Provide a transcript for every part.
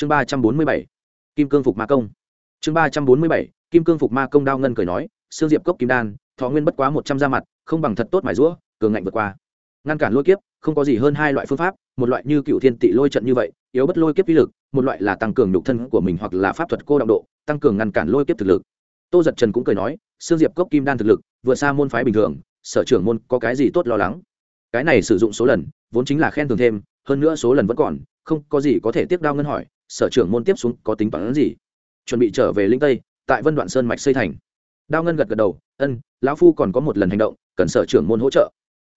chương ba trăm bốn mươi bảy, kim cương phục ma công. Chương ba trăm bốn mươi bảy, kim cương phục ma công đao ngân cười nói xương diệp cốc kim đan, thọ nguyên bất quá một trăm da mặt, không bằng thật tốt mài rũa cường ngạnh vượt qua. Ngăn cản lôi kiếp, không có gì hơn hai loại phương pháp, một loại như cựu thiên tị lôi trận như vậy, yếu bất lôi kiếp uy lực, một loại là tăng cường nhục thân của mình hoặc là pháp thuật cô động độ, tăng cường ngăn cản lôi kiếp thực lực. Tô giật trần cũng cười nói xương diệp cốc kim đan thực lực, vượt xa môn phái bình thường, sở trưởng môn có cái gì tốt lo lắng? Cái này sử dụng số lần, vốn chính là khen thường thêm, hơn nữa số lần vẫn còn, không có gì có thể tiếp đao ngân hỏi sở trưởng môn tiếp xuống có tính toán gì? Chuẩn bị trở về linh tây, tại vân đoạn sơn mạch xây thành. Đao ngân gật gật đầu, ân, lão phu còn có một lần hành động, cần sở trưởng môn hỗ trợ.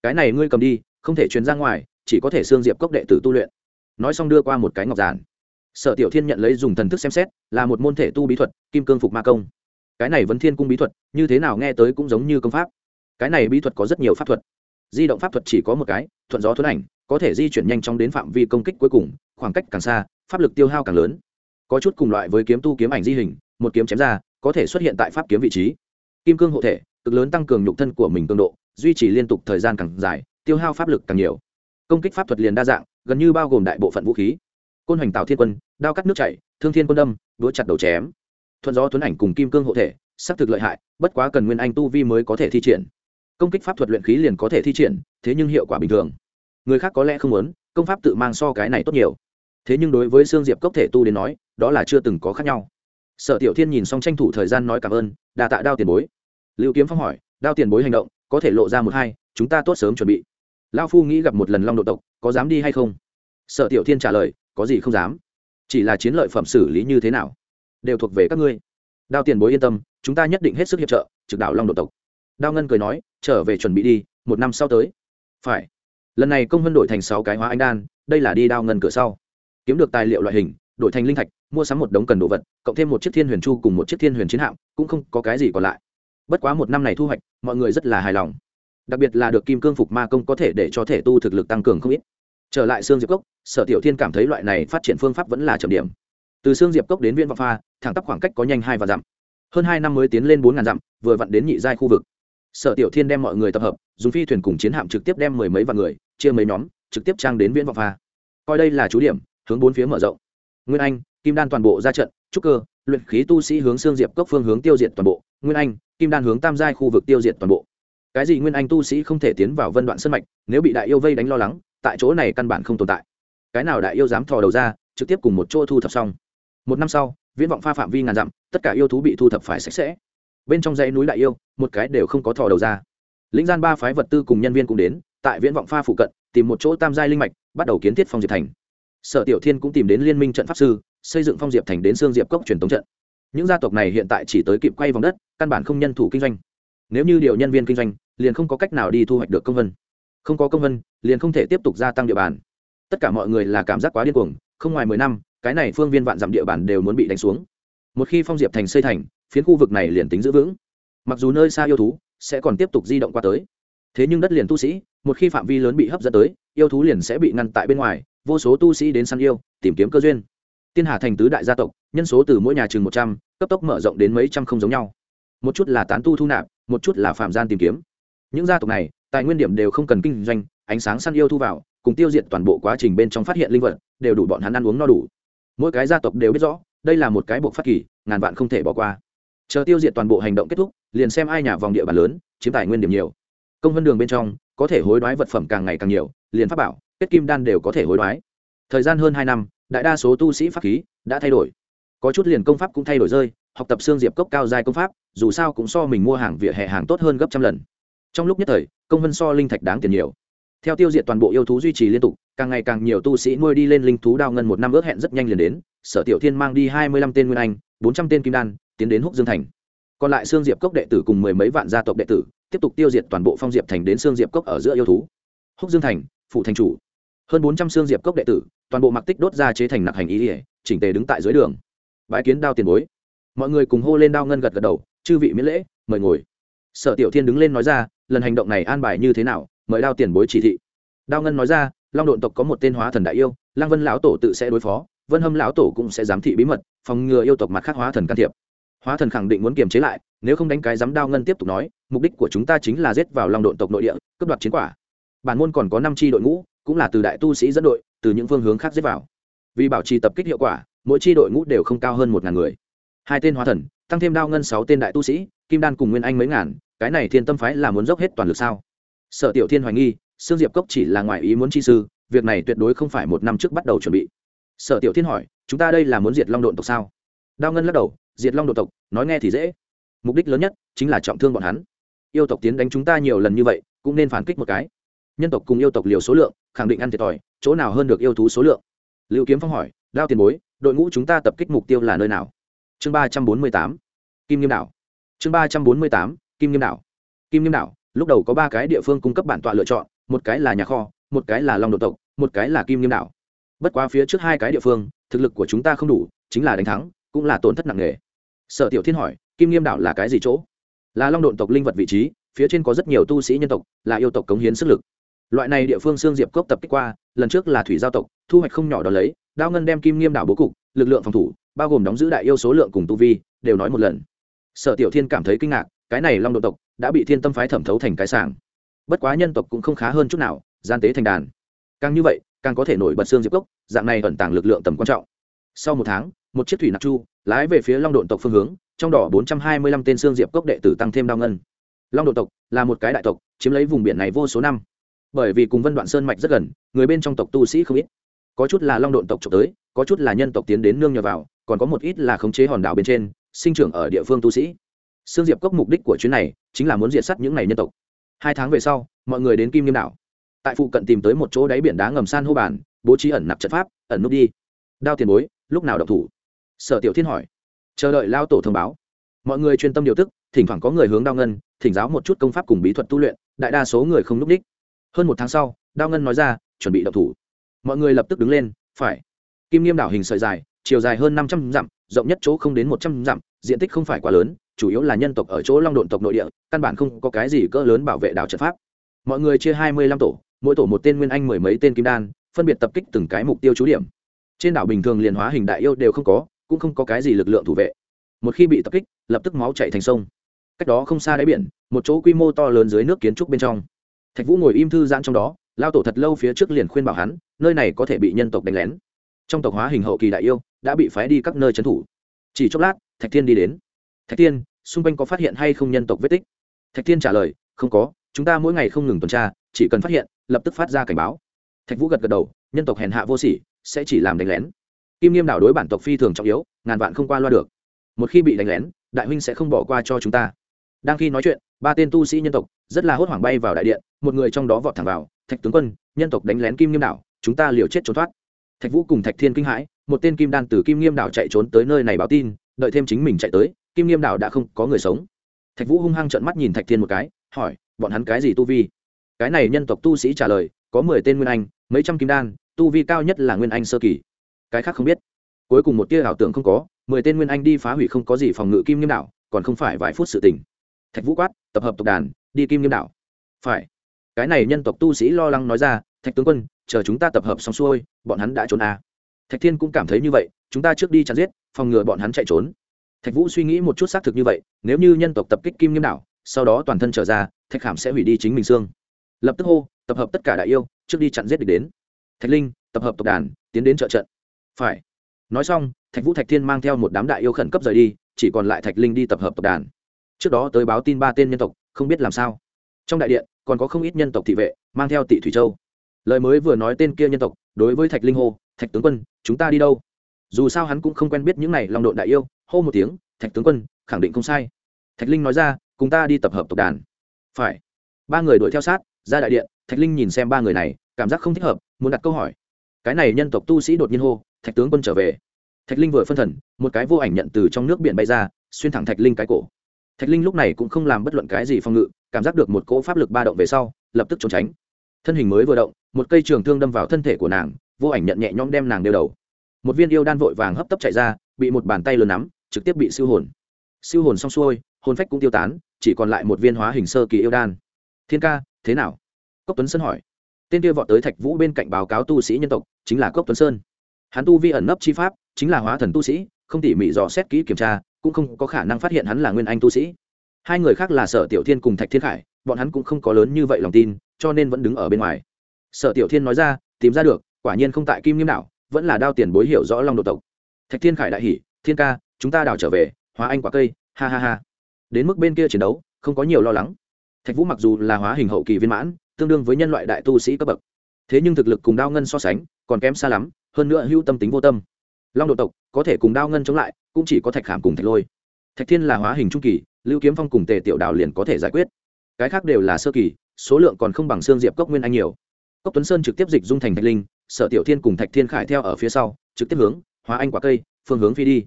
Cái này ngươi cầm đi, không thể truyền ra ngoài, chỉ có thể xương diệp cốc đệ tử tu luyện. Nói xong đưa qua một cái ngọc giản. Sở tiểu thiên nhận lấy dùng thần thức xem xét, là một môn thể tu bí thuật, kim cương phục ma công. Cái này vấn thiên cung bí thuật, như thế nào nghe tới cũng giống như công pháp. Cái này bí thuật có rất nhiều pháp thuật. Di động pháp thuật chỉ có một cái, thuận gió thuấn ảnh có thể di chuyển nhanh chóng đến phạm vi công kích cuối cùng, khoảng cách càng xa, pháp lực tiêu hao càng lớn. Có chút cùng loại với kiếm tu kiếm ảnh di hình, một kiếm chém ra, có thể xuất hiện tại pháp kiếm vị trí. Kim cương hộ thể, cực lớn tăng cường nhục thân của mình cường độ, duy trì liên tục thời gian càng dài, tiêu hao pháp lực càng nhiều. Công kích pháp thuật liền đa dạng, gần như bao gồm đại bộ phận vũ khí. Côn hoành tạo thiên quân, đao cắt nước chảy, thương thiên quân đâm, đũa chặt đầu chém. Thuận gió tuấn ảnh cùng kim cương hộ thể, xác thực lợi hại, bất quá cần nguyên anh tu vi mới có thể thi triển. Công kích pháp thuật luyện khí liền có thể thi triển, thế nhưng hiệu quả bình thường người khác có lẽ không muốn, công pháp tự mang so cái này tốt nhiều. Thế nhưng đối với xương diệp cốc thể tu đến nói, đó là chưa từng có khác nhau. Sở tiểu thiên nhìn xong tranh thủ thời gian nói cảm ơn đà tạ đao tiền bối. Lưu kiếm phong hỏi, đao tiền bối hành động, có thể lộ ra một hai, chúng ta tốt sớm chuẩn bị. Lao phu nghĩ gặp một lần long độ tộc, có dám đi hay không? Sở tiểu thiên trả lời, có gì không dám. Chỉ là chiến lợi phẩm xử lý như thế nào, đều thuộc về các ngươi. Đao tiền bối yên tâm, chúng ta nhất định hết sức hiệp trợ, trực đạo long độ tộc. Đao ngân cười nói, trở về chuẩn bị đi, một năm sau tới. Phải lần này công vân đổi thành sáu cái hóa anh đan, đây là đi đao ngân cửa sau. Kiếm được tài liệu loại hình, đổi thành linh thạch, mua sắm một đống cần đồ vật, cộng thêm một chiếc thiên huyền chu cùng một chiếc thiên huyền chiến hạm, cũng không có cái gì còn lại. Bất quá một năm này thu hoạch, mọi người rất là hài lòng. Đặc biệt là được kim cương phục ma công có thể để cho thể tu thực lực tăng cường không ít. Trở lại xương diệp cốc, sở tiểu thiên cảm thấy loại này phát triển phương pháp vẫn là trọng điểm. Từ xương diệp cốc đến viên vọng pha, thẳng tắp khoảng cách có nhanh hai và dặm. Hơn hai năm mới tiến lên bốn ngàn dặm, vừa vặn đến nhị giai khu vực. Sở tiểu thiên đem mọi người tập hợp, dùng phi thuyền cùng chiến hạm trực tiếp đem mười mấy vạn người chia mấy nhóm, trực tiếp trang đến viễn vọng pha. Coi đây là chú điểm, hướng bốn phía mở rộng. Nguyên anh, kim đan toàn bộ ra trận, trúc cơ, luyện khí tu sĩ hướng xương diệp cốc phương hướng tiêu diệt toàn bộ. Nguyên anh, kim đan hướng tam giai khu vực tiêu diệt toàn bộ. Cái gì nguyên anh tu sĩ không thể tiến vào vân đoạn sân mạch, nếu bị đại yêu vây đánh lo lắng, tại chỗ này căn bản không tồn tại. Cái nào đại yêu dám thò đầu ra, trực tiếp cùng một chỗ thu thập xong. Một năm sau, viễn vọng pha phạm vi ngàn dặm, tất cả yêu thú bị thu thập phải sạch sẽ. Bên trong dãy núi đại yêu, một cái đều không có thò đầu ra. Lĩnh gian ba phái vật tư cùng nhân viên cũng đến tại viễn vọng pha phụ cận, tìm một chỗ tam giai linh mạch, bắt đầu kiến thiết phong diệp thành. Sở tiểu thiên cũng tìm đến liên minh trận pháp sư, xây dựng phong diệp thành đến xương diệp cốc truyền thống trận. Những gia tộc này hiện tại chỉ tới kịp quay vòng đất, căn bản không nhân thủ kinh doanh. Nếu như điều nhân viên kinh doanh, liền không có cách nào đi thu hoạch được công vân. Không có công vân, liền không thể tiếp tục gia tăng địa bàn. Tất cả mọi người là cảm giác quá điên cuồng, không ngoài mười năm, cái này phương viên vạn dặm địa bàn đều muốn bị đánh xuống. Một khi phong diệp thành xây thành, phiến khu vực này liền tính giữ vững. Mặc dù nơi xa yêu thú, sẽ còn tiếp tục di động qua tới. Thế nhưng đất liền tu sĩ một khi phạm vi lớn bị hấp dẫn tới, yêu thú liền sẽ bị ngăn tại bên ngoài, vô số tu sĩ đến săn yêu, tìm kiếm cơ duyên. Tiên hà thành tứ đại gia tộc, nhân số từ mỗi nhà chừng một trăm, cấp tốc mở rộng đến mấy trăm không giống nhau. Một chút là tán tu thu nạp, một chút là phạm gian tìm kiếm. Những gia tộc này, tài nguyên điểm đều không cần kinh doanh, ánh sáng săn yêu thu vào, cùng tiêu diệt toàn bộ quá trình bên trong phát hiện linh vật, đều đủ bọn hắn ăn uống no đủ. Mỗi cái gia tộc đều biết rõ, đây là một cái bộ phát kỳ, ngàn vạn không thể bỏ qua. Chờ tiêu diệt toàn bộ hành động kết thúc, liền xem ai nhà vòng địa bàn lớn, chiếm tài nguyên điểm nhiều. Công vân đường bên trong có thể hối đoái vật phẩm càng ngày càng nhiều, liền pháp bảo, kết kim đan đều có thể hối đoái. Thời gian hơn hai năm, đại đa số tu sĩ pháp khí đã thay đổi. Có chút liền công pháp cũng thay đổi rơi, học tập xương diệp cốc cao dài công pháp, dù sao cũng so mình mua hàng vỉa hè hàng tốt hơn gấp trăm lần. Trong lúc nhất thời, công vân so linh thạch đáng tiền nhiều. Theo tiêu diệt toàn bộ yêu thú duy trì liên tục, càng ngày càng nhiều tu sĩ nuôi đi lên linh thú đao ngân một năm ước hẹn rất nhanh liền đến, sở tiểu thiên mang đi hai mươi lăm tên nguyên anh, bốn trăm tên kim đan, tiến đến húc dương thành. Còn lại xương diệp cốc đệ tử cùng mười mấy vạn gia tộc đệ tử tiếp tục tiêu diệt toàn bộ phong diệp thành đến xương diệp cốc ở giữa yêu thú. Húc dương thành, phụ thành chủ. Hơn bốn trăm xương diệp cốc đệ tử, toàn bộ mặc tích đốt ra chế thành nặc hành ý ỉa chỉnh tề đứng tại dưới đường. Bãi kiến đao tiền bối. Mọi người cùng hô lên đao ngân gật gật đầu, chư vị miễn lễ, mời ngồi. Sở tiểu thiên đứng lên nói ra, lần hành động này an bài như thế nào, mời đao tiền bối chỉ thị. Đao ngân nói ra, long độn tộc có một tên hóa thần đại yêu lang vân lão tổ tự sẽ đối phó, vân hâm lão tổ cũng sẽ giám thị bí mật, phòng ngừa yêu tộc mặt khác hóa thần can thiệp. Hóa thần khẳng định muốn kiềm chế lại nếu không đánh cái giám đao ngân tiếp tục nói, mục đích của chúng ta chính là giết vào long độn tộc nội địa, cướp đoạt chiến quả. Bản môn còn có năm tri đội ngũ, cũng là từ đại tu sĩ dẫn đội, từ những phương hướng khác giết vào. Vì bảo trì tập kích hiệu quả, mỗi chi đội ngũ đều không cao hơn một ngàn người. Hai tên hóa thần, tăng thêm đao ngân sáu tên đại tu sĩ, kim đan cùng nguyên anh mấy ngàn, cái này thiên tâm phái là muốn dốc hết toàn lực sao? Sở tiểu thiên hoài nghi, sương diệp cốc chỉ là ngoại ý muốn chi sư, việc này tuyệt đối không phải một năm trước bắt đầu chuẩn bị. Sở tiểu thiên hỏi, chúng ta đây là muốn diệt long độn tộc sao? Đao ngân lắc đầu, diệt long độn tộc, nói nghe thì dễ mục đích lớn nhất chính là trọng thương bọn hắn. Yêu tộc tiến đánh chúng ta nhiều lần như vậy, cũng nên phản kích một cái. Nhân tộc cùng yêu tộc liều số lượng, khẳng định ăn thiệt thòi, chỗ nào hơn được yêu thú số lượng? Liệu kiếm phong hỏi, đao tiền bối, đội ngũ chúng ta tập kích mục tiêu là nơi nào? Chương ba trăm bốn mươi tám, kim nghiêm đảo. Chương ba trăm bốn mươi tám, kim nghiêm đảo. Kim nghiêm đảo, lúc đầu có ba cái địa phương cung cấp bản tọa lựa chọn, một cái là nhà kho, một cái là long đột tộc, một cái là kim nghiêm đảo. Bất quá phía trước hai cái địa phương, thực lực của chúng ta không đủ, chính là đánh thắng, cũng là tổn thất nặng nề. Sở tiểu thiên hỏi kim nghiêm đảo là cái gì chỗ? Là long độn tộc linh vật vị trí, phía trên có rất nhiều tu sĩ nhân tộc, là yêu tộc cống hiến sức lực. Loại này địa phương xương diệp cốc tập kích qua, lần trước là thủy giao tộc, thu hoạch không nhỏ đó lấy, đao ngân đem kim nghiêm đảo bố cục, lực lượng phòng thủ, bao gồm đóng giữ đại yêu số lượng cùng tu vi, đều nói một lần. Sở tiểu thiên cảm thấy kinh ngạc, cái này long độn tộc đã bị thiên tâm phái thẩm thấu thành cái sàng bất quá nhân tộc cũng không khá hơn chút nào, gian tế thành đàn. Càng như vậy, càng có thể nổi bật xương diệp cốc, dạng này ẩn tàng lực lượng tầm quan trọng. Sau một tháng, một chiếc thủy nạc chu, lái về phía long độn tộc phương hướng trong đỏ bốn trăm hai mươi lăm tên xương diệp cốc đệ tử tăng thêm đao ngân long độ tộc là một cái đại tộc chiếm lấy vùng biển này vô số năm bởi vì cùng vân đoạn sơn mạch rất gần người bên trong tộc tu sĩ không ít có chút là long độn tộc chụp tới có chút là nhân tộc tiến đến nương nhờ vào còn có một ít là khống chế hòn đảo bên trên sinh trưởng ở địa phương tu sĩ xương Diệp Cốc mục đích của chuyến này chính là muốn diệt sát những này nhân tộc. Hai tháng về sau, mọi người đến Kim Nghiêm đảo. Tại phụ cận tìm tới một chỗ đáy biển đá ngầm san hô bản, bố trí ẩn nặc trận pháp, ẩn núp đi. Đao tiền bối, lúc nào động thủ? Sở Tiểu Thiên hỏi. Chờ đợi lao tổ thông báo. Mọi người chuyên tâm điều tức, thỉnh thoảng có người hướng Đao Ngân, thỉnh giáo một chút công pháp cùng bí thuật tu luyện, đại đa số người không núp đích. Hơn một tháng sau, Đao Ngân nói ra, chuẩn bị động thủ. Mọi người lập tức đứng lên, phải. Kim Nghiêm đảo hình sợi dài, chiều dài hơn năm trăm dặm, rộng nhất chỗ không đến một trăm dặm, diện tích không phải quá lớn, chủ yếu là nhân tộc ở chỗ long độn tộc nội địa căn bản không có cái gì cỡ lớn bảo vệ đảo trận pháp mọi người chia hai mươi lăm tổ mỗi tổ một tên nguyên anh mười mấy tên kim đan phân biệt tập kích từng cái mục tiêu trú điểm trên đảo bình thường liền hóa hình đại yêu đều không có cũng không có cái gì lực lượng thủ vệ. Một khi bị tập kích, lập tức máu chạy thành sông. Cách đó không xa đáy biển, một chỗ quy mô to lớn dưới nước kiến trúc bên trong. Thạch vũ ngồi im thư giãn trong đó, lao tổ thật lâu phía trước liền khuyên bảo hắn, nơi này có thể bị nhân tộc đánh lén. Trong tộc hóa hình hậu kỳ đại yêu, đã bị phái đi các nơi trấn thủ. Chỉ chốc lát, thạch thiên đi đến. Thạch thiên, xung quanh có phát hiện hay không nhân tộc vết tích? Thạch thiên trả lời, không có, chúng ta mỗi ngày không ngừng tuần tra, chỉ cần phát hiện, lập tức phát ra cảnh báo. Thạch vũ gật gật đầu, nhân tộc hèn hạ vô sỉ, sẽ chỉ làm đánh lén kim nghiêm đảo đối bản tộc phi thường trọng yếu, ngàn vạn không qua loa được. Một khi bị đánh lén, đại huynh sẽ không bỏ qua cho chúng ta. Đang khi nói chuyện, ba tên tu sĩ nhân tộc rất là hốt hoảng bay vào đại điện, một người trong đó vọt thẳng vào, thạch tướng quân, nhân tộc đánh lén kim nghiêm đảo, chúng ta liều chết trốn thoát. Thạch vũ cùng thạch thiên kinh hãi, một tên kim đan từ kim nghiêm đảo chạy trốn tới nơi này báo tin, đợi thêm chính mình chạy tới, kim nghiêm đảo đã không có người sống. Thạch vũ hung hăng trợn mắt nhìn thạch thiên một cái, hỏi, bọn hắn cái gì tu vi? Cái này nhân tộc tu sĩ trả lời, có mười tên nguyên anh, mấy trăm kim đan, tu vi cao nhất là nguyên anh sơ kỳ cái khác không biết. Cuối cùng một tia ảo tưởng không có, mười tên nguyên anh đi phá hủy không có gì phòng ngự kim nghiêm đảo, còn không phải vài phút sự tình. Thạch vũ quát, tập hợp tộc đàn, đi kim nghiêm đảo. Phải. Cái này nhân tộc tu sĩ lo lắng nói ra, thạch tướng quân, chờ chúng ta tập hợp xong xuôi, bọn hắn đã trốn à. thạch thiên cũng cảm thấy như vậy, chúng ta trước đi chặn giết, phòng ngừa bọn hắn chạy trốn. Thạch vũ suy nghĩ một chút xác thực như vậy, nếu như nhân tộc tập kích kim nghiêm đảo, sau đó toàn thân trở ra, thạch khảm sẽ hủy đi chính mình xương. Lập tức hô, tập hợp tất cả đại yêu, trước đi chặn giết địch đến. Thạch linh, tập hợp tộc đàn, tiến đến trợ trận phải. Nói xong, thạch vũ thạch thiên mang theo một đám đại yêu khẩn cấp rời đi, chỉ còn lại thạch linh đi tập hợp tộc đàn. Trước đó tới báo tin ba tên nhân tộc, không biết làm sao. Trong đại điện, còn có không ít nhân tộc thị vệ, mang theo tị thủy châu. Lời mới vừa nói tên kia nhân tộc, đối với thạch linh hô, thạch tướng quân, chúng ta đi đâu? Dù sao hắn cũng không quen biết những này lòng độn đại yêu, hô một tiếng, thạch tướng quân, khẳng định không sai. Thạch linh nói ra, cùng ta đi tập hợp tộc đàn. Phải. Ba người đuổi theo sát, ra đại điện, thạch linh nhìn xem ba người này, cảm giác không thích hợp, muốn đặt câu hỏi cái này nhân tộc tu sĩ đột nhiên hô, thạch tướng quân trở về. Thạch linh vừa phân thần, một cái vô ảnh nhận từ trong nước biển bay ra, xuyên thẳng thạch linh cái cổ. Thạch linh lúc này cũng không làm bất luận cái gì phòng ngự, cảm giác được một cỗ pháp lực ba động về sau, lập tức trốn tránh. Thân hình mới vừa động, một cây trường thương đâm vào thân thể của nàng, vô ảnh nhận nhẹ nhõm đem nàng đeo đầu. Một viên yêu đan vội vàng hấp tấp chạy ra, bị một bàn tay lớn nắm, trực tiếp bị siêu hồn. Siêu hồn xong xuôi, hồn phách cũng tiêu tán, chỉ còn lại một viên hóa hình sơ kỳ yêu đan. Thiên ca, thế nào? Cốc tuấn sơn hỏi tên kia vọt tới thạch vũ bên cạnh báo cáo tu sĩ nhân tộc, chính là cốc tuấn sơn. Hắn tu vi ẩn nấp chi pháp, chính là hóa thần tu sĩ, không tỉ mỉ dò xét kỹ kiểm tra, cũng không có khả năng phát hiện hắn là nguyên anh tu sĩ. Hai người khác là sở tiểu thiên cùng thạch thiên khải, bọn hắn cũng không có lớn như vậy lòng tin, cho nên vẫn đứng ở bên ngoài. Sở tiểu thiên nói ra, tìm ra được, quả nhiên không tại kim nghiêm đạo vẫn là đao tiền bối hiểu rõ long độ tộc. Thạch thiên khải đại hỉ, thiên ca, chúng ta đào trở về, hóa anh quả cây, ha ha ha. Đến mức bên kia chiến đấu, không có nhiều lo lắng thạch vũ mặc dù là hóa hình hậu kỳ viên mãn, tương đương với nhân loại đại tu sĩ cấp bậc, thế nhưng thực lực cùng đao ngân so sánh, còn kém xa lắm, hơn nữa hưu tâm tính vô tâm. Long độ tộc có thể cùng đao ngân chống lại, cũng chỉ có thạch khảm cùng thạch lôi. Thạch thiên là hóa hình trung kỳ, lưu kiếm phong cùng tề tiểu đào liền có thể giải quyết. Cái khác đều là sơ kỳ, số lượng còn không bằng xương diệp cốc nguyên anh nhiều. Cốc tuấn sơn trực tiếp dịch dung thành thạch linh, sở tiểu thiên cùng thạch thiên khải theo ở phía sau, trực tiếp hướng hóa anh quả cây, phương hướng phi đi.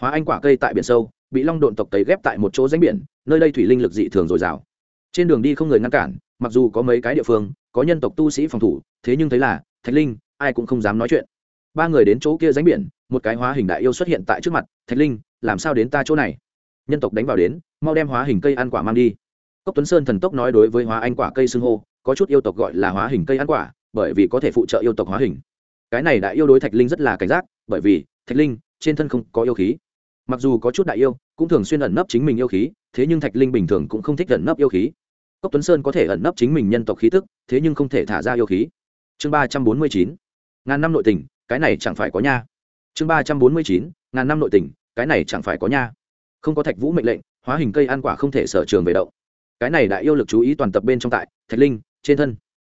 Hóa anh quả cây tại biển sâu, bị long độn tộc tấy ghép tại một chỗ ránh biển, nơi đây thủy linh lực dị thường dồi dào trên đường đi không người ngăn cản, mặc dù có mấy cái địa phương, có nhân tộc tu sĩ phòng thủ, thế nhưng thấy là, thạch linh, ai cũng không dám nói chuyện. Ba người đến chỗ kia ránh biển, một cái hóa hình đại yêu xuất hiện tại trước mặt, thạch linh, làm sao đến ta chỗ này? Nhân tộc đánh vào đến, mau đem hóa hình cây ăn quả mang đi. Cốc tuấn sơn thần tốc nói đối với hóa anh quả cây xưng hô, có chút yêu tộc gọi là hóa hình cây ăn quả, bởi vì có thể phụ trợ yêu tộc hóa hình. Cái này đại yêu đối thạch linh rất là cảnh giác, bởi vì, thạch linh, trên thân không có yêu khí. Mặc dù có chút đại yêu, cũng thường xuyên ẩn nấp chính mình yêu khí, thế nhưng thạch linh bình thường cũng không thích ẩn nấp yêu khí cốc tuấn sơn có thể ẩn nấp chính mình nhân tộc khí tức, thế nhưng không thể thả ra yêu khí. Chương ba trăm bốn mươi chín, ngàn năm nội tình, cái này chẳng phải có nha. Chương ba trăm bốn mươi chín, ngàn năm nội tình, cái này chẳng phải có nha. Không có thạch vũ mệnh lệnh, hóa hình cây ăn quả không thể sở trường về động. Cái này đã yêu lực chú ý toàn tập bên trong tại, thạch linh, trên thân.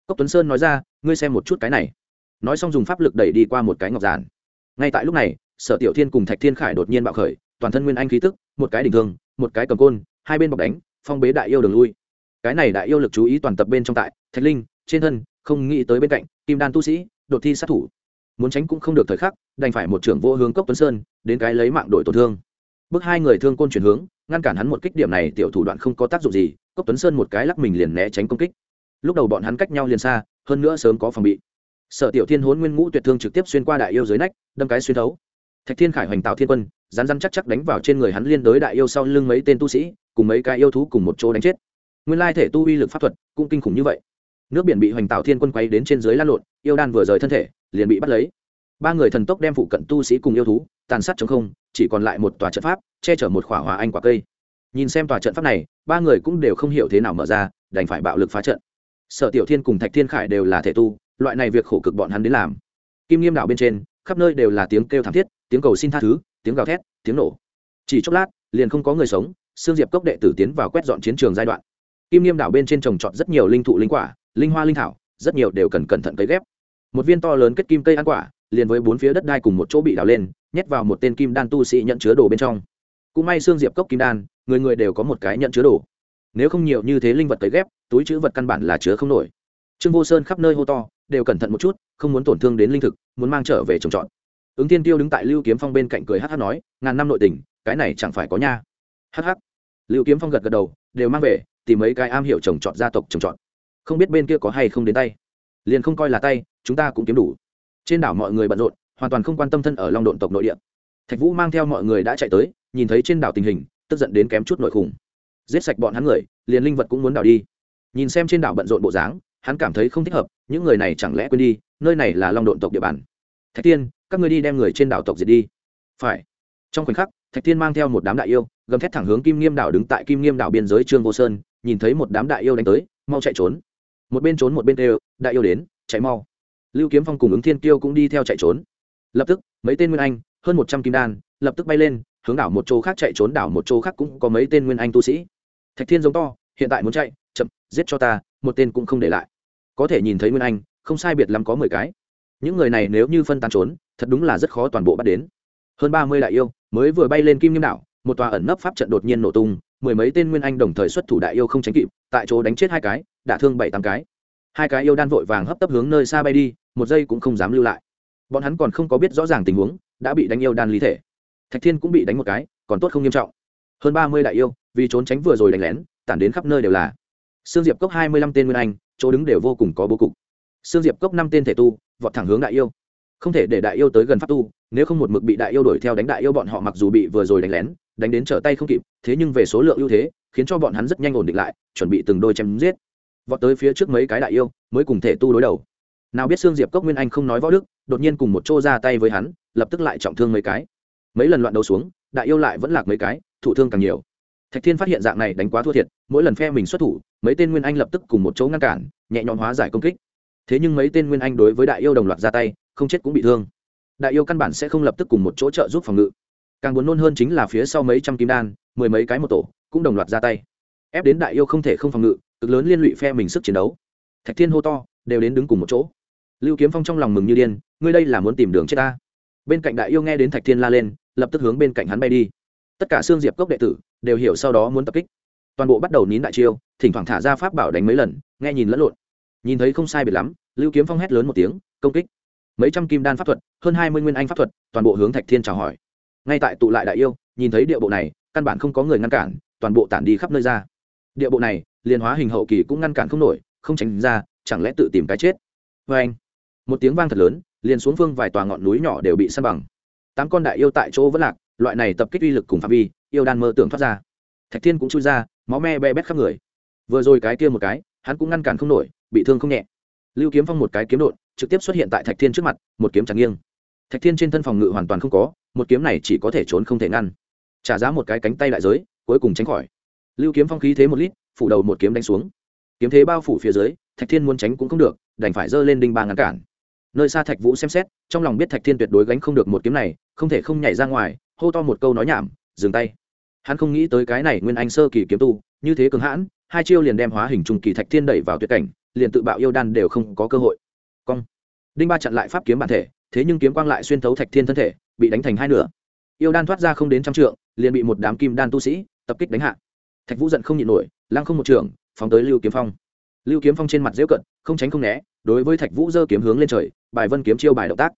Cốc tuấn sơn nói ra, ngươi xem một chút cái này. Nói xong dùng pháp lực đẩy đi qua một cái ngọc giản. Ngay tại lúc này, sở tiểu thiên cùng thạch thiên khải đột nhiên bạo khởi, toàn thân nguyên anh khí tức, một cái đỉnh thương, một cái cầm côn, hai bên bọc đánh, phong bế đại yêu đường lui cái này đại yêu lực chú ý toàn tập bên trong tại, thạch linh, trên thân, không nghĩ tới bên cạnh, kim đan tu sĩ, đột thi sát thủ. Muốn tránh cũng không được thời khắc, đành phải một trưởng vô hướng cốc tuấn sơn, đến cái lấy mạng đội tổn thương. Bước hai người thương côn chuyển hướng, ngăn cản hắn một kích điểm này tiểu thủ đoạn không có tác dụng gì, cốc tuấn sơn một cái lắc mình liền né tránh công kích. Lúc đầu bọn hắn cách nhau liền xa, hơn nữa sớm có phòng bị. Sở tiểu thiên hốn nguyên ngũ tuyệt thương trực tiếp xuyên qua đại yêu dưới nách, đâm cái xuyên thấu. Thạch thiên khải hoành tạo thiên quân rán rán chắc chắc đánh vào trên người hắn liên đối đại yêu sau lưng mấy tên tu sĩ, cùng mấy cái yêu thú cùng một chỗ đánh chết nguyên lai thể tu uy lực pháp thuật cũng kinh khủng như vậy. Nước biển bị hoành tạo thiên quân quay đến trên dưới lan lộn, yêu đan vừa rời thân thể, liền bị bắt lấy. Ba người thần tốc đem phụ cận tu sĩ cùng yêu thú, tàn sát chống không, chỉ còn lại một tòa trận pháp, che chở một khỏa hòa anh quả cây. Nhìn xem tòa trận pháp này, ba người cũng đều không hiểu thế nào mở ra, đành phải bạo lực phá trận. Sở tiểu thiên cùng thạch thiên khải đều là thể tu, loại này việc khổ cực bọn hắn đến làm. Kim nghiêm đảo bên trên, khắp nơi đều là tiếng kêu thảm thiết, tiếng cầu xin tha thứ, tiếng gào thét, tiếng nổ. Chỉ chốc lát, liền không có người sống xương diệp cốc đệ tử tiến vào quét dọn chiến trường giai đoạn kim nghiêm đảo bên trên trồng trọt rất nhiều linh thụ linh quả, linh hoa linh thảo, rất nhiều đều cần cẩn thận cấy ghép. Một viên to lớn kết kim cây ăn quả, liền với bốn phía đất đai cùng một chỗ bị đào lên, nhét vào một tên kim đan tu sĩ nhận chứa đồ bên trong. Cũng may xương diệp cốc kim đan, người người đều có một cái nhận chứa đồ. Nếu không nhiều như thế linh vật cấy ghép, túi chữ vật căn bản là chứa không nổi. Trương vô sơn khắp nơi hô to, đều cẩn thận một chút, không muốn tổn thương đến linh thực, muốn mang trở về trồng trọt. Ứng tiên tiêu đứng tại lưu kiếm phong bên cạnh cười hh nói, ngàn năm nội tình, cái này chẳng phải có nha. Hh lưu kiếm phong gật gật đầu, đều mang về tìm mấy cái am hiểu trồng trọt gia tộc trồng trọt. Không biết bên kia có hay không đến tay. Liền không coi là tay, chúng ta cũng kiếm đủ. Trên đảo mọi người bận rộn, hoàn toàn không quan tâm thân ở long độn tộc nội địa. Thạch vũ mang theo mọi người đã chạy tới, nhìn thấy trên đảo tình hình, tức giận đến kém chút nội khủng. Giết sạch bọn hắn người, liền linh vật cũng muốn đảo đi. Nhìn xem trên đảo bận rộn bộ dáng, hắn cảm thấy không thích hợp, những người này chẳng lẽ quên đi, nơi này là long độn tộc địa bàn. Thạch tiên các người đi đem người trên đảo tộc diệt đi. Phải. Trong khoảnh khắc, thạch tiên mang theo một đám đại yêu, gầm thét thẳng hướng kim nghiêm đảo đứng tại kim nghiêm đảo biên giới trương vô sơn nhìn thấy một đám đại yêu đánh tới, mau chạy trốn. Một bên trốn một bên đều đại yêu đến, chạy mau. Lưu kiếm phong cùng ứng thiên kiêu cũng đi theo chạy trốn. Lập tức, mấy tên nguyên anh, hơn một trăm kim đan, lập tức bay lên, hướng đảo một chỗ khác chạy trốn, đảo một chỗ khác cũng có mấy tên nguyên anh tu sĩ. Thạch thiên giống to, hiện tại muốn chạy, chậm, giết cho ta, một tên cũng không để lại. Có thể nhìn thấy nguyên anh, không sai biệt lắm có mười cái. Những người này nếu như phân tán trốn, thật đúng là rất khó toàn bộ bắt đến. Hơn ba mươi đại yêu mới vừa bay lên kim nghiêm đảo một tòa ẩn nấp pháp trận đột nhiên nổ tung, mười mấy tên nguyên anh đồng thời xuất thủ đại yêu không tránh kịp, tại chỗ đánh chết hai cái, đả thương bảy tám cái. Hai cái yêu đan vội vàng hấp tấp hướng nơi xa bay đi, một giây cũng không dám lưu lại. Bọn hắn còn không có biết rõ ràng tình huống, đã bị đánh yêu đan lý thể. Thạch thiên cũng bị đánh một cái, còn tốt không nghiêm trọng. Hơn ba mươi đại yêu, vì trốn tránh vừa rồi đánh lén, tản đến khắp nơi đều là. Sương diệp cốc hai mươi lăm tên nguyên anh, chỗ đứng đều vô cùng có bố cục. Sương diệp cốc năm tên thể tu, vọt thẳng hướng đại yêu không thể để đại yêu tới gần pháp tu, nếu không một mực bị đại yêu đuổi theo đánh đại yêu bọn họ mặc dù bị vừa rồi đánh lén, đánh đến trở tay không kịp, thế nhưng về số lượng ưu thế, khiến cho bọn hắn rất nhanh ổn định lại, chuẩn bị từng đôi chém giết. Vọt tới phía trước mấy cái đại yêu, mới cùng thể tu đối đầu. Nào biết xương diệp cốc nguyên anh không nói võ đức, đột nhiên cùng một chỗ ra tay với hắn, lập tức lại trọng thương mấy cái. Mấy lần loạn đầu xuống, đại yêu lại vẫn lạc mấy cái thủ thương càng nhiều. Thạch thiên phát hiện dạng này đánh quá thua thiệt, mỗi lần phe mình xuất thủ, mấy tên nguyên anh lập tức cùng một chỗ ngăn cản, nhẹ nhõm hóa giải công kích. Thế nhưng mấy tên nguyên anh đối với đại yêu đồng loạt ra tay không chết cũng bị thương. Đại yêu căn bản sẽ không lập tức cùng một chỗ trợ giúp phòng ngự. Càng buồn nôn hơn chính là phía sau mấy trăm kim đan, mười mấy cái một tổ, cũng đồng loạt ra tay. Ép đến đại yêu không thể không phòng ngự, cực lớn liên lụy phe mình sức chiến đấu. Thạch thiên hô to, đều đến đứng cùng một chỗ. Lưu kiếm phong trong lòng mừng như điên, ngươi đây là muốn tìm đường chết ta. Bên cạnh đại yêu nghe đến thạch thiên la lên, lập tức hướng bên cạnh hắn bay đi. Tất cả xương diệp cốc đệ tử đều hiểu sau đó muốn tập kích. Toàn bộ bắt đầu nín đại chiêu, thỉnh thoảng thả ra pháp bảo đánh mấy lần, nghe nhìn lẫn lộn. Nhìn thấy không sai biệt lắm, lưu kiếm phong hét lớn một tiếng, công kích mấy trăm kim đan pháp thuật, hơn hai mươi nguyên anh pháp thuật, toàn bộ hướng thạch thiên chào hỏi. Ngay tại tụ lại đại yêu, nhìn thấy địa bộ này, căn bản không có người ngăn cản, toàn bộ tản đi khắp nơi ra. Địa bộ này liền hóa hình hậu kỳ cũng ngăn cản không nổi, không tránh ra, chẳng lẽ tự tìm cái chết? Vê anh, một tiếng vang thật lớn, liền xuống phương vài tòa ngọn núi nhỏ đều bị săn bằng. Tám con đại yêu tại chỗ vẫn lạc, loại này tập kích uy lực cùng phạm vi, yêu đan mơ tưởng thoát ra. Thạch thiên cũng chui ra, máu me be bét khắp người. Vừa rồi cái kia một cái, hắn cũng ngăn cản không nổi, bị thương không nhẹ. Lưu kiếm phong một cái kiếm đột trực tiếp xuất hiện tại thạch thiên trước mặt, một kiếm chặt nghiêng. Thạch thiên trên thân phòng ngự hoàn toàn không có, một kiếm này chỉ có thể trốn không thể ngăn. Trả giá một cái cánh tay đại giới, cuối cùng tránh khỏi. Lưu kiếm phong khí thế một lít, phủ đầu một kiếm đánh xuống. Kiếm thế bao phủ phía dưới, thạch thiên muốn tránh cũng không được, đành phải giơ lên đinh ba ngăn cản. Nơi xa thạch vũ xem xét, trong lòng biết thạch thiên tuyệt đối gánh không được một kiếm này, không thể không nhảy ra ngoài, hô to một câu nói nhảm, dừng tay. Hắn không nghĩ tới cái này nguyên anh sơ kỳ kiếm tu, như thế cường hãn, hai chiêu liền đem hóa hình trùng kỳ thạch thiên đẩy vào tuyệt cảnh, liền tự bạo yêu đan đều không có cơ hội cong. Đinh ba chặn lại pháp kiếm bản thể, thế nhưng kiếm quang lại xuyên thấu thạch thiên thân thể, bị đánh thành hai nửa. Yêu đan thoát ra không đến trăm trượng, liền bị một đám kim đan tu sĩ tập kích đánh hạ. Thạch vũ giận không nhịn nổi, lăng không một trường, phóng tới lưu kiếm phong. Lưu kiếm phong trên mặt dễu cận, không tránh không né, đối với thạch vũ giơ kiếm hướng lên trời, bài vân kiếm chiêu bài động tác.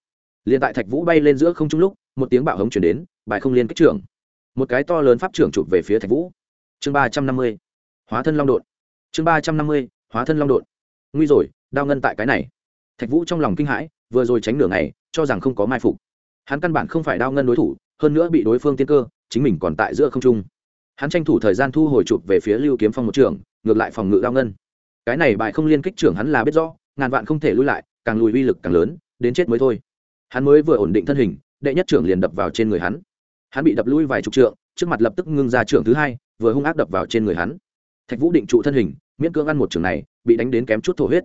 Liền tại thạch vũ bay lên giữa không trung lúc, một tiếng bạo hống chuyển đến, bài không liên kích trưởng. Một cái to lớn pháp trưởng chụp về phía thạch vũ. Chương ba trăm năm mươi, hóa thân long đột chương ba trăm năm mươi, hóa thân long đột nguy rồi, đao ngân tại cái này thạch vũ trong lòng kinh hãi, vừa rồi tránh nửa ngày, cho rằng không có mai phục. Hắn căn bản không phải đao ngân đối thủ, hơn nữa bị đối phương tiên cơ, chính mình còn tại giữa không trung. Hắn tranh thủ thời gian thu hồi chụp về phía lưu kiếm phong một trường, ngược lại phòng ngự đao ngân. Cái này bại không liên kích trưởng hắn là biết rõ, ngàn vạn không thể lui lại, càng lùi uy lực càng lớn, đến chết mới thôi. Hắn mới vừa ổn định thân hình, đệ nhất trưởng liền đập vào trên người hắn. Hắn bị đập lui vài chục trượng, trước mặt lập tức ngưng ra trưởng thứ hai, vừa hung ác đập vào trên người hắn. Thạch vũ định trụ thân hình, miễn cưỡng ăn một trường này, bị đánh đến kém chút thổ huyết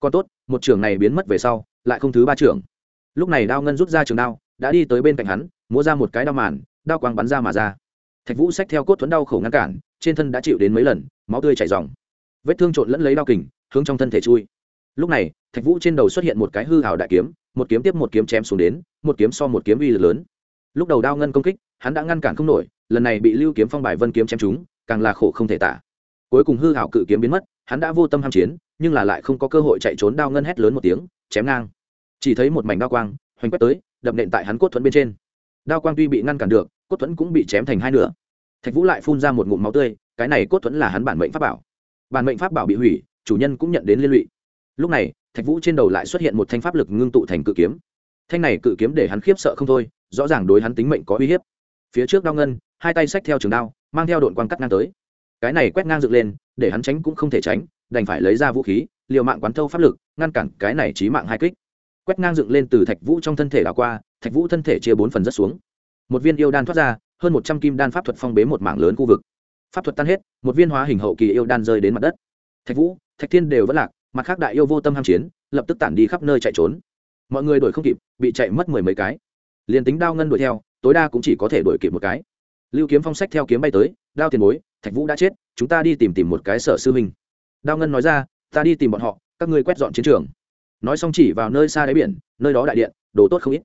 còn tốt một trưởng này biến mất về sau lại không thứ ba trưởng. lúc này đao ngân rút ra trường đao đã đi tới bên cạnh hắn múa ra một cái đao màn đao quang bắn ra mà ra. Thạch vũ xách theo cốt thuẫn đau khổ ngăn cản trên thân đã chịu đến mấy lần máu tươi chảy dòng vết thương trộn lẫn lấy đao kình hướng trong thân thể chui. Lúc này thạch vũ trên đầu xuất hiện một cái hư hào đại kiếm một kiếm tiếp một kiếm chém xuống đến một kiếm so một kiếm uy lực lớn. Lúc đầu đao ngân công kích hắn đã ngăn cản không nổi lần này bị lưu kiếm phong bài vân kiếm chém trúng, càng là khổ không thể tả. Cuối cùng hư hảo cự kiếm biến mất hắn đã vô tâm ham chiến nhưng là lại không có cơ hội chạy trốn đao ngân hét lớn một tiếng, chém ngang. Chỉ thấy một mảnh đao quang, hoành quét tới, đập nện tại hắn cốt thuẫn bên trên. Đao quang tuy bị ngăn cản được, cốt thuẫn cũng bị chém thành hai nửa. Thạch vũ lại phun ra một ngụm máu tươi, cái này cốt thuẫn là hắn bản mệnh pháp bảo. Bản mệnh pháp bảo bị hủy, chủ nhân cũng nhận đến liên lụy. Lúc này, thạch vũ trên đầu lại xuất hiện một thanh pháp lực ngưng tụ thành cự kiếm. Thanh này cự kiếm để hắn khiếp sợ không thôi, rõ ràng đối hắn tính mệnh có uy hiếp. Phía trước đao ngân, hai tay xách theo trường đao, mang theo đội quang cắt ngang tới. Cái này quét ngang dựng lên, để hắn tránh cũng không thể tránh đành phải lấy ra vũ khí, liều mạng quán thâu pháp lực, ngăn cản cái này trí mạng hai kích. Quét ngang dựng lên từ thạch vũ trong thân thể đảo qua, thạch vũ thân thể chia bốn phần rất xuống. Một viên yêu đan thoát ra, hơn một trăm kim đan pháp thuật phong bế một mảng lớn khu vực. Pháp thuật tan hết, một viên hóa hình hậu kỳ yêu đan rơi đến mặt đất. Thạch vũ, thạch thiên đều vẫn lạc, mặt khác đại yêu vô tâm ham chiến, lập tức tản đi khắp nơi chạy trốn. Mọi người đuổi không kịp, bị chạy mất mười mấy cái. Liền tính đao ngân đuổi theo, tối đa cũng chỉ có thể đuổi kịp một cái. Lưu kiếm phong sách theo kiếm bay tới, đao tiền bối, thạch vũ đã chết, chúng ta đi tìm tìm một cái sở sư huynh đao ngân nói ra, ta đi tìm bọn họ, các ngươi quét dọn chiến trường. Nói xong chỉ vào nơi xa đáy biển, nơi đó đại điện, đồ tốt không ít.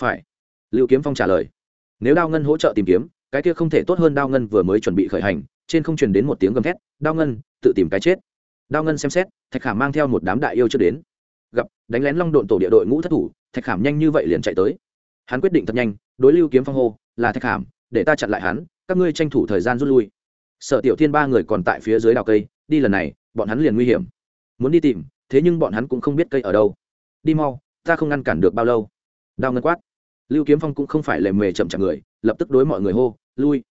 Phải. Lưu kiếm phong trả lời. Nếu đao ngân hỗ trợ tìm kiếm, cái kia không thể tốt hơn đao ngân vừa mới chuẩn bị khởi hành, trên không truyền đến một tiếng gầm thét, đao ngân, tự tìm cái chết. Đao ngân xem xét, thạch khảm mang theo một đám đại yêu chưa đến. Gặp, đánh lén long độn tổ địa đội ngũ thất thủ, thạch khảm nhanh như vậy liền chạy tới. Hắn quyết định thật nhanh, đối lưu kiếm phong hô, là thạch khảm, để ta chặn lại hắn, các ngươi tranh thủ thời gian rút lui. Sở tiểu thiên ba người còn tại phía dưới đào cây, đi lần này bọn hắn liền nguy hiểm. Muốn đi tìm, thế nhưng bọn hắn cũng không biết cây ở đâu. Đi mau, ta không ngăn cản được bao lâu. Đao ngân quát. Lưu kiếm phong cũng không phải lề mề chậm chạp người, lập tức đối mọi người hô, lui.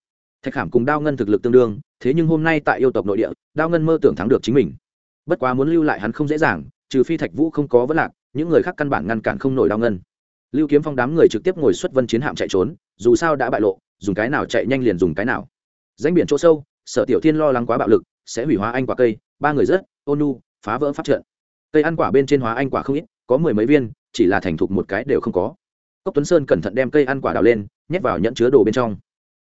Thạch khảm cùng đao ngân thực lực tương đương, thế nhưng hôm nay tại yêu tộc nội địa, đao ngân mơ tưởng thắng được chính mình. Bất quá muốn lưu lại hắn không dễ dàng, trừ phi thạch vũ không có vấn lạc, những người khác căn bản ngăn cản không nổi đao ngân. Lưu kiếm phong đám người trực tiếp ngồi xuất vân chiến hạm chạy trốn, dù sao đã bại lộ, dùng cái nào chạy nhanh liền dùng cái nào. Danh biển chỗ sâu, sở tiểu thiên lo lắng quá bạo lực sẽ hủy hóa anh quả cây, ba người rất ôn nu, phá vỡ phát trận. Cây ăn quả bên trên hóa anh quả không ít, có mười mấy viên, chỉ là thành thục một cái đều không có. Cốc tuấn sơn cẩn thận đem cây ăn quả đào lên, nhét vào nhẫn chứa đồ bên trong.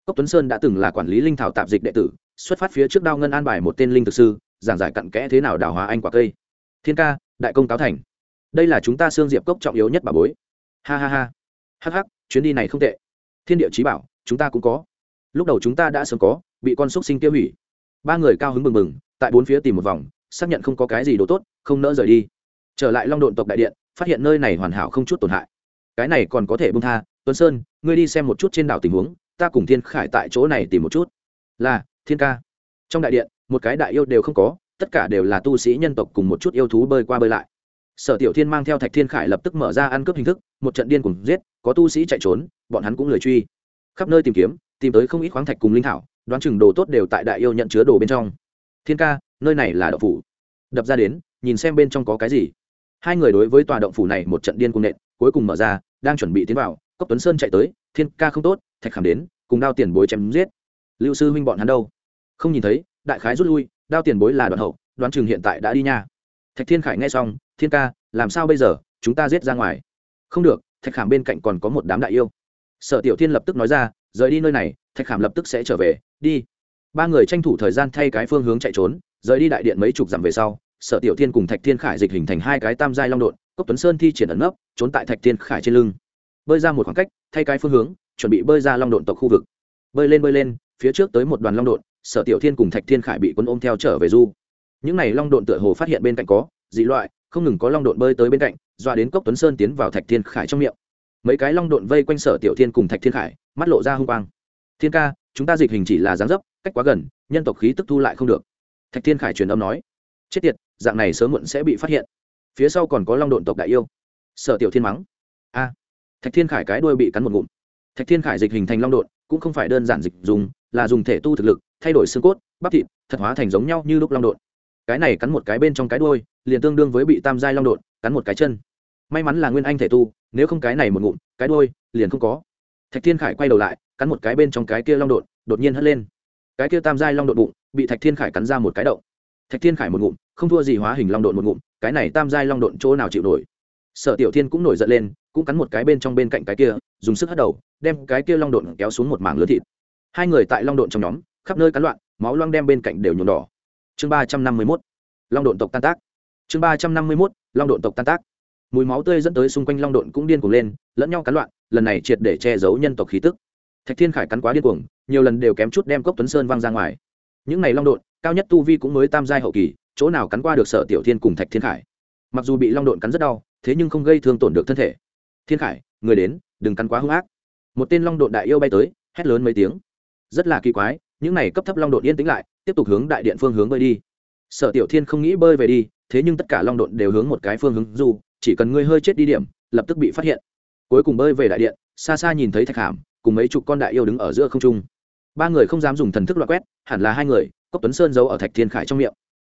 Cốc tuấn sơn đã từng là quản lý linh thảo tạp dịch đệ tử, xuất phát phía trước đao ngân an bài một tên linh thực sư, giảng giải cặn kẽ thế nào đào hóa anh quả cây. Thiên ca, đại công cáo thành. Đây là chúng ta xương diệp cốc trọng yếu nhất bà bối. Ha ha ha. Hắc hắc, chuyến đi này không tệ. Thiên địa trí bảo, chúng ta cũng có. Lúc đầu chúng ta đã sớm có, bị con xúc sinh tiêu hủy ba người cao hứng mừng mừng tại bốn phía tìm một vòng, xác nhận không có cái gì đồ tốt, không nỡ rời đi. Trở lại long độn tộc đại điện, phát hiện nơi này hoàn hảo không chút tổn hại. Cái này còn có thể bung tha, tuấn sơn, ngươi đi xem một chút trên đảo tình huống, ta cùng thiên khải tại chỗ này tìm một chút. Là, thiên ca. Trong đại điện, một cái đại yêu đều không có, tất cả đều là tu sĩ nhân tộc cùng một chút yêu thú bơi qua bơi lại. Sở tiểu thiên mang theo thạch thiên khải lập tức mở ra ăn cướp hình thức, một trận điên cùng giết, có tu sĩ chạy trốn, bọn hắn cũng lười truy. Khắp nơi tìm kiếm, tìm tới không ít khoáng thạch cùng linh thảo đoán chừng đồ tốt đều tại đại yêu nhận chứa đồ bên trong. Thiên ca, nơi này là động phủ. Đập ra đến, nhìn xem bên trong có cái gì. Hai người đối với tòa động phủ này một trận điên cung nện, cuối cùng mở ra, đang chuẩn bị tiến vào, cốc tuấn sơn chạy tới, thiên ca không tốt, thạch khảm đến, cùng đao tiền bối chém giết. Lưu sư huynh bọn hắn đâu? Không nhìn thấy, đại khái rút lui, đao tiền bối là đoạn hậu, đoán chừng hiện tại đã đi nha. Thạch thiên khải nghe xong, thiên ca, làm sao bây giờ, chúng ta giết ra ngoài. Không được, thạch khảm bên cạnh còn có một đám đại yêu. Sở tiểu thiên lập tức nói ra rời đi nơi này, thạch khảm lập tức sẽ trở về, đi. Ba người tranh thủ thời gian thay cái phương hướng chạy trốn, rời đi đại điện mấy chục dặm về sau, sở tiểu thiên cùng thạch thiên khải dịch hình thành hai cái tam giai long đột cốc tuấn sơn thi triển ẩn nấp, trốn tại thạch thiên khải trên lưng. Bơi ra một khoảng cách, thay cái phương hướng, chuẩn bị bơi ra long đột tộc khu vực. Bơi lên bơi lên, phía trước tới một đoàn long đột sở tiểu thiên cùng thạch thiên khải bị quân ôm theo trở về du. Những n à y long đột tựa hồ phát hiện bên cạnh có, dị loại, không ngừng có long đột bơi tới bên cạnh, dọa đến cốc tuấn sơn tiến vào thạch thiên khải trong miệng. Mấy cái long đột vây quanh sở tiểu thiên cùng thạch thiên khải mắt lộ ra hung quang. Thiên ca, chúng ta dịch hình chỉ là dáng dấp, cách quá gần, nhân tộc khí tức thu lại không được. Thạch thiên khải truyền âm nói. Chết tiệt, dạng này sớm muộn sẽ bị phát hiện. Phía sau còn có long độn tộc đại yêu. Sở tiểu thiên mắng. A. Thạch thiên khải cái đuôi bị cắn một ngụm. Thạch thiên khải dịch hình thành long độn, cũng không phải đơn giản dịch dùng, là dùng thể tu thực lực, thay đổi xương cốt, bắp thịt, thật hóa thành giống nhau như lúc long độn. Cái này cắn một cái bên trong cái đuôi, liền tương đương với bị tam giai long độn cắn một cái chân. May mắn là nguyên anh thể tu, nếu không cái này một ngụm, cái đuôi liền không có thạch thiên khải quay đầu lại, cắn một cái bên trong cái kia long đột đột nhiên hất lên. Cái kia tam giai long đột bụng, bị thạch thiên khải cắn ra một cái động thạch thiên khải một ngụm, không thua gì hóa hình long đột một ngụm, cái này tam giai long đột chỗ nào chịu nổi? Sở tiểu thiên cũng nổi giận lên, cũng cắn một cái bên trong bên cạnh cái kia, dùng sức hất đầu, đem cái kia long đột kéo xuống một mảng lứa thịt. Hai người tại long đột trong nhóm, khắp nơi cắn loạn, máu loang đem bên cạnh đều nhuộm đỏ. Chương ba trăm năm mươi mốt, long đột tộc tan tác. Chương ba trăm năm mươi mốt, long đột tộc tan tác. Mùi máu tươi dẫn tới xung quanh long đột cũng điên cuồng lên, lẫn nhau cắn loạn lần này triệt để che giấu nhân tộc khí tức. Thạch thiên khải cắn quá điên cuồng, nhiều lần đều kém chút đem cốc tuấn sơn văng ra ngoài. Những này long độn, cao nhất tu vi cũng mới tam giai hậu kỳ, chỗ nào cắn qua được sở tiểu thiên cùng thạch thiên khải? Mặc dù bị long độn cắn rất đau, thế nhưng không gây thương tổn được thân thể. Thiên khải, người đến, đừng cắn quá hung ác. Một tên long độn đại yêu bay tới, hét lớn mấy tiếng. Rất là kỳ quái, những này cấp thấp long độn yên tĩnh lại, tiếp tục hướng đại điện phương hướng bơi đi. Sở tiểu thiên không nghĩ bơi về đi, thế nhưng tất cả long độn đều hướng một cái phương hướng dù, chỉ cần ngươi hơi chết đi điểm, lập tức bị phát hiện cuối cùng bơi về đại điện, xa xa nhìn thấy thạch hàm, cùng mấy chục con đại yêu đứng ở giữa không trung. Ba người không dám dùng thần thức loại quét, hẳn là hai người, cốc tuấn sơn giấu ở thạch thiên khải trong miệng.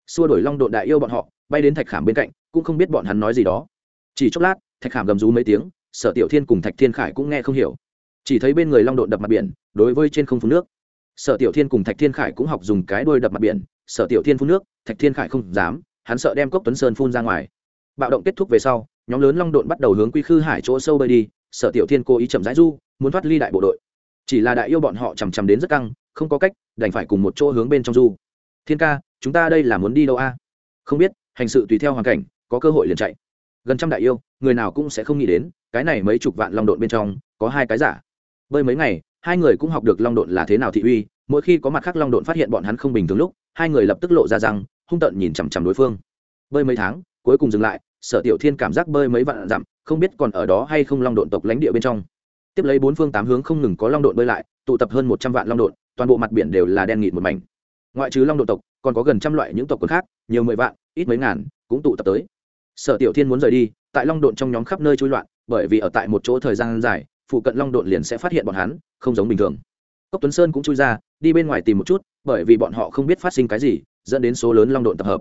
Xua đổi long Độ đại yêu bọn họ, bay đến thạch khảm bên cạnh, cũng không biết bọn hắn nói gì đó. Chỉ chốc lát, thạch khảm gầm rú mấy tiếng, sở tiểu thiên cùng thạch thiên khải cũng nghe không hiểu. Chỉ thấy bên người long Độ đập mặt biển, đối với trên không phun nước. Sở tiểu thiên cùng thạch thiên khải cũng học dùng cái đuôi đập mặt biển, sở tiểu thiên phun nước, thạch thiên khải không dám, hắn sợ đem cốc tuấn sơn phun ra ngoài. Bạo động kết thúc về sau nhóm lớn long độn bắt đầu hướng quy khư hải chỗ sâu bơi đi, sở tiểu thiên cố ý chậm rãi du, muốn thoát ly đại bộ đội. Chỉ là đại yêu bọn họ chằm chằm đến rất căng, không có cách, đành phải cùng một chỗ hướng bên trong du. Thiên ca, chúng ta đây là muốn đi đâu a? Không biết, hành sự tùy theo hoàn cảnh, có cơ hội liền chạy. Gần trăm đại yêu, người nào cũng sẽ không nghĩ đến, cái này mấy chục vạn long độn bên trong, có hai cái giả. Bơi mấy ngày, hai người cũng học được long độn là thế nào thị uy, mỗi khi có mặt khác long độn phát hiện bọn hắn không bình thường lúc, hai người lập tức lộ ra rằng hung tợn nhìn chằm chằm đối phương. Bơi mấy tháng, cuối cùng dừng lại sở tiểu thiên cảm giác bơi mấy vạn dặm, không biết còn ở đó hay không long độn tộc lãnh địa bên trong. Tiếp lấy bốn phương tám hướng không ngừng có long độn bơi lại, tụ tập hơn một trăm vạn long độn, toàn bộ mặt biển đều là đen nghịt một mảnh. Ngoại trừ long độn tộc, còn có gần trăm loại những tộc quần khác, nhiều mười vạn, ít mấy ngàn, cũng tụ tập tới. Sở tiểu thiên muốn rời đi, tại long độn trong nhóm khắp nơi trôi loạn, bởi vì ở tại một chỗ thời gian dài, phụ cận long độn liền sẽ phát hiện bọn hắn, không giống bình thường. Cốc tuấn sơn cũng chui ra, đi bên ngoài tìm một chút, bởi vì bọn họ không biết phát sinh cái gì, dẫn đến số lớn long độn tập hợp.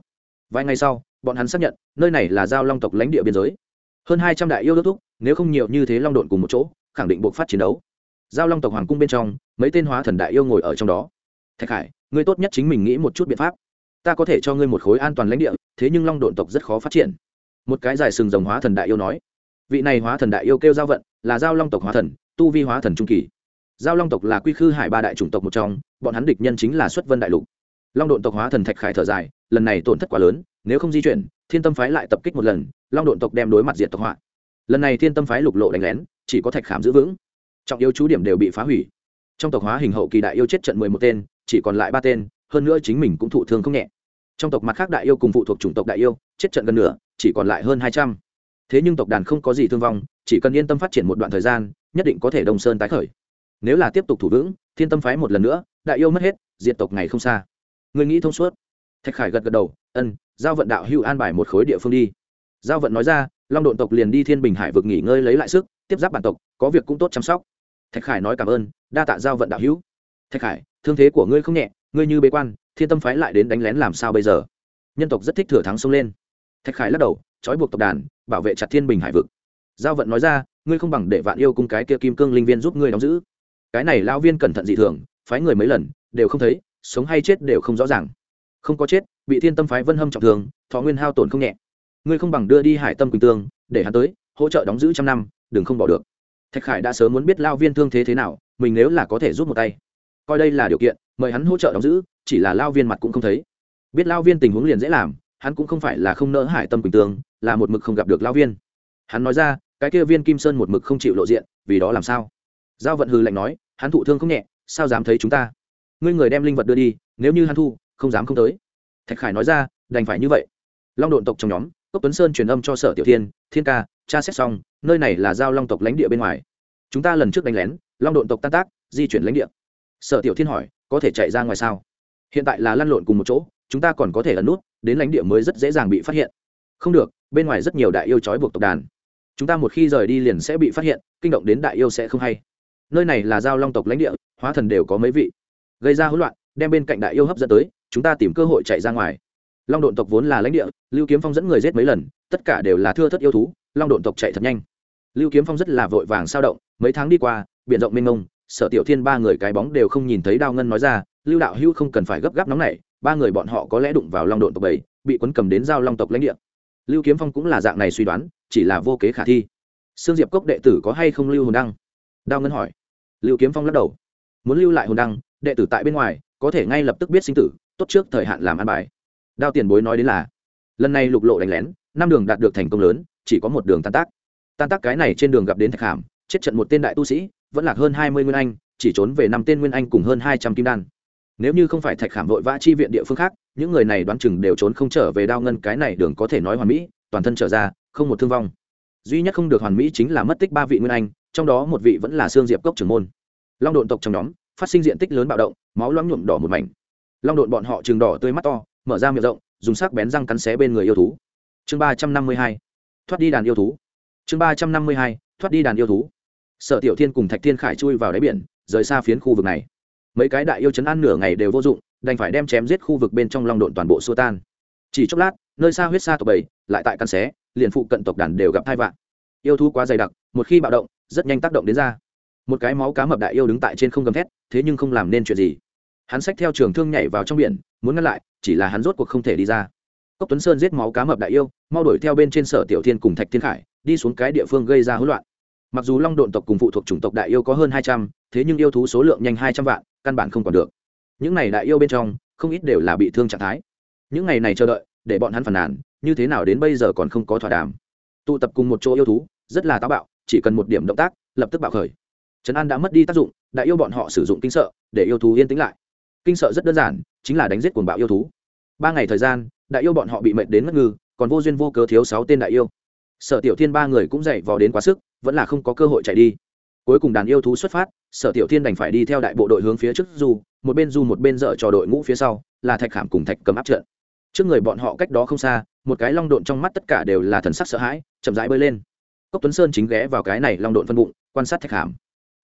Vài ngày sau bọn hắn xác nhận, nơi này là giao long tộc lãnh địa biên giới. Hơn hai trăm đại yêu đốc thúc, nếu không nhiều như thế long độn cùng một chỗ, khẳng định buộc phát chiến đấu. Giao long tộc hoàng cung bên trong, mấy tên hóa thần đại yêu ngồi ở trong đó. Thạch hải ngươi tốt nhất chính mình nghĩ một chút biện pháp. Ta có thể cho ngươi một khối an toàn lãnh địa, thế nhưng long độn tộc rất khó phát triển. Một cái dài sừng rồng hóa thần đại yêu nói. Vị này hóa thần đại yêu kêu giao vận, là giao long tộc hóa thần, tu vi hóa thần trung kỳ. Giao long tộc là quy khư hải ba đại chủng tộc một trong, bọn hắn địch nhân chính là xuất vân đại lục. Long độn tộc hóa thần thạch khải thở dài lần này tổn thất quá lớn, nếu không di chuyển, thiên tâm phái lại tập kích một lần, long độn tộc đem đối mặt diệt tộc họa. Lần này thiên tâm phái lục lộ đánh lén, chỉ có thạch khảm giữ vững. Trọng yếu chú điểm đều bị phá hủy. Trong tộc hóa hình hậu kỳ đại yêu chết trận mười một tên, chỉ còn lại ba tên, hơn nữa chính mình cũng thụ thương không nhẹ. Trong tộc mặt khác đại yêu cùng phụ thuộc chủng tộc đại yêu, chết trận gần nửa, chỉ còn lại hơn hai trăm. Thế nhưng tộc đàn không có gì thương vong, chỉ cần yên tâm phát triển một đoạn thời gian, nhất định có thể đông sơn tái khởi. Nếu là tiếp tục thủ vững, thiên tâm phái một lần nữa, đại yêu mất hết, diệt tộc ngày không xa. Người nghĩ thông suốt thạch khải gật gật đầu, ân, giao vận đạo hưu an bài một khối địa phương đi. Giao vận nói ra, long độn tộc liền đi thiên bình hải vực nghỉ ngơi lấy lại sức, tiếp giáp bản tộc, có việc cũng tốt chăm sóc. Thạch khải nói cảm ơn, đa tạ giao vận đạo hữu thạch khải, thương thế của ngươi không nhẹ, ngươi như bế quan, thiên tâm phái lại đến đánh lén làm sao bây giờ? Nhân tộc rất thích thừa thắng xông lên. Thạch khải lắc đầu, trói buộc tộc đàn, bảo vệ chặt thiên bình hải vực. Giao vận nói ra, ngươi không bằng để vạn yêu cung cái kia kim cương linh viên giúp ngươi đóng giữ. Cái này lao viên cẩn thận dị thường, phái người mấy lần, đều không thấy, sống hay chết đều không rõ ràng không có chết, bị thiên tâm phái vân hâm trọng thương, thọ nguyên hao tổn không nhẹ. Ngươi không bằng đưa đi hải tâm quỳnh tương, để hắn tới, hỗ trợ đóng giữ trăm năm, đừng không bỏ được. Thạch khải đã sớm muốn biết lao viên thương thế thế nào, mình nếu là có thể giúp một tay, coi đây là điều kiện, mời hắn hỗ trợ đóng giữ, chỉ là lao viên mặt cũng không thấy. Biết lao viên tình huống liền dễ làm, hắn cũng không phải là không nỡ hải tâm quỳnh tương, là một mực không gặp được lao viên. Hắn nói ra, cái kia viên kim sơn một mực không chịu lộ diện, vì đó làm sao? Giao vận hư lạnh nói, hắn thụ thương không nhẹ, sao dám thấy chúng ta? Ngươi người đem linh vật đưa đi, nếu như hắn thu không dám không tới. Thạch khải nói ra, đành phải như vậy. Long độn tộc trong nhóm, cốc tuấn sơn truyền âm cho sở tiểu thiên thiên ca, cha xét xong, nơi này là giao long tộc lãnh địa bên ngoài. Chúng ta lần trước đánh lén, long độn tộc tan tác, di chuyển lãnh địa. Sở tiểu thiên hỏi, có thể chạy ra ngoài sao? Hiện tại là lăn lộn cùng một chỗ, chúng ta còn có thể ẩn nút, đến lãnh địa mới rất dễ dàng bị phát hiện. Không được, bên ngoài rất nhiều đại yêu trói buộc tộc đàn. Chúng ta một khi rời đi liền sẽ bị phát hiện, kinh động đến đại yêu sẽ không hay. Nơi này là giao long tộc lãnh địa, hóa thần đều có mấy vị. Gây ra hỗn loạn, đem bên cạnh đại yêu hấp dẫn tới chúng ta tìm cơ hội chạy ra ngoài. Long độn tộc vốn là lãnh địa, lưu kiếm phong dẫn người giết mấy lần, tất cả đều là thưa thất yêu thú, long độn tộc chạy thật nhanh. Lưu kiếm phong rất là vội vàng sao động, mấy tháng đi qua, biển rộng mênh mông, sở tiểu thiên ba người cái bóng đều không nhìn thấy đao ngân nói ra, lưu đạo hưu không cần phải gấp gáp nóng này ba người bọn họ có lẽ đụng vào long độn tộc bảy, bị quấn cầm đến giao long tộc lãnh địa. Lưu kiếm phong cũng là dạng này suy đoán, chỉ là vô kế khả thi. Sương diệp cốc đệ tử có hay không lưu hồn đăng? Đao ngân hỏi. Lưu kiếm phong lắc đầu. Muốn lưu lại hồn đăng, đệ tử tại bên ngoài có thể ngay lập tức biết sinh tử, tốt trước thời hạn làm ăn bài. Đao tiền bối nói đến là, lần này lục lộ đánh lén, năm đường đạt được thành công lớn, chỉ có một đường tan tác. Tan tác cái này trên đường gặp đến thạch hàm, chết trận một tên đại tu sĩ, vẫn lạc hơn hai mươi nguyên anh, chỉ trốn về năm tên nguyên anh cùng hơn hai trăm kim đan. Nếu như không phải thạch khảm vội vã chi viện địa phương khác, những người này đoán chừng đều trốn không trở về đao ngân cái này đường có thể nói hoàn mỹ, toàn thân trở ra, không một thương vong. Duy nhất không được hoàn mỹ chính là mất tích ba vị nguyên anh, trong đó một vị vẫn là xương diệp cốc trưởng môn. Long độn tộc trong nhóm phát sinh diện tích lớn bạo động, máu loãng nhuộm đỏ một mảnh. Long độn bọn họ trường đỏ tươi mắt to, mở ra miệng rộng, dùng sắc bén răng cắn xé bên người yêu thú. Chương ba trăm năm mươi hai, thoát đi đàn yêu thú. Chương ba trăm năm mươi hai, thoát đi đàn yêu thú. Sở tiểu thiên cùng thạch thiên khải chui vào đáy biển, rời xa phiến khu vực này. Mấy cái đại yêu chấn ăn nửa ngày đều vô dụng, đành phải đem chém giết khu vực bên trong long độn toàn bộ xua tan. Chỉ chốc lát, nơi xa huyết xa tộc bầy lại tại căn xé, liền phụ cận tộc đàn đều gặp hai vạn yêu thú quá dày đặc, một khi bạo động, rất nhanh tác động đến ra một cái máu cá mập đại yêu đứng tại trên không gầm thét, thế nhưng không làm nên chuyện gì. Hắn xách theo trường thương nhảy vào trong biển, muốn ngăn lại, chỉ là hắn rốt cuộc không thể đi ra. Cốc tuấn sơn giết máu cá mập đại yêu, mau đuổi theo bên trên sở tiểu thiên cùng thạch thiên khải, đi xuống cái địa phương gây ra hỗn loạn. Mặc dù long độn tộc cùng phụ thuộc chủng tộc đại yêu có hơn hai trăm, thế nhưng yêu thú số lượng nhanh hai trăm vạn, căn bản không còn được. Những này đại yêu bên trong, không ít đều là bị thương trạng thái. Những ngày này chờ đợi, để bọn hắn phản nàn, như thế nào đến bây giờ còn không có thỏa đàm. Tụ tập cùng một chỗ yêu thú, rất là táo bạo, chỉ cần một điểm động tác, lập tức bạo khởi trấn an đã mất đi tác dụng, đại yêu bọn họ sử dụng kinh sợ để yêu thú yên tĩnh lại. Kinh sợ rất đơn giản, chính là đánh giết cuồng bạo yêu thú. Ba ngày thời gian, đại yêu bọn họ bị mệt đến ngất ngư, còn vô duyên vô cớ thiếu sáu tên đại yêu. Sở tiểu thiên ba người cũng dậy vò đến quá sức, vẫn là không có cơ hội chạy đi. Cuối cùng đàn yêu thú xuất phát, sở tiểu thiên đành phải đi theo đại bộ đội hướng phía trước du, một bên du một bên dở trò đội ngũ phía sau, là thạch khảm cùng thạch cầm áp trận. Trước người bọn họ cách đó không xa, một cái long độn trong mắt tất cả đều là thần sắc sợ hãi, chậm rãi bơi lên. Cốc tuấn sơn chính ghé vào cái này long độn phân bụng, quan sát thạch khảm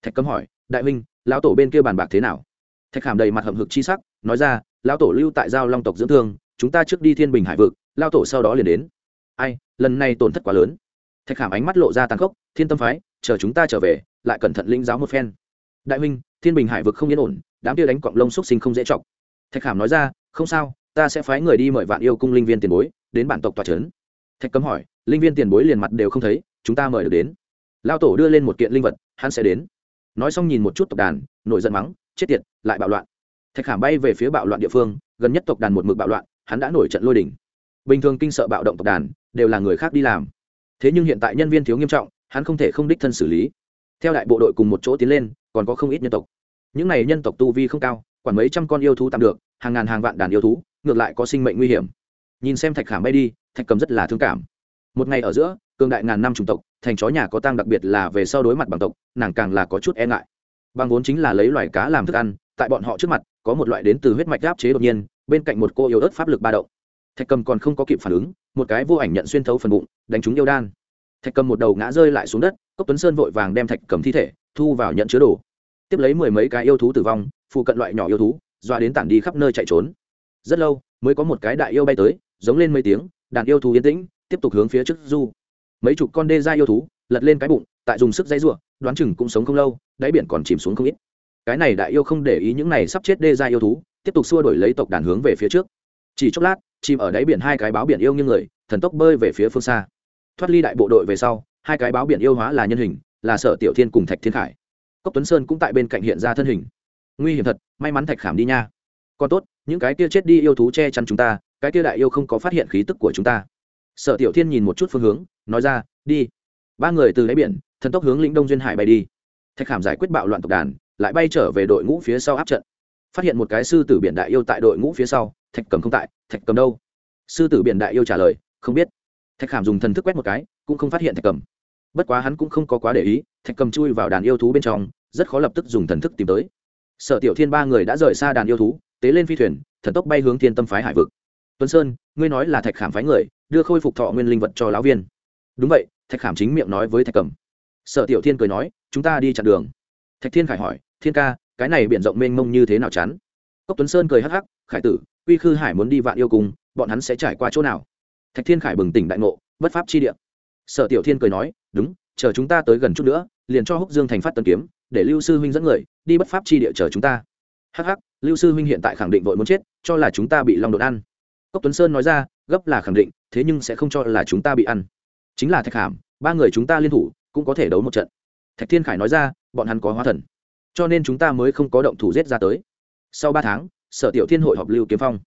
thạch cấm hỏi, đại huynh, lão tổ bên kia bàn bạc thế nào? Thạch hàm đầy mặt hậm hực chi sắc, nói ra, lão tổ lưu tại giao long tộc dưỡng thương, chúng ta trước đi thiên bình hải vực lao tổ sau đó liền đến. Ai, lần này tổn thất quá lớn. Thạch hàm ánh mắt lộ ra tàn khốc, thiên tâm phái, chờ chúng ta trở về, lại cẩn thận linh giáo một phen. Đại huynh, thiên bình hải vực không yên ổn, đám kia đánh cọng lông xúc sinh không dễ chọc. Thạch hàm nói ra, không sao, ta sẽ phái người đi mời vạn yêu cung linh viên tiền bối, đến bản tộc tòa trấn. Thạch cấm hỏi, linh viên tiền bối liền mặt đều không thấy, chúng ta mời được đến. Lao tổ đưa lên một kiện linh vật, hắn sẽ đến nói xong nhìn một chút tộc đàn, nổi giận mắng, chết tiệt, lại bạo loạn. Thạch khảm bay về phía bạo loạn địa phương, gần nhất tộc đàn một mực bạo loạn, hắn đã nổi trận lôi đỉnh bình thường kinh sợ bạo động tộc đàn, đều là người khác đi làm. Thế nhưng hiện tại nhân viên thiếu nghiêm trọng, hắn không thể không đích thân xử lý. Theo đại bộ đội cùng một chỗ tiến lên, còn có không ít nhân tộc. Những này nhân tộc tu vi không cao, quản mấy trăm con yêu thú tạm được, hàng ngàn hàng vạn đàn yêu thú, ngược lại có sinh mệnh nguy hiểm. Nhìn xem thạch khảm bay đi, thạch cầm rất là thương cảm. Một ngày ở giữa cường đại ngàn năm chủng tộc, thành chó nhà có tăng đặc biệt là về sau đối mặt bằng tộc, nàng càng là có chút e ngại. Bằng vốn chính là lấy loài cá làm thức ăn, tại bọn họ trước mặt, có một loại đến từ huyết mạch áp chế đột nhiên, bên cạnh một cô yếu ớt pháp lực ba động. Thạch cầm còn không có kịp phản ứng, một cái vô ảnh nhận xuyên thấu phần bụng, đánh trúng yêu đan. Thạch cầm một đầu ngã rơi lại xuống đất, cốc tuấn sơn vội vàng đem thạch cầm thi thể thu vào nhận chứa đồ. Tiếp lấy mười mấy cái yêu thú tử vong, phụ cận loại nhỏ yêu thú doa đến tản đi khắp nơi chạy trốn. Rất lâu, mới có một cái đại yêu bay tới, giống lên mấy tiếng, đàn yêu thú yên tĩnh, tiếp tục hướng phía trước du mấy chục con đê ra yêu thú lật lên cái bụng, tại dùng sức dây rụa đoán chừng cũng sống không lâu, đáy biển còn chìm xuống không ít. Cái này đại yêu không để ý những này sắp chết đê ra yêu thú, tiếp tục xua đổi lấy tộc đàn hướng về phía trước. Chỉ chốc lát, chìm ở đáy biển hai cái báo biển yêu như người, thần tốc bơi về phía phương xa. Thoát ly đại bộ đội về sau, hai cái báo biển yêu hóa là nhân hình, là sở tiểu thiên cùng thạch thiên khải. Cốc tuấn sơn cũng tại bên cạnh hiện ra thân hình. Nguy hiểm thật, may mắn thạch khảm đi nha. Còn tốt, những cái kia chết đi yêu thú che chắn chúng ta, cái kia đại yêu không có phát hiện khí tức của chúng ta. Sở tiểu thiên nhìn một chút phương hướng nói ra, đi. Ba người từ đáy biển, thần tốc hướng lĩnh đông duyên hải bay đi. Thạch khảm giải quyết bạo loạn tộc đàn, lại bay trở về đội ngũ phía sau áp trận. Phát hiện một cái sư tử biển đại yêu tại đội ngũ phía sau, thạch cầm không tại, thạch cầm đâu? Sư tử biển đại yêu trả lời, không biết. Thạch khảm dùng thần thức quét một cái, cũng không phát hiện thạch cầm. Bất quá hắn cũng không có quá để ý, thạch cầm chui vào đàn yêu thú bên trong, rất khó lập tức dùng thần thức tìm tới. Sở tiểu thiên ba người đã rời xa đàn yêu thú, tế lên phi thuyền, thần tốc bay hướng thiên tâm phái hải vực. Tuấn sơn, ngươi nói là thạch khảm phái người, đưa khôi phục thọ nguyên linh vật cho lão viên đúng vậy, thạch khảm chính miệng nói với thạch cầm. Sở tiểu thiên cười nói, chúng ta đi chặn đường. Thạch thiên khải hỏi, thiên ca, cái này biển rộng mênh mông như thế nào chán cốc tuấn sơn cười hắc hắc, khải tử uy khư hải muốn đi vạn yêu cùng, bọn hắn sẽ trải qua chỗ nào? Thạch thiên khải bừng tỉnh đại ngộ, bất pháp chi địa. Sở tiểu thiên cười nói, đúng, chờ chúng ta tới gần chút nữa, liền cho húc dương thành phát tân kiếm, để lưu sư huynh dẫn người, đi bất pháp chi địa chờ chúng ta. Hắc hắc, lưu sư huynh hiện tại khẳng định vội muốn chết, cho là chúng ta bị long đột ăn. Cốc tuấn sơn nói ra, gấp là khẳng định, thế nhưng sẽ không cho là chúng ta bị ăn chính là thạch hàm ba người chúng ta liên thủ, cũng có thể đấu một trận. Thạch thiên khải nói ra, bọn hắn có hóa thần, cho nên chúng ta mới không có động thủ giết ra tới. Sau ba tháng, sở tiểu thiên hội họp lưu kiếm phong.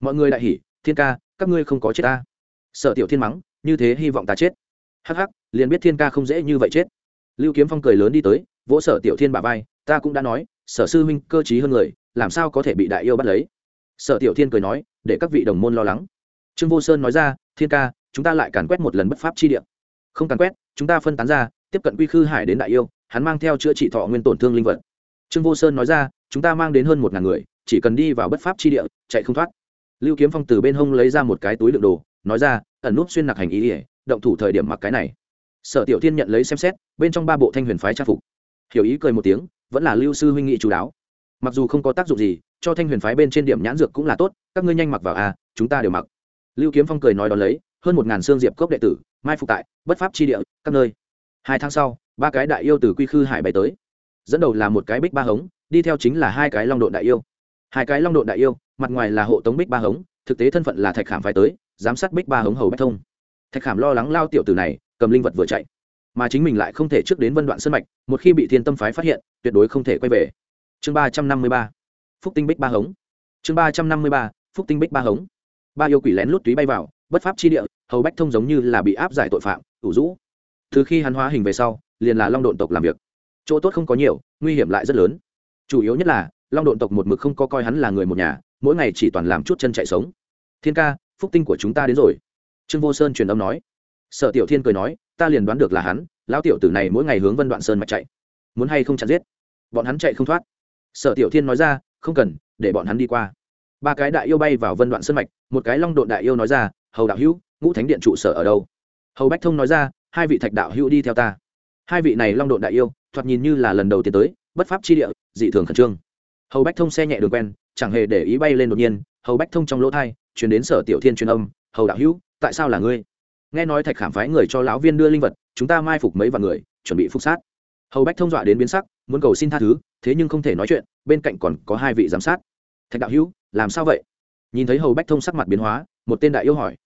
Mọi người đại hỉ, thiên ca, các ngươi không có chết ta. Sở tiểu thiên mắng, như thế hy vọng ta chết. Hắc hắc, liền biết thiên ca không dễ như vậy chết. Lưu kiếm phong cười lớn đi tới, vỗ sở tiểu thiên bà vai, ta cũng đã nói, sở sư huynh cơ t hơn người, làm sao có thể bị đại yêu bắt lấy? Sở tiểu thiên cười nói, để các vị đồng môn lo lắng. Trương vô sơn nói ra, thiên ca chúng ta lại càn quét một lần bất pháp chi địa. Không càn quét, chúng ta phân tán ra, tiếp cận quy khư hải đến đại yêu, hắn mang theo chữa trị thọ nguyên tổn thương linh vật. Trương vô sơn nói ra, chúng ta mang đến hơn một ngàn người, chỉ cần đi vào bất pháp chi địa, chạy không thoát. Lưu kiếm phong từ bên hông lấy ra một cái túi đựng đồ, nói ra, ẩn nút xuyên nặc hành ý ỉa động thủ thời điểm mặc cái này. Sở tiểu thiên nhận lấy xem xét, bên trong ba bộ thanh huyền phái trang phục. Hiểu ý cười một tiếng, vẫn là lưu sư huynh nghị chú đáo. Mặc dù không có tác dụng gì, cho thanh huyền phái bên trên điểm nhãn dược cũng là tốt, các ngươi nhanh mặc vào à chúng ta đều mặc. Lưu kiếm phong cười nói đón lấy hơn một ngàn xương diệp cốc đệ tử, mai phục tại, bất pháp chi địa, các nơi. Hai tháng sau, ba cái đại yêu từ quy khư hải bày tới. Dẫn đầu là một cái bích ba hống, đi theo chính là hai cái long độn đại yêu. Hai cái long độn đại yêu, mặt ngoài là hộ tống bích ba hống, thực tế thân phận là thạch khảm phải tới, giám sát bích ba hống hầu bách thông. Thạch khảm lo lắng lao tiểu tử này, cầm linh vật vừa chạy. Mà chính mình lại không thể trước đến vân đoạn sân mạch, một khi bị thiên tâm phái phát hiện, tuyệt đối không thể quay về. Chương ba trăm năm mươi ba, phúc tinh bích ba hống. Chương ba trăm năm mươi ba, phúc tinh bích ba hống. Ba yêu quỷ lén lút túy bay vào, bất pháp chi địa hầu bách thông giống như là bị áp giải tội phạm, ủ rũ. Từ khi hắn hóa hình về sau, liền là long độn tộc làm việc. Chỗ tốt không có nhiều, nguy hiểm lại rất lớn. Chủ yếu nhất là, long độn tộc một mực không có coi hắn là người một nhà, mỗi ngày chỉ toàn làm chút chân chạy sống. Thiên ca, phúc tinh của chúng ta đến rồi. Trương vô sơn truyền âm nói. Sở tiểu thiên cười nói, ta liền đoán được là hắn, lão tiểu tử này mỗi ngày hướng vân đoạn sơn mạch chạy. Muốn hay không chặn giết? Bọn hắn chạy không thoát. Sở tiểu thiên nói ra, không cần, để bọn hắn đi qua. Ba cái đại yêu bay vào vân đoạn sơn mạch, một cái long độn đại yêu nói ra, hầu đạo hữu ngũ thánh điện trụ sở ở đâu? Hầu bách thông nói ra, hai vị thạch đạo hữu đi theo ta. Hai vị này long độn đại yêu, thoạt nhìn như là lần đầu tiên tới, bất pháp chi địa, dị thường khẩn trương. Hầu bách thông xe nhẹ đường quen, chẳng hề để ý bay lên đột nhiên, hầu bách thông trong lỗ thai, chuyển đến sở tiểu thiên truyền âm, hầu đạo hữu, tại sao là ngươi? Nghe nói thạch khảm phái người cho lão viên đưa linh vật, chúng ta mai phục mấy vạn người, chuẩn bị phục sát. Hầu bách thông dọa đến biến sắc, muốn cầu xin tha thứ, thế nhưng không thể nói chuyện, bên cạnh còn có hai vị giám sát. Thạch đạo hữu, làm sao vậy? Nhìn thấy hầu bách thông sắc mặt biến hóa, một tên đại yêu hỏi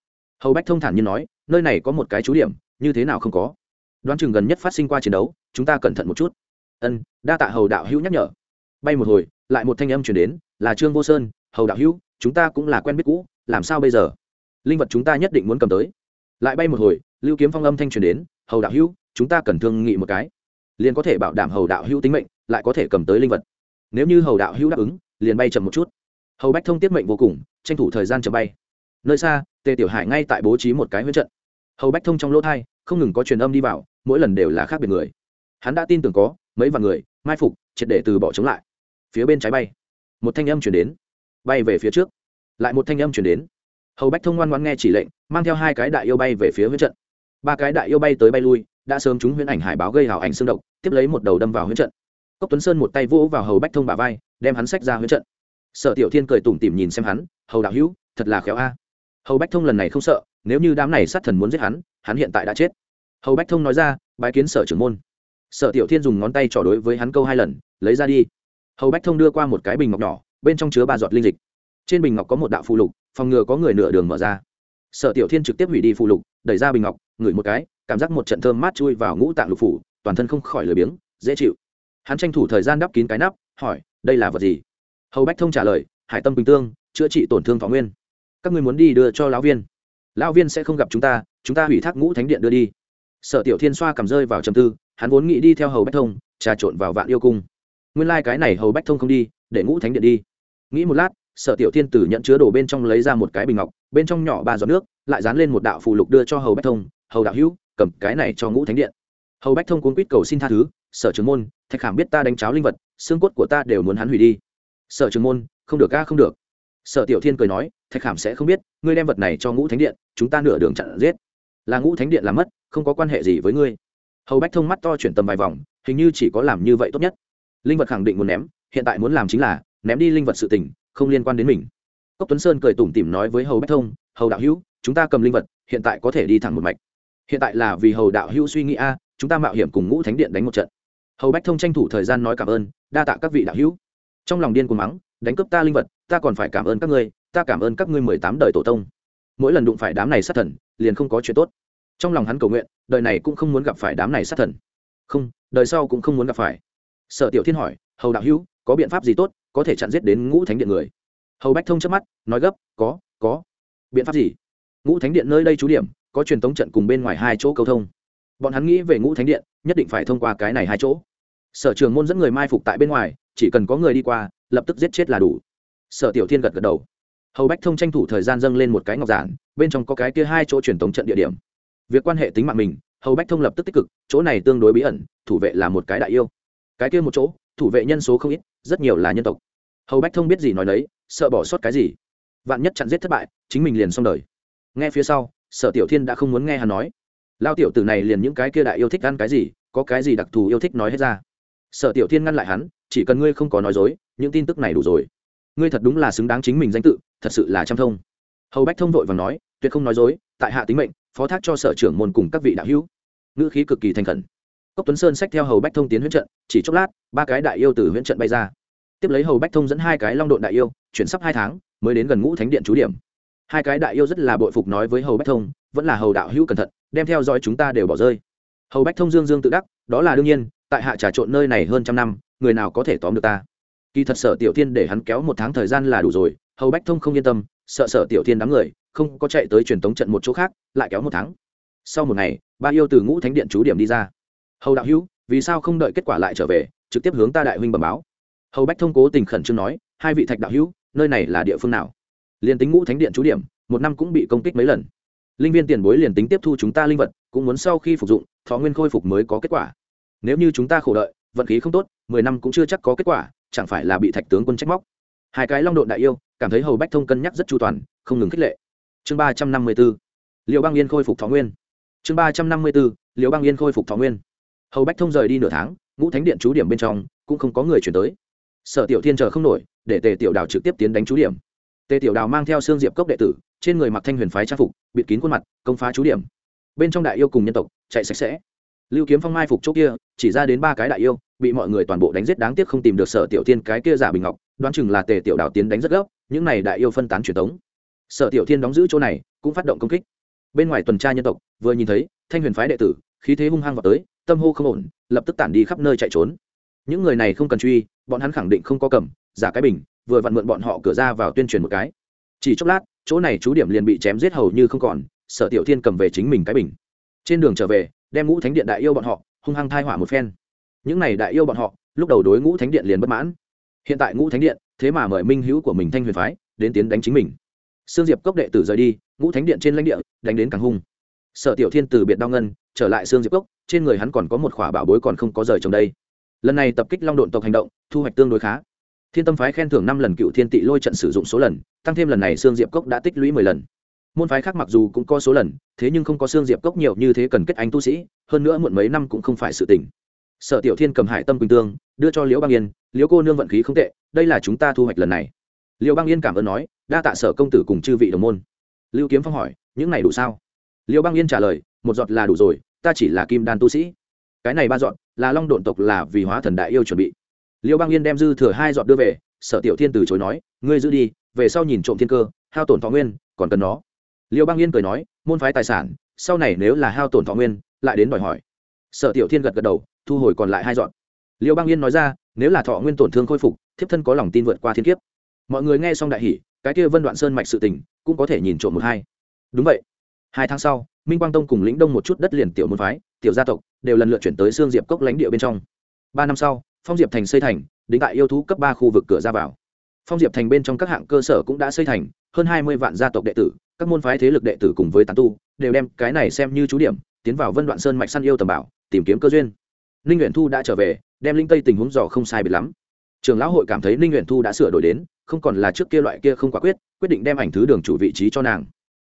hầu bách thông thản như nói, nơi này có một cái chú điểm, như thế nào không có? Đoán chừng gần nhất phát sinh qua chiến đấu, chúng ta cẩn thận một chút. Ân, đa tạ hầu đạo hữu nhắc nhở. Bay một hồi, lại một thanh âm chuyển đến, là trương vô sơn, hầu đạo hữu, chúng ta cũng là quen biết cũ, làm sao bây giờ? Linh vật chúng ta nhất định muốn cầm tới. Lại bay một hồi, lưu kiếm phong âm thanh truyền đến, hầu đạo hữu, chúng ta cần thương nghị một cái. Liền có thể bảo đảm hầu đạo hữu tính mệnh, lại có thể cầm tới linh vật. Nếu như hầu đạo hữu đáp ứng, liền bay chậm một chút. Hầu bách thông tiếp mệnh vô cùng, tranh thủ thời gian chậm bay nơi xa, tề tiểu hải ngay tại bố trí một cái huyết trận. Hầu bách thông trong lỗ thai, không ngừng có truyền âm đi vào, mỗi lần đều là khác biệt người. Hắn đã tin tưởng có mấy vạn người, mai phục, triệt để từ bỏ chống lại. Phía bên trái bay, một thanh âm chuyển đến. Bay về phía trước, lại một thanh âm chuyển đến. Hầu bách thông ngoan ngoan nghe chỉ lệnh, mang theo hai cái đại yêu bay về phía huyễn trận. Ba cái đại yêu bay tới bay lui, đã sớm chúng huyễn ảnh hải báo gây hào ảnh xương độc, tiếp lấy một đầu đâm vào huyễn trận. Cốc tuấn sơn một tay vỗ vào hầu bách thông bả vai, đem hắn sách ra huyễn trận. Sở tiểu thiên cười tủm tỉm nhìn xem hắn, hầu đạo hữu, thật là khéo a hầu bách thông lần này không sợ, nếu như đám này sát thần muốn giết hắn hắn hiện tại đã chết. Hầu bách thông nói ra, bái kiến sở trưởng môn. Sở tiểu thiên dùng ngón tay trỏ đối với hắn câu hai lần, lấy ra đi. Hầu bách thông đưa qua một cái bình ngọc nhỏ, bên trong chứa ba giọt linh dịch. Trên bình ngọc có một đạo phù lục, phòng ngừa có người nửa đường mở ra. Sở tiểu thiên trực tiếp hủy đi phù lục, đẩy ra bình ngọc, ngửi một cái, cảm giác một trận thơm mát chui vào ngũ tạng lục phủ, toàn thân không khỏi lười biếng, dễ chịu. Hắn tranh thủ thời gian đắp kín cái nắp, hỏi, đây là vật gì? Hầu bách thông trả lời, hải tâm bình tương, chữa trị tổn thương thọ nguyên các ngươi muốn đi đưa cho lão viên. Lão viên sẽ không gặp chúng ta chúng ta hủy thác ngũ thánh điện đưa đi. Sở tiểu thiên xoa cầm rơi vào trầm tư, hắn vốn nghĩ đi theo hầu bách thông, trà trộn vào vạn yêu cung. Nguyên lai、like、cái này hầu bách thông không đi, để ngũ thánh điện đi. Nghĩ một lát, sở tiểu thiên tử nhận chứa đồ bên trong lấy ra một cái bình ngọc, bên trong nhỏ ba giọt nước, lại dán lên một đạo phù lục đưa cho hầu bách thông, hầu đạo hữu, cầm cái này cho ngũ thánh điện. Hầu bách thông cuốn quýt cầu xin tha thứ, sở trường môn, thạch khảm biết ta đánh cháo linh vật, xương cốt của ta đều muốn hắn hủy đi. Sở trường môn, không được ca không được sở tiểu thiên cười nói, thạch khảm sẽ không biết, ngươi đem vật này cho ngũ thánh điện, chúng ta nửa đường chặn giết. Là ngũ thánh điện làm mất, không có quan hệ gì với ngươi. Hầu bách thông mắt to chuyển tầm vài vòng, hình như chỉ có làm như vậy tốt nhất. Linh vật khẳng định muốn ném, hiện tại muốn làm chính là ném đi linh vật sự tình, không liên quan đến mình. Cốc tuấn sơn cười tủm tỉm nói với hầu bách thông, hầu đạo hữu, chúng ta cầm linh vật, hiện tại có thể đi thẳng một mạch. Hiện tại là vì hầu đạo hữu suy nghĩ a, chúng ta mạo hiểm cùng ngũ thánh điện đánh một trận. Hầu bách thông tranh thủ thời gian nói cảm ơn, đa tạ các vị đạo hữu. Trong lòng điên cuồng mắng đánh cướp ta linh vật, ta còn phải cảm ơn các ngươi, ta cảm ơn các ngươi mười tám đời tổ tông. Mỗi lần đụng phải đám này sát thần, liền không có chuyện tốt. Trong lòng hắn cầu nguyện, đời này cũng không muốn gặp phải đám này sát thần. Không, đời sau cũng không muốn gặp phải. Sở tiểu thiên hỏi, hầu đạo hữu, có biện pháp gì tốt có thể chặn giết đến ngũ thánh điện người? Hầu bách thông trước mắt, nói gấp, có có. Biện pháp gì? Ngũ thánh điện nơi đây trú điểm, có truyền tống trận cùng bên ngoài hai chỗ cầu thông. Bọn hắn nghĩ về ngũ thánh điện, nhất định phải thông qua cái này hai chỗ. Sở trường môn dẫn người mai phục tại bên ngoài, chỉ cần có người đi qua lập tức giết chết là đủ. Sở tiểu thiên gật gật đầu. Hầu bách thông tranh thủ thời gian dâng lên một cái ngọc giản, bên trong có cái kia hai chỗ truyền tống trận địa điểm. Việc quan hệ tính mạng mình, hầu bách thông lập tức tích cực, chỗ này tương đối bí ẩn, thủ vệ là một cái đại yêu. Cái kia một chỗ, thủ vệ nhân số không ít, rất nhiều là nhân tộc. Hầu bách thông biết gì nói đấy sợ bỏ sót cái gì. Vạn nhất chặn giết thất bại, chính mình liền xong đời. Nghe phía sau, sở tiểu thiên đã không muốn nghe hắn nói. Lao tiểu tử này liền những cái kia đại yêu thích ăn cái gì, có cái gì đặc thù yêu thích nói hết ra. Sở tiểu thiên ngăn lại hắn chỉ cần ngươi không có nói dối, những tin tức này đủ rồi. Ngươi thật đúng là xứng đáng chính mình danh tự, thật sự là trăm thông. Hầu bách thông vội và nói, tuyệt không nói dối, tại hạ tính mệnh, phó thác cho sở trưởng môn cùng các vị đạo hữu. Ngữ khí cực kỳ thành khẩn. Cốc tuấn sơn xách theo hầu bách thông tiến huyễn trận, chỉ chốc lát, ba cái đại yêu từ huyễn trận bay ra. Tiếp lấy hầu bách thông dẫn hai cái long độn đại yêu, chuyển sắp hai tháng, mới đến gần ngũ thánh điện trú điểm. Hai cái đại yêu rất là bội phục nói với hầu bách thông, vẫn là hầu đạo hữu cẩn thận, đem theo dõi chúng ta đều bỏ rơi. Hầu bách thông dương dương tự đắc, đó là đương nhiên, tại hạ trà trộn nơi này hơn trăm năm người nào có thể tóm được ta? Kỳ thật sở tiểu thiên để hắn kéo một tháng thời gian là đủ rồi, hầu bách thông không yên tâm, sợ sở tiểu thiên đám người không có chạy tới truyền tống trận một chỗ khác, lại kéo một tháng. Sau một ngày, ba yêu từ ngũ thánh điện chú điểm đi ra. Hầu đạo hữu, vì sao không đợi kết quả lại trở về, trực tiếp hướng ta đại huynh bẩm báo? Hầu bách thông cố tình khẩn trương nói, hai vị thạch đạo hữu, nơi này là địa phương nào? Liền tính ngũ thánh điện chú điểm, một năm cũng bị công kích mấy lần. Linh viên tiền bối liền tính tiếp thu chúng ta linh vật, cũng muốn sau khi phục dụng, thọ nguyên khôi phục mới có kết quả. Nếu như chúng ta khổ đợi, vận khí không tốt mười năm cũng chưa chắc có kết quả, chẳng phải là bị thạch tướng quân trách móc. Hai cái long độn đại yêu, cảm thấy hầu bách thông cân nhắc rất chu toàn, không ngừng khích lệ. Chương ba trăm năm mươi b ố liệu băng yên khôi phục thọ nguyên. Chương ba trăm năm mươi b ố liệu băng yên khôi phục thọ nguyên. Hầu bách thông rời đi nửa tháng, ngũ thánh điện trú điểm bên trong, cũng không có người chuyển tới. Sở tiểu thiên chờ không nổi, để tề tiểu đào trực tiếp tiến đánh trú điểm. Tề tiểu đào mang theo xương diệp cốc đệ tử, trên người mặc thanh huyền phái trang phục, bịt kín khuôn mặt, công phá trú điểm. Bên trong đại yêu cùng nhân tộc, chạy sạch sẽ. Lưu kiếm phong mai phục chỗ kia, chỉ ra đến ba cái đại yêu bị mọi người toàn bộ đánh giết đáng tiếc không tìm được sở tiểu thiên cái kia giả bình ngọc, đoán chừng là tề tiểu đào tiến đánh rất gấp, những này đại yêu phân tán truyền thống sở tiểu thiên đóng giữ chỗ này, cũng phát động công kích. Bên ngoài tuần tra nhân tộc, vừa nhìn thấy, thanh huyền phái đệ tử, khí thế hung hăng vào tới, tâm hô không ổn, lập tức tản đi khắp nơi chạy trốn. Những người này không cần truy, bọn hắn khẳng định không có cầm, giả cái bình, vừa vặn mượn bọn họ cửa ra vào tuyên truyền một cái. Chỉ chốc lát, chỗ này chú điểm liền bị chém giết hầu như không còn, sở tiểu thiên cầm về chính mình cái bình. Trên đường trở về, đem ngũ thánh điện đại yêu bọn họ, hung hăng thai hỏa một phen những này đại yêu bọn họ, lúc đầu đối ngũ thánh điện liền bất mãn. Hiện tại ngũ thánh điện, thế mà mời minh hữu của mình thanh huyền phái đến tiến đánh chính mình. Sương diệp cốc đệ tử rời đi, ngũ thánh điện trên lãnh địa, đánh đến càng hung. Sở tiểu thiên từ biệt đao ngân, trở lại sương diệp cốc, trên người hắn còn có một khỏa bảo bối còn không có rời trong đây. Lần này tập kích long độn tộc hành động, thu hoạch tương đối khá. Thiên tâm phái khen thưởng năm lần cựu thiên tị lôi trận sử dụng số lần, tăng thêm lần này sương diệp cốc đã tích lũy mười lần. Môn phái khác mặc dù cũng có số lần, thế nhưng không có sương diệp cốc nhiều như thế cần kết anh tu sĩ, hơn nữa muộn mấy năm cũng không phải sự tỉnh sở tiểu thiên cầm hải tâm quỳnh tương, đưa cho liễu bang yên, liễu cô nương vận khí không tệ, đây là chúng ta thu hoạch lần này. Liễu bang yên cảm ơn nói, đa tạ sở công tử cùng chư vị đồng môn. Lưu kiếm phong hỏi, những này đủ sao? Liễu bang yên trả lời, một giọt là đủ rồi, ta chỉ là kim đan tu sĩ. Cái này ba giọt là long độn tộc là vì hóa thần đại yêu chuẩn bị. Liễu bang yên đem dư thừa hai giọt đưa về, sở tiểu thiên từ chối nói, ngươi giữ đi, về sau nhìn trộm thiên cơ, hao tổn thọ nguyên, còn cần nó. Liễu bang yên cười nói, môn phái tài sản, sau này nếu là hao tổn thọ nguyên, lại đến đòi hỏi. Sở tiểu thiên gật gật đầu thu hồi còn lại hai dọn. Liêu băng yên nói ra, nếu là thọ nguyên tổn thương khôi phục, thiếp thân có lòng tin vượt qua thiên kiếp. Mọi người nghe xong đại hỷ cái kia vân đoạn sơn mạch sự tình, cũng có thể nhìn trộm một hai. Đúng vậy. Hai tháng sau, minh quang tông cùng lĩnh đông một chút đất liền tiểu môn phái, tiểu gia tộc, đều lần lượt chuyển tới xương diệp cốc lãnh địa bên trong. Ba năm sau, phong diệp thành xây thành, đính tại yêu thú cấp ba khu vực cửa ra vào. Phong diệp thành bên trong các hạng cơ sở cũng đã xây thành, hơn hai mươi vạn gia tộc đệ tử, các môn phái thế lực đệ tử cùng với tán tu, đều đem cái này xem như chú điểm, tiến vào vân đoạn sơn mạch săn yêu tầm bảo, tìm kiếm cơ duyên ninh nguyện thu đã trở về, đem linh tây tình huống dò không sai biệt lắm. Trường lão hội cảm thấy ninh nguyện thu đã sửa đổi đến, không còn là trước kia loại kia không quả quyết quyết định đem ảnh thứ đường chủ vị trí cho nàng.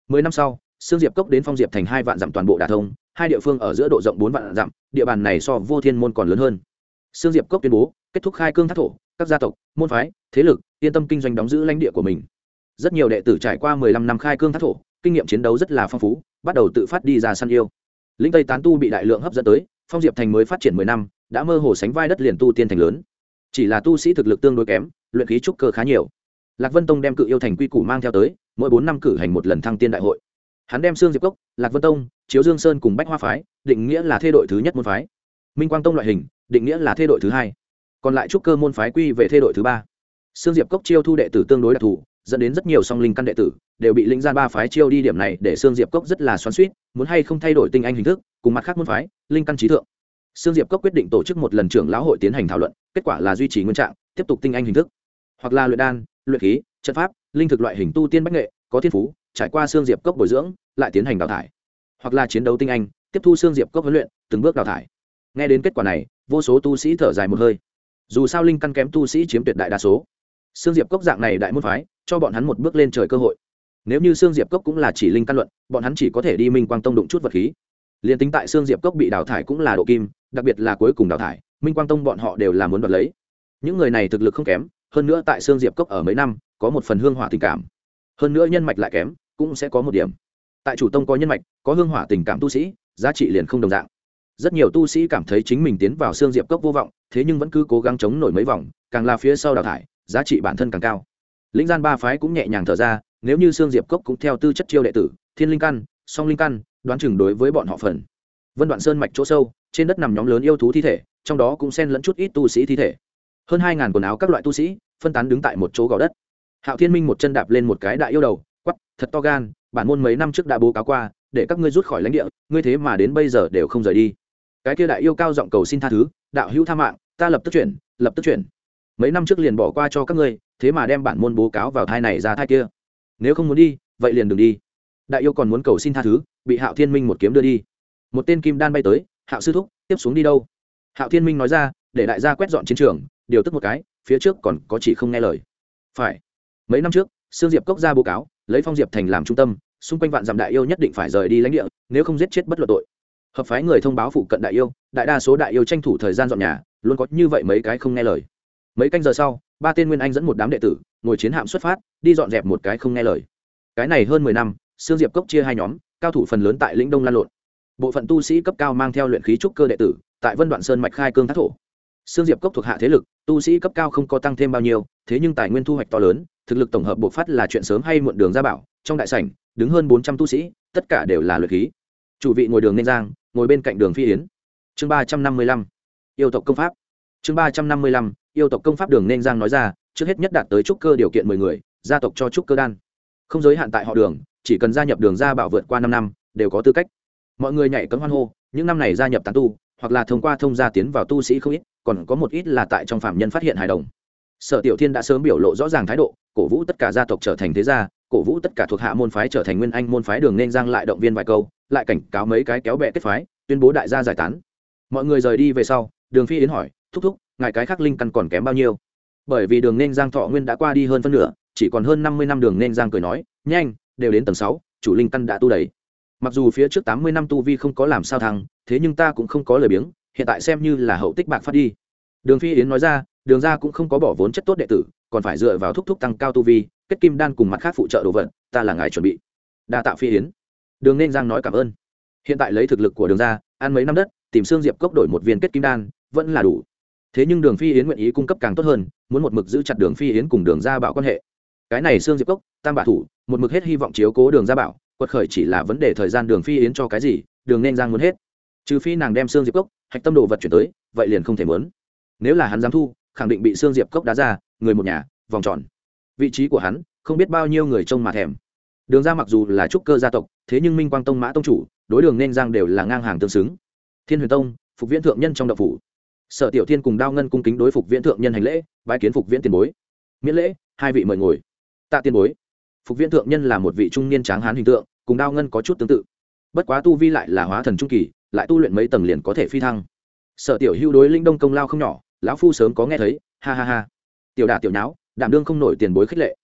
Mười năm sau, sương diệp cốc đến phong diệp thành hai vạn dặm toàn bộ đà thông, hai địa phương ở giữa độ rộng bốn vạn dặm, địa bàn này so vô thiên môn còn lớn hơn. Sương diệp cốc tuyên bố, kết thúc khai cương thác thổ, các gia tộc, môn phái, thế lực, yên tâm kinh doanh đóng giữ lãnh địa của mình. Rất nhiều đệ tử trải qua mười lăm năm khai cương thác thổ, kinh nghiệm chiến đấu rất là phong phú, bắt đầu tự phát đi ra săn yêu. Linh tây tán tu bị đại lượng hấp dẫn tới phong diệp thành mới phát triển mười năm, đã mơ hồ sánh vai đất liền tu tiên thành lớn. Chỉ là tu sĩ thực lực tương đối kém, luyện khí trúc cơ khá nhiều. Lạc vân tông đem cự yêu thành quy củ mang theo tới, mỗi bốn năm cử hành một lần thăng tiên đại hội. Hắn đem xương diệp cốc, lạc vân tông, chiếu dương sơn cùng bách hoa phái, định nghĩa là thê đội thứ nhất môn phái. Minh quang tông loại hình, định nghĩa là thê đội thứ hai. Còn lại trúc cơ môn phái quy về thê đội thứ ba. Xương diệp cốc chiêu thu đệ tử tương đối đặc thù dẫn đến rất nhiều song linh căn đệ tử đều bị linh gian ba phái chiêu đi điểm này để xương diệp cốc rất là xoắn suýt muốn hay không thay đổi tinh anh hình thức cùng mặt khác môn phái linh căn trí thượng xương Diệp Cốc quyết định tổ chức một lần trưởng lão hội tiến hành thảo luận, kết quả là duy trì nguyên trạng, tiếp tục tinh anh hình thức, hoặc là luyện đan, luyện khí, trận pháp, linh thực loại hình tu tiên bách nghệ, có thiên phú, trải qua xương Diệp Cốc bồi dưỡng, lại tiến hành đào thải, hoặc là chiến đấu tinh anh, tiếp thu xương Diệp Cốc huấn luyện, từng bước đào thải. Nghe đến kết quả này, vô số tu sĩ thở dài một hơi. Dù sao linh căn kém tu sĩ chiếm tuyệt đại đa số, Sương Diệp Cốc dạng này đại môn phái, cho bọn hắn một bước lên trời cơ hội. Nếu như Sương Diệp Cốc cũng là chỉ linh căn luận, bọn hắn chỉ có thể đi Minh Quang Tông đụng chút vật khí. Liên tính tại Sương Diệp Cốc bị đào thải cũng là độ kim, đặc biệt là cuối cùng đào thải minh quang tông bọn họ đều là muốn đoạt lấy những người này thực lực không kém hơn nữa tại sương diệp cốc ở mấy năm có một phần hương hỏa tình cảm hơn nữa nhân mạch lại kém cũng sẽ có một điểm tại chủ tông có nhân mạch có hương hỏa tình cảm tu sĩ giá trị liền không đồng dạng rất nhiều tu sĩ cảm thấy chính mình tiến vào sương diệp cốc vô vọng thế nhưng vẫn cứ cố gắng chống nổi mấy vòng càng là phía sau đào thải giá trị bản thân càng cao. Lĩnh gian ba phái cũng nhẹ nhàng thở ra, nếu như sương diệp cốc cũng theo tư chất chiêu đệ tử, thiên linh căn, song linh căn, đoán chừng đối với bọn họ phần. Vân đoạn sơn mạch chỗ sâu, trên đất nằm nhóm lớn yêu thú thi thể, trong đó cũng xen lẫn chút ít tu sĩ thi thể. Hơn hai ngàn quần áo các loại tu sĩ, phân tán đứng tại một chỗ gò đất. Hạo thiên minh một chân đạp lên một cái đại yêu đầu quắp thật to gan, bản môn mấy năm trước đã bố cáo qua, để các ngươi rút khỏi lãnh địa, ngươi thế mà đến bây giờ đều không rời đi. Cái kia đại yêu cao giọng cầu xin tha thứ, đạo hữu tha mạng, ta lập tức chuyển, lập tức chuyển mấy năm trước liền bỏ qua cho các ngươi, thế mà đem bản môn bố cáo vào thai này ra thai kia. Nếu không muốn đi, vậy liền đừng đi. Đại yêu còn muốn cầu xin tha thứ, bị hạo thiên minh một kiếm đưa đi. Một tên kim đan bay tới, hạo sư thúc, tiếp xuống đi đâu? Hạo thiên minh nói ra, để đại gia quét dọn chiến trường, điều tức một cái, phía trước còn có chỉ không nghe lời. Phải. Mấy năm trước, sương diệp cốc ra báo cáo, lấy phong diệp thành làm trung tâm, xung quanh vạn dặm đại yêu nhất định phải rời đi lãnh địa, nếu không giết chết bất luận tội. Hợp phái người thông báo phụ cận đại yêu, đại đa số đại yêu tranh thủ thời gian dọn nhà, luôn có như vậy mấy cái không nghe lời mấy canh giờ sau ba tên nguyên anh dẫn một đám đệ tử ngồi chiến hạm xuất phát đi dọn dẹp một cái không nghe lời. Cái này hơn mười năm sương diệp cốc chia hai nhóm cao thủ phần lớn tại lĩnh đông lan lộn. Bộ phận tu sĩ cấp cao mang theo luyện khí trúc cơ đệ tử tại vân đoạn sơn mạch khai cương thác thổ. Sương Diệp cốc thuộc hạ thế lực, tu sĩ cấp cao không có tăng thêm bao nhiêu, thế nhưng tài nguyên thu hoạch to lớn, thực lực tổng hợp bộ phát là chuyện sớm hay muộn đường ra bảo, trong đại sảnh, đứng hơn bốn trăm tu sĩ, tất cả đều là luyện khí. chủ vị ngồi đường nên giang ngồi bên cạnh đường phi yến. Chương ba trăm năm mươi lăm yêu tộc công pháp. Chương ba trăm năm mươi lăm yêu tộc công pháp đường nên giang nói ra, trước hết nhất đạt tới trúc cơ điều kiện mười người, gia tộc cho trúc cơ đan. Không giới hạn tại họ đường, chỉ cần gia nhập đường gia bảo vượt qua năm năm, đều có tư cách. Mọi người nhảy cấm hoan hô, những năm này gia nhập tán tu, hoặc là thông qua thông gia tiến vào tu sĩ không ít, còn có một ít là tại trong phạm nhân phát hiện hài đồng. Sở tiểu thiên đã sớm biểu lộ rõ ràng thái độ, cổ vũ tất cả gia tộc trở thành thế gia, cổ vũ tất cả thuộc hạ môn phái trở thành nguyên anh môn phái đường nên giang lại động viên vài câu, lại cảnh cáo mấy cái kéo bẹ kết phái, tuyên bố đại gia giải tán. Mọi người rời đi về sau, đường phi yến hỏi, thúc thúc ngài cái khác linh căn còn kém bao nhiêu? Bởi vì đường nên giang thọ nguyên đã qua đi hơn phân nửa, chỉ còn hơn năm mươi năm đường nên giang cười nói, nhanh, đều đến tầng sáu, chủ linh căn đã tu đầy. Mặc dù phía trước tám mươi năm tu vi không có làm sao thăng, thế nhưng ta cũng không có lời biếng, hiện tại xem như là hậu tích bạc phát đi. Đường phi yến nói ra, đường ra cũng không có bỏ vốn chất tốt đệ tử, còn phải dựa vào thúc thúc tăng cao tu vi, kết kim đan cùng mặt khác phụ trợ đồ vật, ta là ngài chuẩn bị. Đa tạo phi yến. Đường nên giang nói cảm ơn. Hiện tại lấy thực lực của đường ra ăn mấy năm đất, tìm xương diệp cốc đổi một viên kết kim đan, vẫn là đủ thế nhưng đường phi yến nguyện ý cung cấp càng tốt hơn, muốn một mực giữ chặt đường phi yến cùng đường gia bảo quan hệ. Cái này xương diệp cốc, tam bạ thủ, một mực hết hy vọng chiếu cố đường gia bảo, quật khởi chỉ là vấn đề thời gian đường phi yến cho cái gì, đường nên giang muốn hết. Trừ phi nàng đem xương diệp cốc, hạch tâm đồ vật chuyển tới, vậy liền không thể muốn. Nếu là hắn dám thu, khẳng định bị xương diệp cốc đá ra, người một nhà, vòng tròn. Vị trí của hắn, không biết bao nhiêu người trông mà thèm. Đường ra mặc dù là trúc cơ gia tộc, thế nhưng minh quang tông mã tông chủ, đối đường nên giang đều là ngang hàng tương xứng. Thiên huyền tông, phục viễn thượng nhân trong đậu phủ sở tiểu thiên cùng đao ngân cung kính đối phục viễn thượng nhân hành lễ, bái kiến phục viễn tiền bối. Miễn lễ, hai vị mời ngồi. Tạ tiền bối. Phục viễn thượng nhân là một vị trung niên tráng hán hình tượng, cùng đao ngân có chút tương tự. Bất quá tu vi lại là hóa thần trung kỳ, lại tu luyện mấy tầng liền có thể phi thăng. Sở tiểu hưu đối linh đông công lao không nhỏ, lão phu sớm có nghe thấy, ha ha ha. Tiểu đà tiểu nháo, đảm đương không nổi tiền bối khích lệ.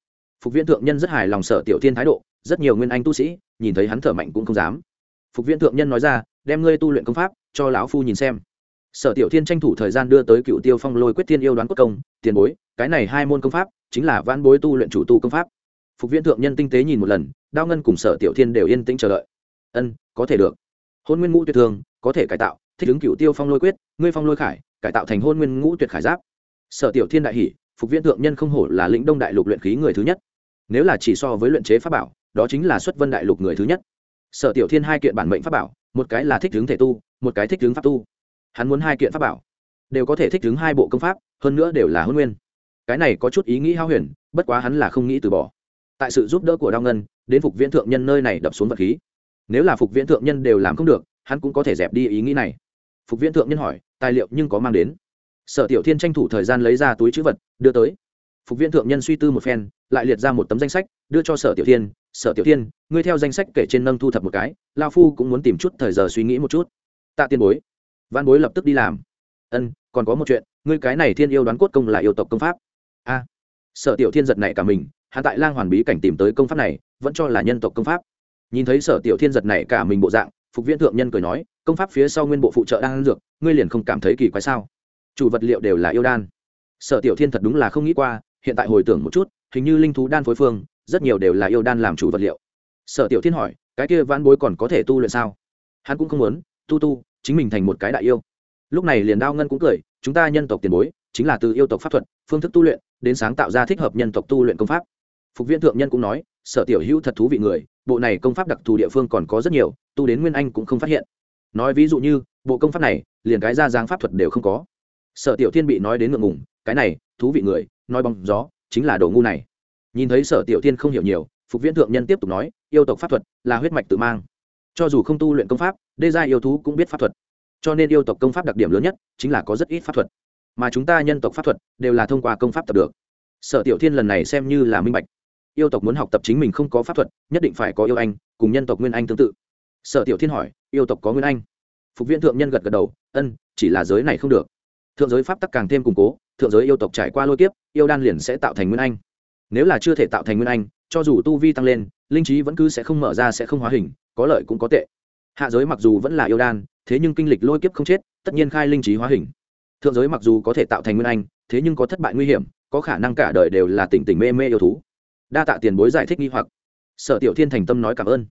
Phục Viễn thượng nhân rất hài lòng sở tiểu thiên thái độ, rất nhiều nguyên anh tu sĩ, nhìn thấy hắn thở mạnh cũng không dám. Phục Viễn thượng nhân nói ra, đem ngươi tu luyện công pháp, cho lão phu nhìn xem sở tiểu thiên tranh thủ thời gian đưa tới cựu tiêu phong lôi quyết thiên yêu đoán cốt công, tiền bối, cái này hai môn công pháp, chính là văn bối tu luyện chủ tu công pháp. Phục viên thượng nhân tinh tế nhìn một lần, đao ngân cùng sở tiểu thiên đều yên tĩnh chờ đợi. Ân, có thể được. Hôn nguyên ngũ tuyệt thường, có thể cải tạo, thích ứng cựu tiêu phong lôi quyết, ngươi phong lôi khải, cải tạo thành hôn nguyên ngũ tuyệt khải giáp. Sở tiểu thiên đại hỷ phục viên thượng nhân không hổ là lĩnh đông đại lục luyện khí người thứ nhất. Nếu là chỉ so với luyện chế pháp bảo, đó chính là xuất vân đại lục người thứ nhất. Sở tiểu thiên hai kiện bản mệnh pháp bảo, một cái là thích hướng thể tu, một cái thích hướng pháp tu hắn muốn hai kiện pháp bảo, đều có thể thích ứng hai bộ công pháp, hơn nữa đều là hôn nguyên. Cái này có chút ý nghĩ hao huyền, bất quá hắn là không nghĩ từ bỏ. Tại sự giúp đỡ của đao ngân, đến phục viễn thượng nhân nơi này đập xuống vật khí. Nếu là phục viễn thượng nhân đều làm không được, hắn cũng có thể dẹp đi ý nghĩ này. Phục viễn thượng nhân hỏi, tài liệu nhưng có mang đến? Sở tiểu thiên tranh thủ thời gian lấy ra túi chữ vật, đưa tới. Phục viên thượng nhân suy tư một phen, lại liệt ra một tấm danh sách, đưa cho sở tiểu thiên. Sở tiểu thiên, ngươi theo danh sách kể trên nâng thu thập một cái, lao phu cũng muốn tìm chút thời giờ suy nghĩ một chút. Tạ tiên bối văn bối lập tức đi làm. Ân, còn có một chuyện, ngươi cái này thiên yêu đoán cốt công là yêu tộc công pháp. A. Sở tiểu thiên giật này cả mình hạ tại lang hoàn bí cảnh tìm tới công pháp này, vẫn cho là nhân tộc công pháp. Nhìn thấy sở tiểu thiên giật này cả mình bộ dạng, phục viên thượng nhân cười nói, công pháp phía sau nguyên bộ phụ trợ đang ăn dược, ngươi liền không cảm thấy kỳ quái sao? Chủ vật liệu đều là yêu đan. Sở tiểu thiên thật đúng là không nghĩ qua, hiện tại hồi tưởng một chút, hình như linh thú đan phối phương, rất nhiều đều là yêu đan làm chủ vật liệu. Sở tiểu thiên hỏi, cái kia vãn bối còn có thể tu luyện sao? Hắn cũng không muốn, tu tu chính mình thành một cái đại yêu. Lúc này liền đao ngân cũng cười, chúng ta nhân tộc tiền bối, chính là từ yêu tộc pháp thuật, phương thức tu luyện, đến sáng tạo ra thích hợp nhân tộc tu luyện công pháp. Phục viên thượng nhân cũng nói, sở tiểu hữu thật thú vị người, bộ này công pháp đặc thù địa phương còn có rất nhiều, tu đến nguyên anh cũng không phát hiện. Nói ví dụ như, bộ công pháp này, liền cái ra dáng pháp thuật đều không có. Sở tiểu thiên bị nói đến ngượng ngùng, cái này, thú vị người, nói bóng gió, chính là đồ ngu này. Nhìn thấy sở tiểu thiên không hiểu nhiều, phục Viên thượng nhân tiếp tục nói, yêu tộc pháp thuật là huyết mạch tự mang cho dù không tu luyện công pháp, đê gia yêu thú cũng biết pháp thuật. Cho nên yêu tộc công pháp đặc điểm lớn nhất chính là có rất ít pháp thuật. Mà chúng ta nhân tộc pháp thuật đều là thông qua công pháp tập được. Sở tiểu thiên lần này xem như là minh bạch. Yêu tộc muốn học tập chính mình không có pháp thuật, nhất định phải có yêu anh, cùng nhân tộc nguyên anh tương tự. Sở tiểu thiên hỏi, yêu tộc có nguyên anh? Phục viên thượng nhân gật gật đầu, ân, chỉ là giới này không được. Thượng giới pháp tắc càng thêm củng cố, thượng giới yêu tộc trải qua lôi kiếp, yêu đan liền sẽ tạo thành nguyên anh. Nếu là chưa thể tạo thành nguyên anh, cho dù tu vi tăng lên linh trí vẫn cứ sẽ không mở ra sẽ không hóa hình, có lợi cũng có tệ. Hạ giới mặc dù vẫn là yêu đan, thế nhưng kinh lịch lôi kiếp không chết, tất nhiên khai linh trí hóa hình. Thượng giới mặc dù có thể tạo thành nguyên anh, thế nhưng có thất bại nguy hiểm, có khả năng cả đời đều là tỉnh tỉnh mê mê yêu thú. Đa tạ tiền bối giải thích nghi hoặc. Sở tiểu thiên thành tâm nói cảm ơn.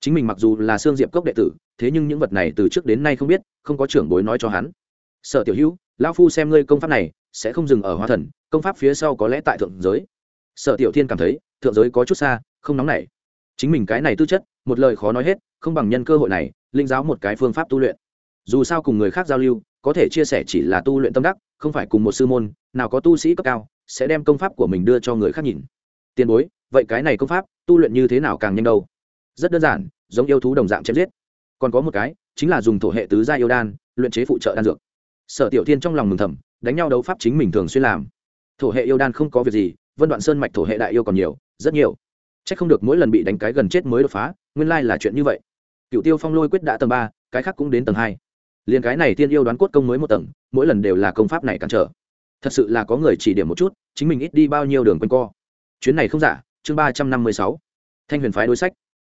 Chính mình mặc dù là xương diệp cốc đệ tử, thế nhưng những vật này từ trước đến nay không biết, không có trưởng bối nói cho hắn. Sở tiểu hữu, lão phu xem ngươi công pháp này, sẽ không dừng ở hóa thần, công pháp phía sau có lẽ tại thượng giới. Sở tiểu thiên cảm thấy, thượng giới có chút xa, không nóng nảy chính mình cái này tư chất, một lời khó nói hết, không bằng nhân cơ hội này linh giáo một cái phương pháp tu luyện. Dù sao cùng người khác giao lưu, có thể chia sẻ chỉ là tu luyện tâm đắc, không phải cùng một sư môn, nào có tu sĩ cấp cao, sẽ đem công pháp của mình đưa cho người khác nhìn. Tiền bối, vậy cái này công pháp, tu luyện như thế nào càng nhanh đâu? Rất đơn giản, giống yêu thú đồng dạng chém giết. Còn có một cái, chính là dùng thổ hệ tứ gia yêu đan, luyện chế phụ trợ đan dược. Sở tiểu thiên trong lòng mừng thầm, đánh nhau đấu pháp chính mình thường xuyên làm. Thổ hệ yêu đan không có việc gì, vân đoạn sơn mạch thổ hệ đại yêu còn nhiều, rất nhiều c h ắ c không được mỗi lần bị đánh cái gần chết mới đột phá, nguyên lai là chuyện như vậy. Cựu tiêu phong lôi quyết đã tầng ba, cái khác cũng đến tầng hai. Liền cái này tiên yêu đoán cốt công mới một tầng, mỗi lần đều là công pháp này cản trở. Thật sự là có người chỉ điểm một chút, chính mình ít đi bao nhiêu đường quanh co. Chuyến này không giả, chương ba trăm năm mươi sáu. Thanh huyền phái đối sách.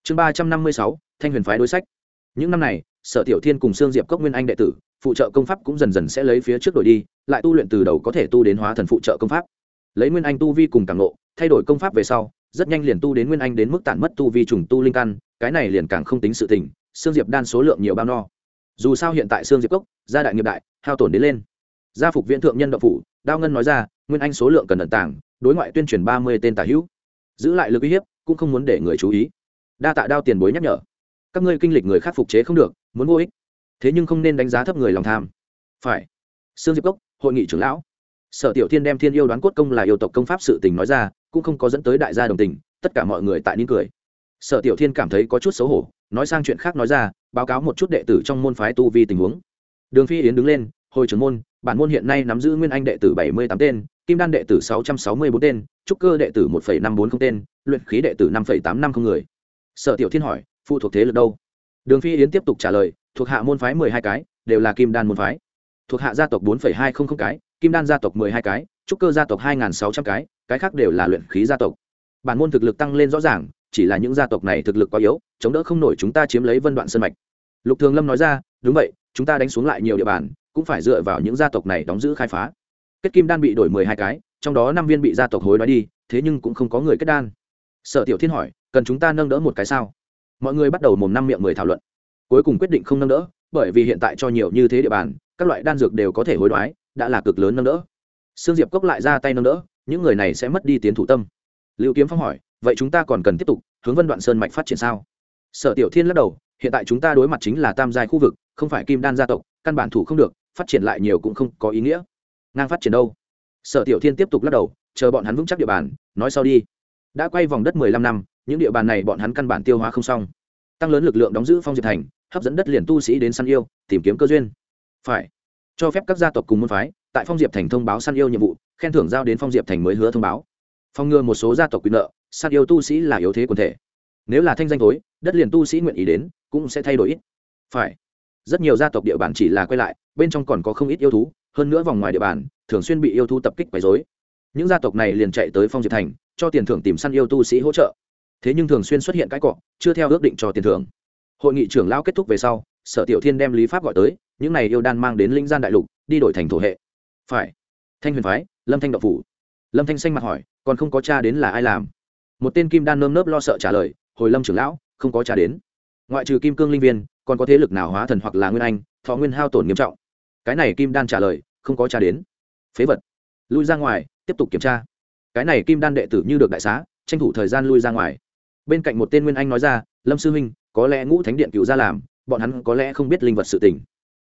Chương ba trăm năm mươi sáu, thanh huyền phái đối sách. Những năm này, sở tiểu thiên cùng sương diệp cốc nguyên anh đệ tử, phụ trợ công pháp cũng dần dần sẽ lấy phía trước đổi đi, lại tu luyện từ đầu có thể tu đến hóa thần phụ trợ công pháp. Lấy nguyên anh tu vi cùng càng lộ thay đổi công pháp về sau rất nhanh liền tu đến nguyên anh đến mức tản mất tu vi trùng tu linh căn, cái này liền càng không tính sự tình xương diệp đan số lượng nhiều bao no. Dù sao hiện tại xương diệp cốc, gia đại nghiệp đại, hao tổn đến lên. Gia phục viện thượng nhân đậu phủ, đao ngân nói ra, nguyên anh số lượng cần ẩn tàng, đối ngoại tuyên truyền ba mươi tên tả hữu. Giữ lại lực uy hiếp, cũng không muốn để người chú ý. Đa tạ đao tiền bối nhắc nhở. Các ngươi kinh lịch người khác phục chế không được, muốn vô ích. Thế nhưng không nên đánh giá thấp người lòng tham. Phải. Sương diệp cốc, hội nghị trưởng lão sở tiểu thiên đem thiên yêu đoán cốt công là yêu tộc công pháp sự tình nói ra, cũng không có dẫn tới đại gia đồng tình, tất cả mọi người tại nín cười. Sở tiểu thiên cảm thấy có chút xấu hổ, nói sang chuyện khác nói ra, báo cáo một chút đệ tử trong môn phái tu vi tình huống. Đường phi yến đứng lên, hồi trưởng môn, bản môn hiện nay nắm giữ nguyên anh đệ tử bảy mươi tám tên, kim đan đệ tử sáu trăm sáu mươi bốn tên, trúc cơ đệ tử một năm bốn không tên, luyện khí đệ tử năm tám năm không người. Sở tiểu thiên hỏi, phụ thuộc thế lực đâu? Đường phi yến tiếp tục trả lời, thuộc hạ môn phái mười hai cái, đều là kim đan môn phái. Thuộc hạ gia tộc bốn hai không không cái kim đan gia tộc mười hai cái, trúc cơ gia tộc hai sáu trăm cái cái khác đều là luyện khí gia tộc. Bản môn thực lực tăng lên rõ ràng, chỉ là những gia tộc này thực lực quá yếu, chống đỡ không nổi chúng ta chiếm lấy vân đoạn sân mạch. Lục thường lâm nói ra, đúng vậy, chúng ta đánh xuống lại nhiều địa bàn, cũng phải dựa vào những gia tộc này đóng giữ khai phá. Kết kim đan bị đổi mười hai cái, trong đó năm viên bị gia tộc hối đoái đi, thế nhưng cũng không có người kết đan. Sở tiểu thiên hỏi, cần chúng ta nâng đỡ một cái sao? Mọi người bắt đầu mồm năm miệng mười thảo luận. Cuối cùng quyết định không nâng đỡ, bởi vì hiện tại cho nhiều như thế địa bàn, các loại đan dược đều có thể hối đoái đã là cực lớn nâng đỡ. Sương diệp cốc lại ra tay nâng đỡ, những người này sẽ mất đi tiến thủ tâm. Liệu kiếm phong hỏi, vậy chúng ta còn cần tiếp tục hướng vân đoạn sơn mạch phát triển sao? Sở tiểu thiên lắc đầu, hiện tại chúng ta đối mặt chính là tam giai khu vực, không phải kim đan gia tộc, căn bản thủ không được, phát triển lại nhiều cũng không có ý nghĩa. Ngang phát triển đâu? Sở tiểu thiên tiếp tục lắc đầu, chờ bọn hắn vững chắc địa bàn, nói sau đi. Đã quay vòng đất mười lăm năm, những địa bàn này bọn hắn căn bản tiêu hóa không xong. Tăng lớn lực lượng đóng giữ phong diệp thành, hấp dẫn đất liền tu sĩ đến săn yêu, tìm kiếm cơ duyên. Phải cho phép các gia tộc cùng môn phái tại phong diệp thành thông báo săn yêu nhiệm vụ, khen thưởng giao đến phong diệp thành mới hứa thông báo. Phong ngừa một số gia tộc quyền nợ, săn yêu tu sĩ là yếu thế quần thể. Nếu là thanh danh tối, đất liền tu sĩ nguyện ý đến, cũng sẽ thay đổi ít. Phải. Rất nhiều gia tộc địa bàn chỉ là quay lại, bên trong còn có không ít yêu thú, hơn nữa vòng ngoài địa bàn, thường xuyên bị yêu thú tập kích quấy dối những gia tộc này liền chạy tới phong diệp thành, cho tiền thưởng tìm săn yêu tu sĩ hỗ trợ. Thế nhưng thường xuyên xuất hiện cái cọ, chưa theo ước định cho tiền thưởng. Hội nghị trưởng lao kết thúc về sau sở tiểu thiên đem lý pháp gọi tới, những này yêu đan mang đến linh gian đại lục, đi đổi thành thổ hệ. Phải. Thanh huyền phái, lâm thanh đậu phủ. Lâm thanh xanh mặt hỏi, còn không có cha đến là ai làm? Một tên kim đan nơm nớp lo sợ trả lời, hồi lâm trưởng lão, không có cha đến. Ngoại trừ kim cương linh viên, còn có thế lực nào hóa thần hoặc là nguyên anh, thọ nguyên hao tổn nghiêm trọng? Cái này kim đan trả lời, không có cha đến. Phế vật. Lui ra ngoài, tiếp tục kiểm tra. Cái này kim đan đệ tử như được đại xá, tranh thủ thời gian lui ra ngoài. Bên cạnh một tên nguyên anh nói ra, lâm sư huynh, có lẽ ngũ thánh điện cựu ra làm bọn hắn có lẽ không biết linh vật sự tình.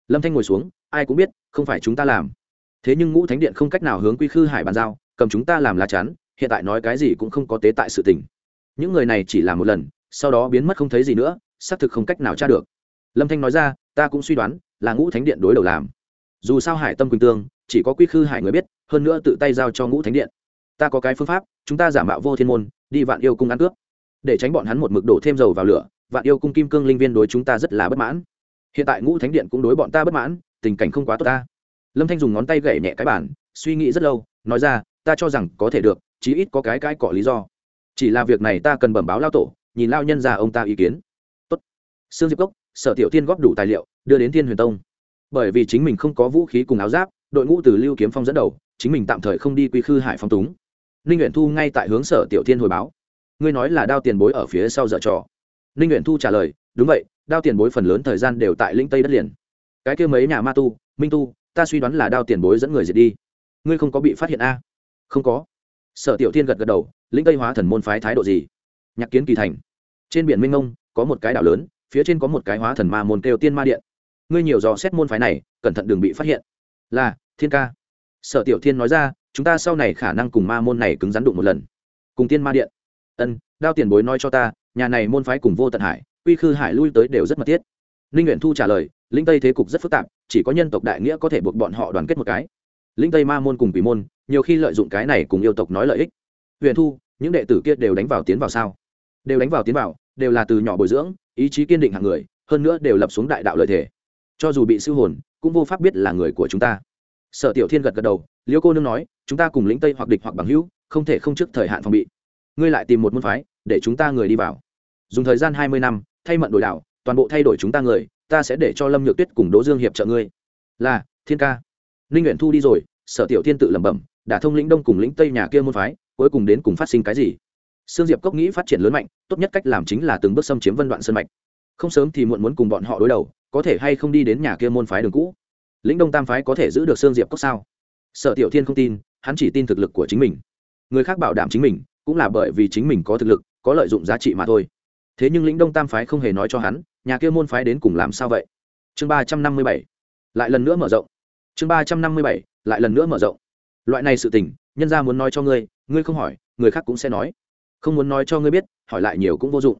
Lâm thanh ngồi xuống, ai cũng biết, không phải chúng ta làm. Thế nhưng ngũ thánh điện không cách nào hướng quy khư hải bàn giao, cầm chúng ta làm lá chắn, hiện tại nói cái gì cũng không có tế tại sự tình. Những người này chỉ làm một lần, sau đó biến mất không thấy gì nữa, xác thực không cách nào tra được. Lâm thanh nói ra, ta cũng suy đoán, là ngũ thánh điện đối đầu làm. Dù sao hải tâm quỳnh tương, chỉ có quy khư hải người biết, hơn nữa tự tay giao cho ngũ thánh điện. Ta có cái phương pháp, chúng ta giả mạo vô thiên môn, đi vạn yêu cung ăn cướp. Để tránh bọn hắn một mực đổ thêm dầu vào lửa vạn yêu cung kim cương linh viên đối chúng ta rất là bất mãn. Hiện tại ngũ thánh điện cũng đối bọn ta bất mãn, tình cảnh không quá tốt ta. Lâm thanh dùng ngón tay gậy nhẹ cái bản suy nghĩ rất lâu, nói ra, ta cho rằng có thể được, chí ít có cái cái cọ lý do. Chỉ là việc này ta cần bẩm báo lao tổ, nhìn lao nhân già ông ta ý kiến. Tốt. Sương diệp cốc, sở tiểu tiên góp đủ tài liệu, đưa đến thiên huyền tông. Bởi vì chính mình không có vũ khí cùng áo giáp, đội ngũ từ lưu kiếm phong dẫn đầu, chính mình tạm thời không đi quy khư hải phong túng. Ninh nguyện thu ngay tại hướng sở tiểu thiên hồi báo. Ngươi nói là đao tiền bối ở phía sau dở trò ninh nguyện thu trả lời, đúng vậy, đao tiền bối phần lớn thời gian đều tại linh tây đất liền. Cái kia mấy nhà ma tu, minh tu, ta suy đoán là đao tiền bối dẫn người diệt đi. Ngươi không có bị phát hiện a? Không có. Sở tiểu thiên gật gật đầu linh tây hóa thần môn phái thái độ gì? Nhạc kiến kỳ thành. Trên biển minh ông có một cái đảo lớn, phía trên có một cái hóa thần ma môn kêu tiên ma điện. Ngươi nhiều dò xét môn phái này, cẩn thận đừng bị phát hiện. Là, thiên ca. Sở tiểu thiên nói ra, chúng ta sau này khả năng cùng ma môn này cứng rắn đụng một lần. Cùng tiên ma điện. Ân, đao tiền bối nói cho ta nhà này môn phái cùng vô tận hải, uy khư hải lui tới đều rất mật thiết. Ninh nguyện thu trả lời, linh tây thế cục rất phức tạp, chỉ có nhân tộc đại nghĩa có thể buộc bọn họ đoàn kết một cái. Linh tây ma môn cùng quỷ môn, nhiều khi lợi dụng cái này cùng yêu tộc nói lợi ích. Huyền thu, những đệ tử kia đều đánh vào tiến vào sao? Đều đánh vào tiến vào, đều là từ nhỏ bồi dưỡng, ý chí kiên định hàng người, hơn nữa đều lập xuống đại đạo lợi thể. Cho dù bị siêu hồn, cũng vô pháp biết là người của chúng ta. Sở tiểu thiên gật gật đầu, liêu cô nương nói, chúng ta cùng lĩnh tây hoặc địch hoặc bằng hữu, không thể không trước thời hạn phòng bị. Ngươi lại tìm một môn phái để chúng ta người đi vào. Dùng thời gian hai mươi năm, thay mận đổi đảo, toàn bộ thay đổi chúng ta người, ta sẽ để cho lâm nhược tuyết cùng đỗ dương hiệp trợ ngươi. Là, thiên ca. Ninh nguyện thu đi rồi, sở tiểu thiên tự lẩm bẩm đã thông lĩnh đông cùng lĩnh tây nhà kia môn phái, cuối cùng đến cùng phát sinh cái gì? Sương diệp cốc nghĩ phát triển lớn mạnh, tốt nhất cách làm chính là từng bước xâm chiếm vân đoạn sân mạch. Không sớm thì muộn muốn cùng bọn họ đối đầu, có thể hay không đi đến nhà kia môn phái đường cũ? Lĩnh đông tam phái có thể giữ được sương diệp cốc sao? Sở tiểu thiên không tin, hắn chỉ tin thực lực của chính mình. Người khác bảo đảm chính mình, cũng là bởi vì chính mình có thực lực có lợi dụng giá trị mà thôi. Thế nhưng lĩnh đông tam phái không hề nói cho hắn, nhà kia môn phái đến cùng làm sao vậy? Chương ba trăm năm mươi bảy, lại lần nữa mở rộng. Chương ba trăm năm mươi bảy, lại lần nữa mở rộng. Loại này sự tình, nhân ra muốn nói cho ngươi ngươi không hỏi, người khác cũng sẽ nói. Không muốn nói cho ngươi biết, hỏi lại nhiều cũng vô dụng.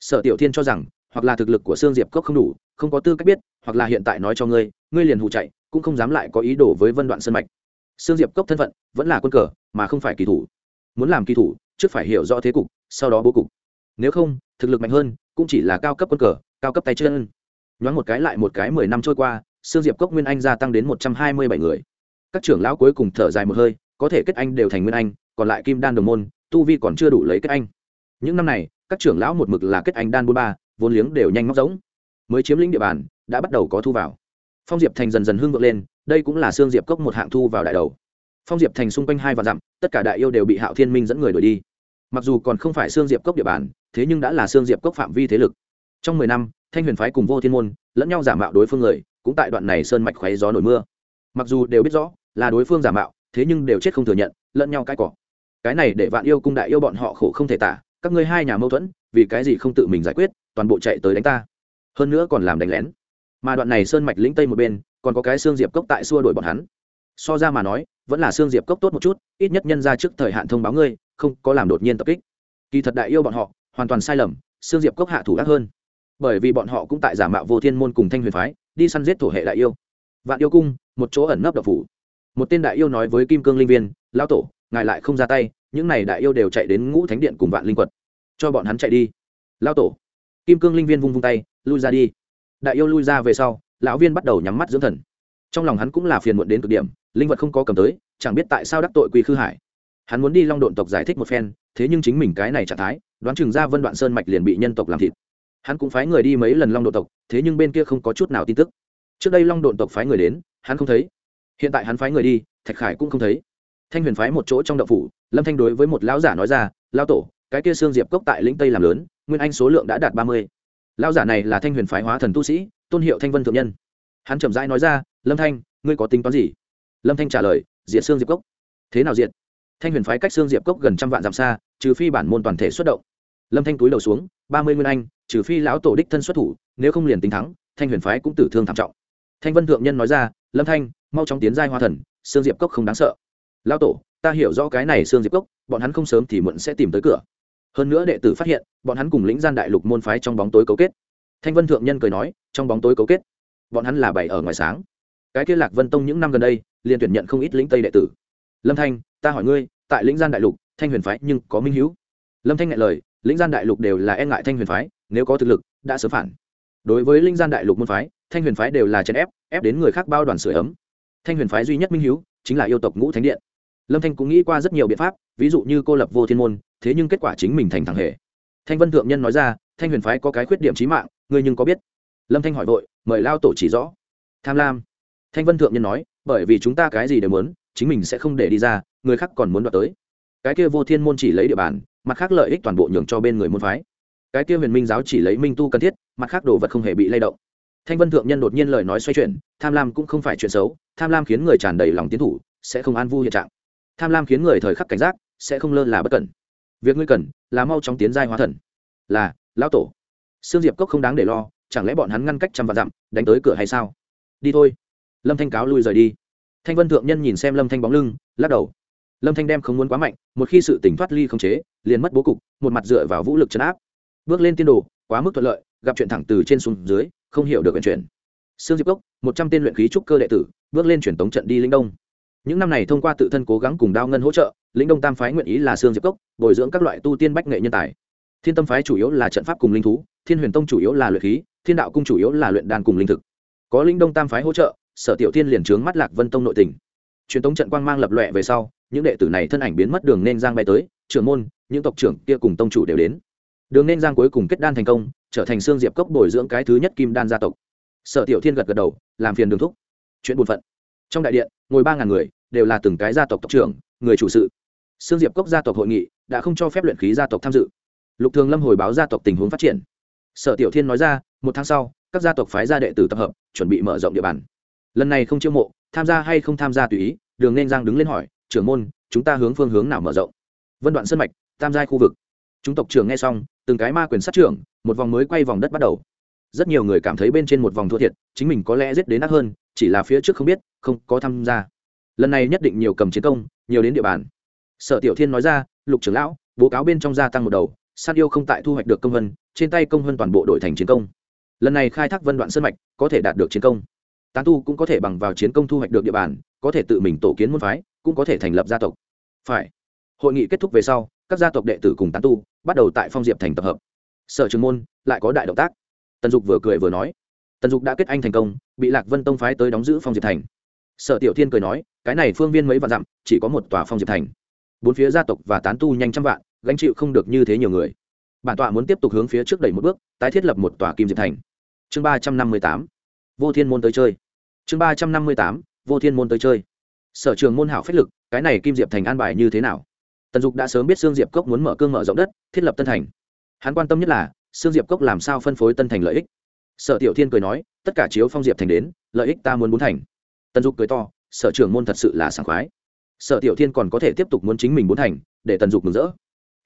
Sở tiểu thiên cho rằng, hoặc là thực lực của sương diệp cốc không đủ, không có tư cách biết, hoặc là hiện tại nói cho ngươi ngươi liền hụ chạy, cũng không dám lại có ý đồ với vân đoạn sân mạch. Sương diệp cốc thân phận vẫn là quân cờ, mà không phải kỳ thủ. Muốn làm kỳ thủ, trước phải hiểu rõ thế cục sau đó bố cục. Nếu không, thực lực mạnh hơn, cũng chỉ là cao cấp quân cờ, cao cấp tay chân. Nhoáng một cái lại một cái mười năm trôi qua, sương diệp cốc nguyên anh gia tăng đến một trăm hai mươi bảy người. Các trưởng lão cuối cùng thở dài một hơi, có thể kết anh đều thành nguyên anh, còn lại kim đan đồng môn, tu vi còn chưa đủ lấy kết anh. Những năm này, các trưởng lão một mực là kết anh đan bôn ba, vốn liếng đều nhanh móc giống mới chiếm lĩnh địa bàn, đã bắt đầu có thu vào. Phong diệp thành dần dần hưng vượng lên, đây cũng là xương diệp cốc một hạng thu vào đại đầu. Phong diệp thành xung quanh hai vạn dặm, tất cả đại yêu đều bị hạo thiên minh dẫn người đuổi đi mặc dù còn không phải xương diệp cốc địa bàn, thế nhưng đã là xương diệp cốc phạm vi thế lực. Trong mười năm, thanh huyền phái cùng vô thiên môn lẫn nhau giả mạo đối phương người, cũng tại đoạn này sơn mạch khoáy gió nổi mưa. Mặc dù đều biết rõ là đối phương giả mạo, thế nhưng đều chết không thừa nhận, lẫn nhau cãi cọ. Cái này để vạn yêu cung đại yêu bọn họ khổ không thể tả, các ngươi hai nhà mâu thuẫn, vì cái gì không tự mình giải quyết, toàn bộ chạy tới đánh ta. Hơn nữa còn làm đánh lén. Mà đoạn này sơn mạch lĩnh tây một bên, còn có cái xương diệp cốc tại xua đuổi bọn hắn. So ra mà nói, vẫn là xương diệp cốc tốt một chút, ít nhất nhân ra trước thời hạn thông báo ngươi không có làm đột nhiên tập kích. Kỳ thật đại yêu bọn họ, hoàn toàn sai lầm xương diệp cốc hạ thủ ác hơn. Bởi vì bọn họ cũng tại giả mạo vô thiên môn cùng thanh huyền phái, đi săn giết thổ hệ đại yêu. Vạn yêu cung, một chỗ ẩn nấp độc phủ. Một tên đại yêu nói với kim cương linh viên, lão tổ, ngài lại không ra tay, những này đại yêu đều chạy đến ngũ thánh điện cùng vạn linh quật. Cho bọn hắn chạy đi. Lão tổ. Kim cương linh viên vung vung tay, lui ra đi. Đại yêu lui ra về sau, lão viên bắt đầu nhắm mắt dưỡng thần. Trong lòng hắn cũng là phiền muộn đến cực điểm, linh vật không có cầm tới, chẳng biết tại sao đắc tội quy khư hải hắn muốn đi long độn tộc giải thích một phen, thế nhưng chính mình cái này trạng thái, đoán chừng ra vân đoạn sơn mạch liền bị nhân tộc làm thịt. Hắn cũng phái người đi mấy lần long độn tộc, thế nhưng bên kia không có chút nào tin tức. Trước đây long độn tộc phái người đến, hắn không thấy. Hiện tại hắn phái người đi, thạch khải cũng không thấy. Thanh huyền phái một chỗ trong đậu phủ, lâm thanh đối với một lão giả nói ra lao tổ, cái kia xương diệp cốc tại lĩnh tây làm lớn, nguyên anh số lượng đã đạt ba mươi. Lão giả này là thanh huyền phái hóa thần tu sĩ, tôn hiệu thanh vân thượng nhân. Hắn chậm rãi nói ra, lâm thanh, ngươi có tính toán gì? Lâm thanh trả lời, diệt xương diệp cốc. Thế nào diệt? Thanh huyền phái cách xương diệp cốc gần trăm vạn dặm xa, trừ phi bản môn toàn thể xuất động. Lâm thanh túi đầu xuống, ba mươi nguyên anh, trừ phi lão tổ đích thân xuất thủ, nếu không liền tính thắng, thanh huyền phái cũng tử thương thảm trọng. Thanh vân thượng nhân nói ra, lâm thanh, mau chóng tiến giai hoa thần xương diệp cốc không đáng sợ. Lão tổ, ta hiểu rõ cái này xương diệp cốc, bọn hắn không sớm thì muộn sẽ tìm tới cửa. Hơn nữa đệ tử phát hiện, bọn hắn cùng lĩnh gian đại lục môn phái trong bóng tối cấu kết. Thanh vân thượng nhân cười nói, trong bóng tối cấu kết, bọn hắn là bày ở ngoài sáng. Cái kia lạc vân tông những năm gần đây, liền tuyển nhận không ít lĩnh tây đệ tử lâm thanh, ta hỏi ngươi, tại lĩnh gian đại lục, thanh huyền phái nhưng có minh hữu. Lâm thanh ngại lời, lĩnh gian đại lục đều là e ngại thanh huyền phái, nếu có thực lực, đã sớm phản. Đối với linh gian đại lục môn phái, thanh huyền phái đều là chèn ép ép đến người khác bao đoàn sửa ấm. Thanh huyền phái duy nhất minh hữu, chính là yêu tộc ngũ thánh điện. Lâm thanh cũng nghĩ qua rất nhiều biện pháp, ví dụ như cô lập vô thiên môn, thế nhưng kết quả chính mình thành thằng hề. Thanh vân thượng nhân nói ra, thanh huyền phái có cái khuyết điểm trí mạng, ngươi nhưng có biết? Lâm thanh hỏi vội, mời lao tổ chỉ rõ. Tham lam. Thanh vân thượng nhân nói, bởi vì chúng ta cái gì đều muốn chính mình sẽ không để đi ra người khác còn muốn đoạt tới. Cái kia vô thiên môn chỉ lấy địa bàn mặt khác lợi ích toàn bộ nhường cho bên người môn phái. Cái kia huyền minh giáo chỉ lấy minh tu cần thiết mặt khác đồ vật không hề bị lay động. Thanh vân thượng nhân đột nhiên lời nói xoay chuyển tham lam cũng không phải chuyện xấu tham lam khiến người tràn đầy lòng tiến thủ sẽ không an vu hiện trạng. Tham lam khiến người thời khắc cảnh giác sẽ không lơ là bất cẩn. Việc ngươi cần là mau chóng tiến giai hóa thần. Là lão tổ. Sương Diệp Cốc không đáng để lo, chẳng lẽ bọn hắn ngăn cách trăm vạn dặm đánh tới cửa hay sao? Đi thôi. Lâm thanh cáo lui rời đi thanh vân thượng nhân nhìn xem lâm thanh bóng lưng, lắc đầu. Lâm thanh đem không muốn quá mạnh, một khi sự tỉnh thoát ly không chế, liền mất bố cục, một mặt dựa vào vũ lực chấn áp. Bước lên tiên đồ, quá mức thuận lợi, gặp chuyện thẳng từ trên xuống dưới, không hiểu được vận chuyển. Sương diệp cốc, một trăm tên luyện khí trúc cơ đệ tử, bước lên truyền tống trận đi linh đông. Những năm này thông qua tự thân cố gắng cùng đao ngân hỗ trợ lĩnh đông tam phái nguyện ý là sương diệp cốc, bồi dưỡng các loại tu tiên bách nghệ nhân tài. Thiên tâm phái chủ yếu là trận pháp cùng linh thú, thiên huyền tông chủ yếu là luyện khí, thiên đạo cung chủ yếu là luyện đan cùng linh thực. Có linh đông tam phái hỗ trợ sở tiểu thiên liền trướng mắt lạc vân tông nội tình. Truyền tống trận quang mang lập lọe về sau, những đệ tử này thân ảnh biến mất đường nên giang bay tới, trưởng môn, những tộc trưởng kia cùng tông chủ đều đến. Đường nên giang cuối cùng kết đan thành công, trở thành xương diệp cốc bồi dưỡng cái thứ nhất kim đan gia tộc. Sở tiểu thiên gật gật đầu, làm phiền đường thúc. Chuyện buồn phận. Trong đại điện, ngồi ba ngàn người, đều là từng cái gia tộc tộc trưởng, người chủ sự. Xương diệp cốc gia tộc hội nghị đã không cho phép luyện khí gia tộc tham dự. Lục thường lâm hồi báo gia tộc tình huống phát triển. Sở tiểu thiên nói ra, một tháng sau, các gia tộc phái gia đệ tử tập hợp, chuẩn bị mở rộng địa bàn lần này không chiêu mộ, tham gia hay không tham gia tùy ý, đường nên giang đứng lên hỏi, trưởng môn, chúng ta hướng phương hướng nào mở rộng? Vân đoạn sân mạch, tam giai khu vực. Chúng tộc trưởng nghe xong, từng cái ma quyền sát trưởng, một vòng mới quay vòng đất bắt đầu. Rất nhiều người cảm thấy bên trên một vòng thua thiệt, chính mình có lẽ giết đến nát hơn, chỉ là phía trước không biết, không có tham gia. Lần này nhất định nhiều cầm chiến công, nhiều đến địa bàn. Sở tiểu thiên nói ra, lục trưởng lão, bố cáo bên trong gia tăng một đầu san yêu không tại thu hoạch được công vân, trên tay công vân toàn bộ đổi thành chiến công. Lần này khai thác vân đoạn sơn mạch, có thể đạt được chiến công tán tu cũng có thể bằng vào chiến công thu hoạch được địa bàn, có thể tự mình tổ kiến môn phái, cũng có thể thành lập gia tộc. Phải. Hội nghị kết thúc về sau, các gia tộc đệ tử cùng tán tu bắt đầu tại phong diệp thành tập hợp. Sở trường môn lại có đại động tác. Tần dục vừa cười vừa nói. Tần dục đã kết anh thành công, bị lạc vân tông phái tới đóng giữ phong diệp thành. Sở tiểu thiên cười nói, cái này phương viên mấy vạn dặm, chỉ có một tòa phong diệp thành. Bốn phía gia tộc và tán tu nhanh trăm vạn, gánh chịu không được như thế nhiều người. Bản tọa muốn tiếp tục hướng phía trước đẩy một bước, tái thiết lập một tòa kim diệp thành. Chương ba trăm năm mươi tám. Vô thiên môn tới chơi chương ba trăm năm mươi tám, vô thiên môn tới chơi. Sở trường môn hảo phách lực, cái này kim diệp thành an bài như thế nào? Tần dục đã sớm biết sương diệp cốc muốn mở cương mở rộng đất, thiết lập tân thành. Hắn quan tâm nhất là, sương diệp cốc làm sao phân phối tân thành lợi ích? Sở tiểu thiên cười nói, tất cả chiếu phong diệp thành đến, lợi ích ta muốn bốn thành. Tần dục cười to, sở trường môn thật sự là sảng khoái. Sở tiểu thiên còn có thể tiếp tục muốn chính mình bốn thành, để tần dục mừng rỡ.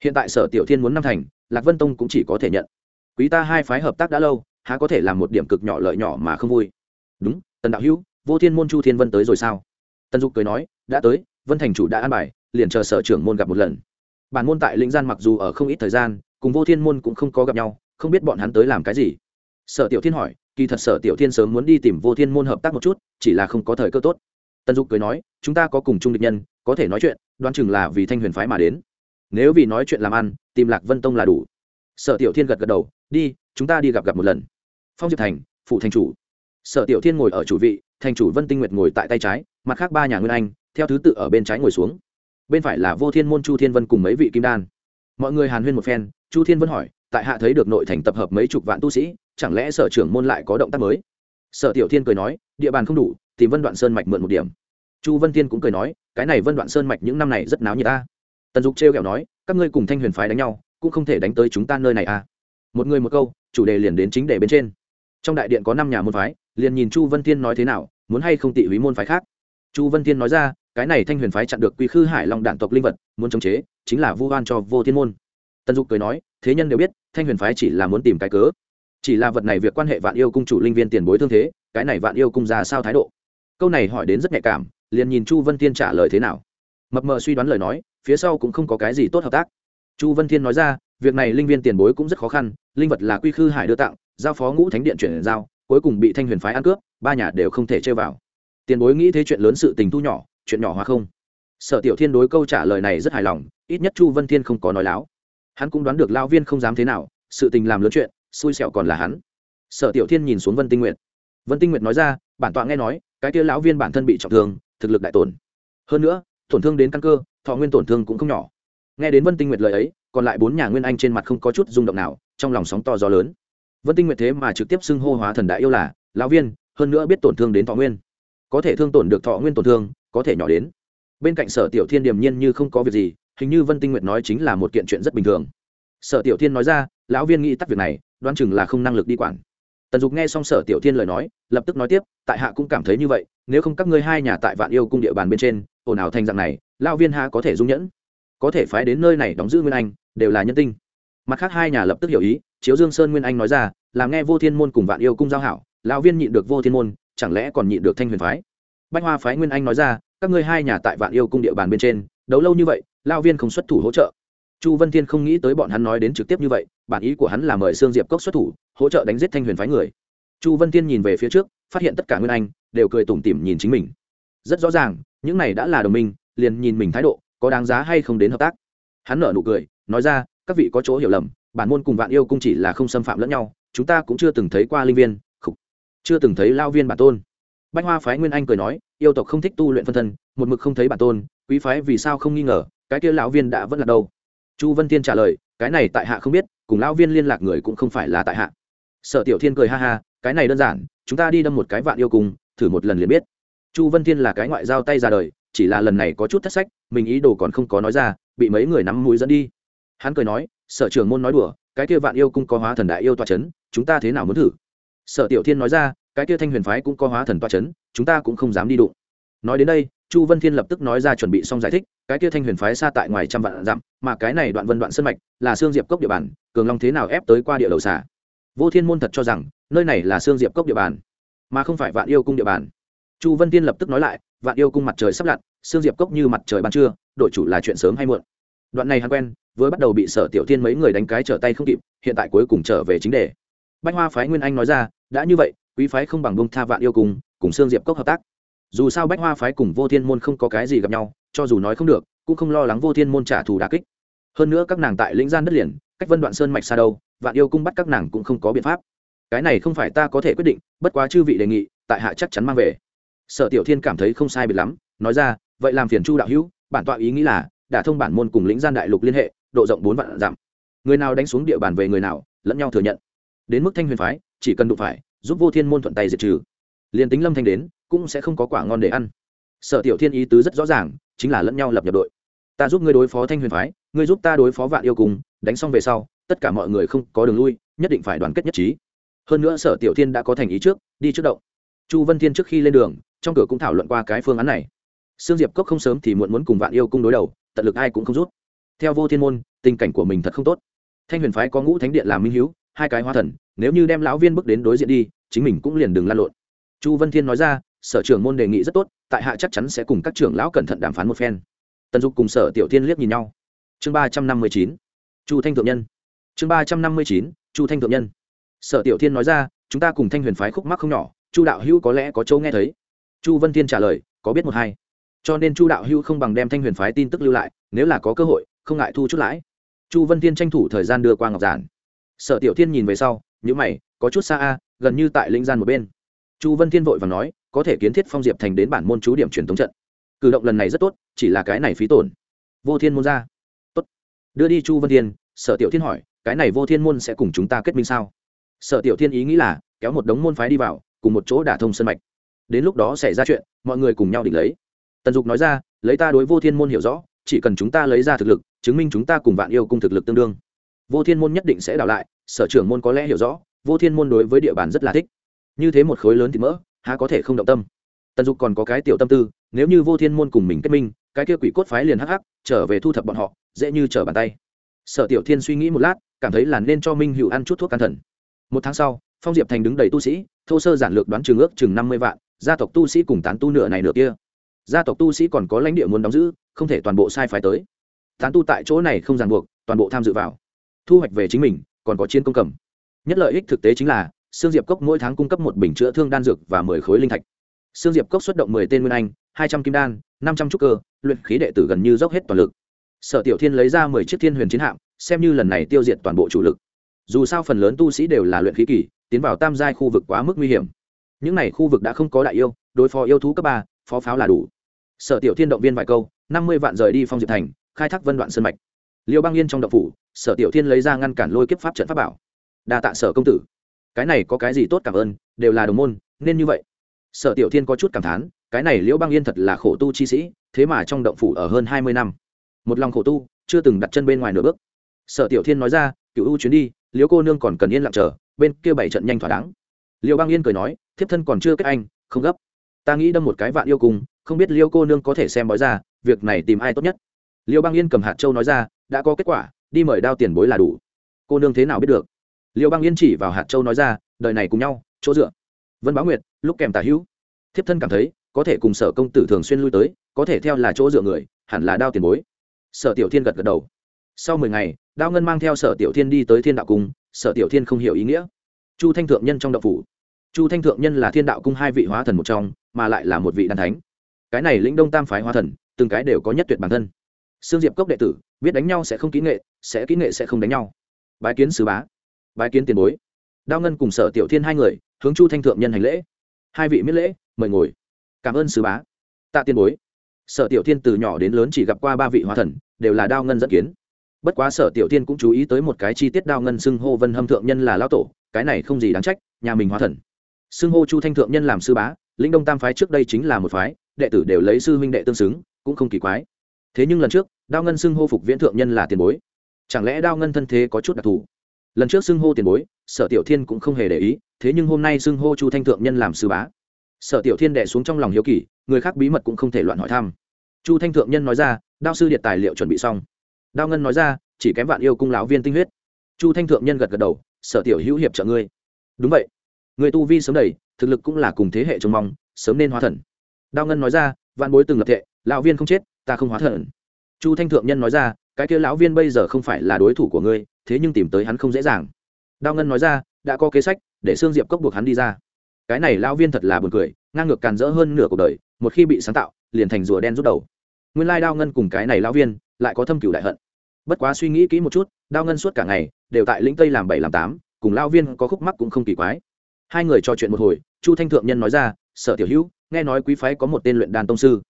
Hiện tại sở tiểu thiên muốn năm thành, lạc vân tông cũng chỉ có thể nhận. Quý ta hai phái hợp tác đã lâu, há có thể làm một điểm cực nhỏ lợi nhỏ mà không vui? Đúng tần đạo hữu, vô thiên môn chu thiên vân tới rồi sao? Tần dục cười nói, đã tới, vân thành chủ đã an bài, liền chờ sở trưởng môn gặp một lần. Bản môn tại lĩnh gian mặc dù ở không ít thời gian, cùng vô thiên môn cũng không có gặp nhau, không biết bọn hắn tới làm cái gì. Sở tiểu thiên hỏi, kỳ thật sở tiểu thiên sớm muốn đi tìm vô thiên môn hợp tác một chút, chỉ là không có thời cơ tốt. Tần dục cười nói, chúng ta có cùng chung địch nhân, có thể nói chuyện, đoán chừng là vì thanh huyền phái mà đến. Nếu vì nói chuyện làm ăn, tìm lạc vân tông là đủ. Sở tiểu thiên gật gật đầu, đi, chúng ta đi gặp gặp một lần. Phong diệp thành phụ thành chủ sở tiểu thiên ngồi ở chủ vị, thành chủ vân tinh nguyệt ngồi tại tay trái, mặt khác ba nhà nguyên anh, theo thứ tự ở bên trái ngồi xuống. Bên phải là vô thiên môn chu thiên vân cùng mấy vị kim đan. Mọi người hàn huyên một phen, chu thiên vân hỏi, tại hạ thấy được nội thành tập hợp mấy chục vạn tu sĩ, chẳng lẽ sở trưởng môn lại có động tác mới? Sở tiểu thiên cười nói, địa bàn không đủ, tìm vân đoạn sơn mạch mượn một điểm. Chu vân thiên cũng cười nói, cái này vân đoạn sơn mạch những năm này rất náo như ta tần dục trêu kẹo nói, các ngươi cùng thanh huyền phái đánh nhau, cũng không thể đánh tới chúng ta nơi này à một người một câu, chủ đề liền đến chính đề bên trên. Trong đại điện có năm nhà môn phái liền nhìn chu vân thiên nói thế nào, muốn hay không tị húy môn phái khác. Chu vân thiên nói ra, cái này thanh huyền phái chặn được quy khư hải long đạn tộc linh vật, muốn chống chế, chính là vu oan cho vô thiên môn. Tần dục cười nói, thế nhân đều biết, thanh huyền phái chỉ là muốn tìm cái cớ. Chỉ là vật này việc quan hệ vạn yêu cung chủ linh viên tiền bối thương thế, cái này vạn yêu cung ra sao thái độ? Câu này hỏi đến rất nhạy cảm, liền nhìn chu vân thiên trả lời thế nào. Mập mờ suy đoán lời nói, phía sau cũng không có cái gì tốt hợp tác. Chu vân thiên nói ra, việc này linh viên tiền bối cũng rất khó khăn, linh vật là quy khư hải đưa tặng, giao phó ngũ thánh điện chuyển giao cuối cùng bị thanh huyền phái ăn cướp, ba nhà đều không thể chơi vào. Tiền bối nghĩ thế chuyện lớn sự tình thu nhỏ, chuyện nhỏ hóa không? Sở tiểu thiên đối câu trả lời này rất hài lòng, ít nhất chu vân thiên không có nói láo. Hắn cũng đoán được lao viên không dám thế nào, sự tình làm lớn chuyện, xui xẻo còn là hắn. Sở tiểu thiên nhìn xuống vân tinh nguyệt. Vân tinh nguyệt nói ra, bản tọa nghe nói, cái kia lão viên bản thân bị trọng thương, thực lực đại tổn. Hơn nữa, tổn thương đến căn cơ, thọ nguyên tổn thương cũng không nhỏ. Nghe đến vân tinh nguyệt lời ấy, còn lại bốn nhà nguyên anh trên mặt không có chút rung động nào, trong lòng sóng to gió lớn vân tinh nguyệt thế mà trực tiếp xưng hô hóa thần đại yêu là lão viên, hơn nữa biết tổn thương đến thọ nguyên. Có thể thương tổn được thọ nguyên tổn thương, có thể nhỏ đến. Bên cạnh sở tiểu thiên điềm nhiên như không có việc gì, hình như vân tinh nguyệt nói chính là một kiện chuyện rất bình thường. Sở tiểu thiên nói ra, lão viên nghĩ tắt việc này, đoán chừng là không năng lực đi quản. Tần dục nghe xong sở tiểu thiên lời nói, lập tức nói tiếp, tại hạ cũng cảm thấy như vậy, nếu không các ngươi hai nhà tại vạn yêu cung địa bàn bên trên, ồn ào thành dạng này, lão viên ha có thể dung nhẫn? Có thể phái đến nơi này đóng giữ nguyên anh, đều là nhân tinh mặt khác hai nhà lập tức hiểu ý, chiếu dương sơn nguyên anh nói ra làm nghe vô thiên môn cùng vạn yêu cung giao hảo, lão viên nhịn được vô thiên môn, chẳng lẽ còn nhịn được thanh huyền phái? Bách hoa phái nguyên anh nói ra, các ngươi hai nhà tại vạn yêu cung địa bàn bên trên, đấu lâu như vậy lao viên không xuất thủ hỗ trợ. Chu vân thiên không nghĩ tới bọn hắn nói đến trực tiếp như vậy, bản ý của hắn là mời sương diệp cốc xuất thủ, hỗ trợ đánh giết thanh huyền phái người. Chu vân thiên nhìn về phía trước, phát hiện tất cả nguyên anh, đều cười tủm tỉm nhìn chính mình. Rất rõ ràng, những này đã là đồng minh, liền nhìn mình thái độ, có đáng giá hay không đến hợp tác. Hắn nở nụ cười, nói ra các vị có chỗ hiểu lầm, bản môn cùng vạn yêu cung chỉ là không xâm phạm lẫn nhau, chúng ta cũng chưa từng thấy qua linh viên, khục, chưa từng thấy lao viên bản tôn. Bách hoa phái nguyên anh cười nói, yêu tộc không thích tu luyện phân thân, một mực không thấy bản tôn, quý phái vì sao không nghi ngờ, cái kia lão viên đã vẫn là đâu? Chu vân tiên trả lời, cái này tại hạ không biết, cùng lão viên liên lạc người cũng không phải là tại hạ. Sở tiểu thiên cười ha ha, cái này đơn giản, chúng ta đi đâm một cái vạn yêu cùng thử một lần liền biết. Chu vân thiên là cái ngoại giao tay ra đời, chỉ là lần này có chút thất sách, mình ý đồ còn không có nói ra, bị mấy người nắm mũi dẫn đi hắn cười nói, sở trưởng môn nói đùa, cái kia vạn yêu cung có hóa thần đại yêu toa c h ấ n chúng ta thế nào muốn thử? Sở tiểu thiên nói ra, cái kia thanh huyền phái cũng có hóa thần toa c h ấ n chúng ta cũng không dám đi đụng. Nói đến đây, chu vân thiên lập tức nói ra chuẩn bị xong giải thích, cái kia thanh huyền phái xa tại ngoài trăm vạn dặm, mà cái này đoạn vân đoạn sân mạch là xương diệp cốc địa bàn, cường long thế nào ép tới qua địa đầu xả vô thiên môn thật cho rằng, nơi này là xương diệp cốc địa bàn, mà không phải vạn yêu cung địa bàn. Chu vân thiên lập tức nói lại, vạn yêu cung mặt trời sắp lặn xương diệp cốc như mặt trời ban trưa đội chủ là chuyện sớm hay muộn đoạn này hắn quen, vừa bắt đầu bị sở tiểu thiên mấy người đánh cái trở tay không kịp, hiện tại cuối cùng trở về chính đề. Bách hoa phái nguyên anh nói ra, đã như vậy, quý phái không bằng bông tha vạn yêu cùng cùng sương diệp cốc hợp tác. Dù sao bách hoa phái cùng vô thiên môn không có cái gì gặp nhau, cho dù nói không được, cũng không lo lắng vô thiên môn trả thù đà kích. Hơn nữa các nàng tại lĩnh gian đất liền, cách vân đoạn sơn mạch xa đâu, vạn yêu cung bắt các nàng cũng không có biện pháp. Cái này không phải ta có thể quyết định, bất quá chư vị đề nghị, tại hạ chắc chắn mang về. Sở tiểu thiên cảm thấy không sai biệt lắm, nói ra, vậy làm phiền chu đạo hữu, bản tọa ý nghĩ là đã thông bản môn cùng lĩnh gian đại lục liên hệ, độ rộng bốn vạn dặm. Người nào đánh xuống địa bàn về người nào, lẫn nhau thừa nhận. Đến mức thanh huyền phái, chỉ cần đụng phải, giúp vô thiên môn thuận tay diệt trừ. Liền tính lâm thanh đến, cũng sẽ không có quả ngon để ăn. Sở tiểu thiên ý tứ rất rõ ràng, chính là lẫn nhau lập nhập đội. Ta giúp ngươi đối phó thanh huyền phái, ngươi giúp ta đối phó vạn yêu cùng, đánh xong về sau, tất cả mọi người không có đường lui, nhất định phải đoàn kết nhất trí. Hơn nữa sở tiểu thiên đã có thành ý trước, đi trước động. Chu vân thiên trước khi lên đường, trong cửa cũng thảo luận qua cái phương án này. Sương diệp cốc không sớm thì muộn muốn cùng vạn yêu cung đối đầu tận lực ai cũng không rút. Theo vô thiên môn, tình cảnh của mình thật không tốt. Thanh huyền phái có ngũ thánh điện làm minh hữu hai cái hoa thần, nếu như đem lão viên bước đến đối diện đi, chính mình cũng liền đừng lan lộn. Chu vân thiên nói ra, sở trưởng môn đề nghị rất tốt, tại hạ chắc chắn sẽ cùng các trưởng lão cẩn thận đàm phán một phen. Tần dục cùng sở tiểu thiên liếc nhìn nhau. Chương ba trăm năm mươi chín, chu thanh thượng nhân. Chương ba trăm năm mươi chín, chu thanh thượng nhân. Sở tiểu thiên nói ra, chúng ta cùng thanh huyền phái khúc mắc không nhỏ, chu đạo hữu có lẽ có châu nghe thấy. Chu vân thiên trả lời, có biết một hai cho nên chu đạo Hưu không bằng đem thanh huyền phái tin tức lưu lại, nếu là có cơ hội, không ngại thu chút lãi. Chu vân thiên tranh thủ thời gian đưa qua ngọc giản. Sở tiểu thiên nhìn về sau nhữ mày, có chút xa a, gần như tại linh gian một bên. Chu vân thiên vội và nói, có thể kiến thiết phong diệp thành đến bản môn chú điểm truyền thống trận. Cử động lần này rất tốt, chỉ là cái này phí tổn. Vô thiên môn ra. Tốt. Đưa đi chu vân thiên, sở tiểu thiên hỏi, cái này vô thiên môn sẽ cùng chúng ta kết minh sao? Sở tiểu thiên ý nghĩ là, kéo một đống môn phái đi vào, cùng một chỗ đả thông sân mạch. Đến lúc đó xảy ra chuyện, mọi người cùng nhau định lấy tần dục nói ra, lấy ta đối vô thiên môn hiểu rõ, chỉ cần chúng ta lấy ra thực lực, chứng minh chúng ta cùng vạn yêu cung thực lực tương đương. Vô thiên môn nhất định sẽ đảo lại, sở trưởng môn có lẽ hiểu rõ, vô thiên môn đối với địa bàn rất là thích. Như thế một khối lớn thì mỡ, há có thể không động tâm. Tần dục còn có cái tiểu tâm tư, nếu như vô thiên môn cùng mình kết minh, cái kia quỷ cốt phái liền hắc hắc, trở về thu thập bọn họ, dễ như trở bàn tay. Sở tiểu thiên suy nghĩ một lát, cảm thấy là nên cho minh hữu ăn chút thuốc can thần. Một tháng sau, phong diệp thành đứng đầy tu sĩ, thô sơ giản lược đoán trường ước chừng năm mươi vạn, gia tộc tu sĩ cùng tán tu nửa này nửa kia gia tộc tu sĩ còn có lãnh địa muốn đóng giữ không thể toàn bộ sai phái tới tán tu tại chỗ này không ràng buộc toàn bộ tham dự vào thu hoạch về chính mình còn có chiến công cầm nhất lợi ích thực tế chính là Sương Diệp Cốc mỗi tháng cung cấp một bình chữa thương đan dược và mười khối linh thạch. Sương Diệp Cốc xuất động mười tên nguyên anh, hai trăm kim đan, năm trăm trúc cơ, luyện khí đệ tử gần như dốc hết toàn lực. Sở Tiểu Thiên lấy ra mười chiếc thiên huyền chiến hạm, xem như lần này tiêu diệt toàn bộ chủ lực. Dù sao phần lớn tu sĩ đều là luyện khí kỳ, tiến vào tam giai khu vực quá mức nguy hiểm. Những này khu vực đã không có đại yêu, đối phó yêu thú cấp ba, phó pháo là đủ sở tiểu thiên động viên vài câu, năm mươi vạn rời đi phong diệp thành, khai thác vân đoạn sân mạch. Liêu băng yên trong động phủ, sở tiểu thiên lấy ra ngăn cản lôi kiếp pháp trận pháp bảo. Đa tạ sở công tử. Cái này có cái gì tốt cảm ơn, đều là đồng môn, nên như vậy. Sở tiểu thiên có chút cảm thán, cái này liễu băng yên thật là khổ tu chi sĩ, thế mà trong động phủ ở hơn hai mươi năm. Một lòng khổ tu, chưa từng đặt chân bên ngoài nửa bước. Sở tiểu thiên nói ra cựu ưu chuyến đi liễu cô nương còn cần yên lặng chờ, bên kia bảy trận nhanh thỏa đáng. Liễu băng yên cười nói, thiếp thân còn chưa kết anh, không gấp. Ta nghĩ đâm một cái vạn yêu cùng không biết liêu cô nương có thể xem bói ra, việc này tìm ai tốt nhất? Liêu băng yên cầm hạt châu nói ra, đã có kết quả, đi mời đao tiền bối là đủ. Cô nương thế nào biết được? Liêu băng yên chỉ vào hạt châu nói ra, đời này cùng nhau, chỗ dựa. Vân báo nguyệt, lúc kèm tả hữu. Thiếp thân cảm thấy, có thể cùng sở công tử thường xuyên lui tới, có thể theo là chỗ dựa người, hẳn là đao tiền bối. Sở tiểu thiên gật gật đầu. Sau mười ngày, đao ngân mang theo sở tiểu thiên đi tới thiên đạo cung, sở tiểu thiên không hiểu ý nghĩa. Chu thanh thượng nhân trong đạo phủ. Chu thanh thượng nhân là thiên đạo cung hai vị hóa thần một trong, mà lại là một vị đàn thánh cái này lĩnh đông tam phái hóa thần, từng cái đều có nhất tuyệt bản thân. Sương diệp cốc đệ tử, biết đánh nhau sẽ không kỹ nghệ, sẽ kỹ nghệ sẽ không đánh nhau. Bái kiến sứ bá, bái kiến tiền bối. Đao ngân cùng sở tiểu thiên hai người, hướng chu thanh thượng nhân hành lễ. Hai vị miết lễ, mời ngồi. Cảm ơn sứ bá. Tạ tiền bối. Sở tiểu thiên từ nhỏ đến lớn chỉ gặp qua ba vị hóa thần, đều là đao ngân dẫn kiến. Bất quá sở tiểu thiên cũng chú ý tới một cái chi tiết đao ngân xưng hô vân hâm thượng nhân là lao tổ, cái này không gì đáng trách, nhà mình hóa thần. Xưng hô chu thanh thượng nhân làm sư bá linh đông tam phái trước đây chính là một phái đệ tử đều lấy sư huynh đệ tương xứng, cũng không kỳ quái. Thế nhưng lần trước, đao ngân xưng hô phục viễn thượng nhân là tiền bối. Chẳng lẽ đao ngân thân thế có chút đặc thù? Lần trước xưng hô tiền bối, sở tiểu thiên cũng không hề để ý, thế nhưng hôm nay xưng hô chu thanh thượng nhân làm sư bá. Sở tiểu thiên đệ xuống trong lòng hiếu kỳ, người khác bí mật cũng không thể loạn hỏi thăm. Chu thanh thượng nhân nói ra, đao sư điện tài liệu chuẩn bị xong. Đao ngân nói ra, chỉ kém vạn yêu cung lão viên tinh huyết. Chu thanh thượng nhân gật gật đầu, sở tiểu hữu hiệp trợ ngươi. Đúng vậy. Người tu vi sớm đầy, thực lực cũng là cùng thế hệ trông mong, sớm nên hóa thần đao ngân nói ra, vạn bối từng lập thệ, lão viên không chết, ta không hóa thần. Chu thanh thượng nhân nói ra, cái kia lão viên bây giờ không phải là đối thủ của ngươi, thế nhưng tìm tới hắn không dễ dàng. Đao ngân nói ra, đã có kế sách, để xương diệp cốc buộc hắn đi ra. Cái này lão viên thật là buồn cười, ngang ngược càn rỡ hơn nửa cuộc đời, một khi bị sáng tạo, liền thành rùa đen rút đầu. Nguyên lai đao ngân cùng cái này lão viên, lại có thâm cửu đại hận. Bất quá suy nghĩ kỹ một chút, đao ngân suốt cả ngày, đều tại lĩnh tây làm bảy làm tám, cùng lão viên có khúc mắc cũng không kỳ quái. Hai người trò chuyện một hồi, chu thanh thượng nhân nói ra, sở tiểu hữu nghe nói quý phái có một tên luyện đàn tông sư.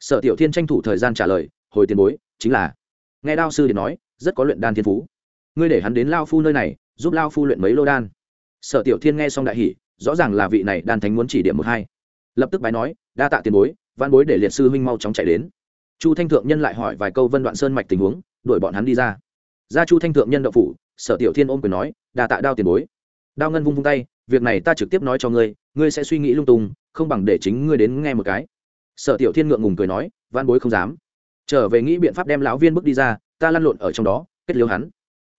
Sở tiểu thiên tranh thủ thời gian trả lời, hồi tiền bối, chính là. Nghe đao sư thì nói, rất có luyện đan thiên phú. Ngươi để hắn đến lao phu nơi này, giúp lao phu luyện mấy lô đan. Sở tiểu thiên nghe xong đại hỷ rõ ràng là vị này đan thánh muốn chỉ điểm một hai. Lập tức bái nói, đa tạ tiền bối văn bối để liệt sư huynh mau chóng chạy đến. Chu thanh thượng nhân lại hỏi vài câu vân đoạn sơn mạch tình huống, đuổi bọn hắn đi ra. Ra chu thanh thượng nhân đậu phủ, sở tiểu thiên ôm quyền nói, đa tạ đao tiền bối. Đao ngân vung vung tay, việc này ta trực tiếp nói cho ngươi ngươi sẽ suy nghĩ lung tung không bằng để chính ngươi đến nghe một cái. Sở tiểu thiên ngượng ngùng cười nói văn bối không dám. Trở về nghĩ biện pháp đem lão viên bước đi ra, ta lăn lộn ở trong đó, kết liêu hắn.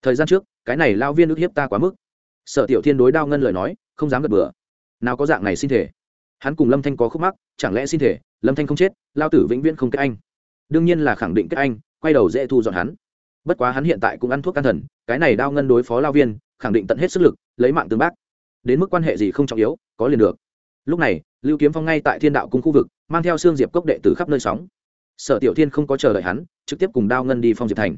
Thời gian trước, cái này lao viên ức hiếp ta quá mức. Sở tiểu thiên đối đao ngân lời nói, không dám gật bừa. Nào có dạng này xin thể. Hắn cùng lâm thanh có khúc mắc, chẳng lẽ xin thể? Lâm thanh không chết lao tử vĩnh viễn không kết anh. Đương nhiên là khẳng định kết anh, quay đầu dễ thu dọn hắn. Bất quá hắn hiện tại cũng ăn thuốc can thần, cái này đao ngân đối phó lao viên, khẳng định tận hết sức lực, lấy mạng tương bác. Đến mức quan hệ gì không trọng yếu, có liền được lúc này, lưu kiếm phong ngay tại thiên đạo cung khu vực, mang theo xương diệp cốc đệ từ khắp nơi sóng. Sở tiểu thiên không có chờ đợi hắn, trực tiếp cùng đao ngân đi phong diệp thành.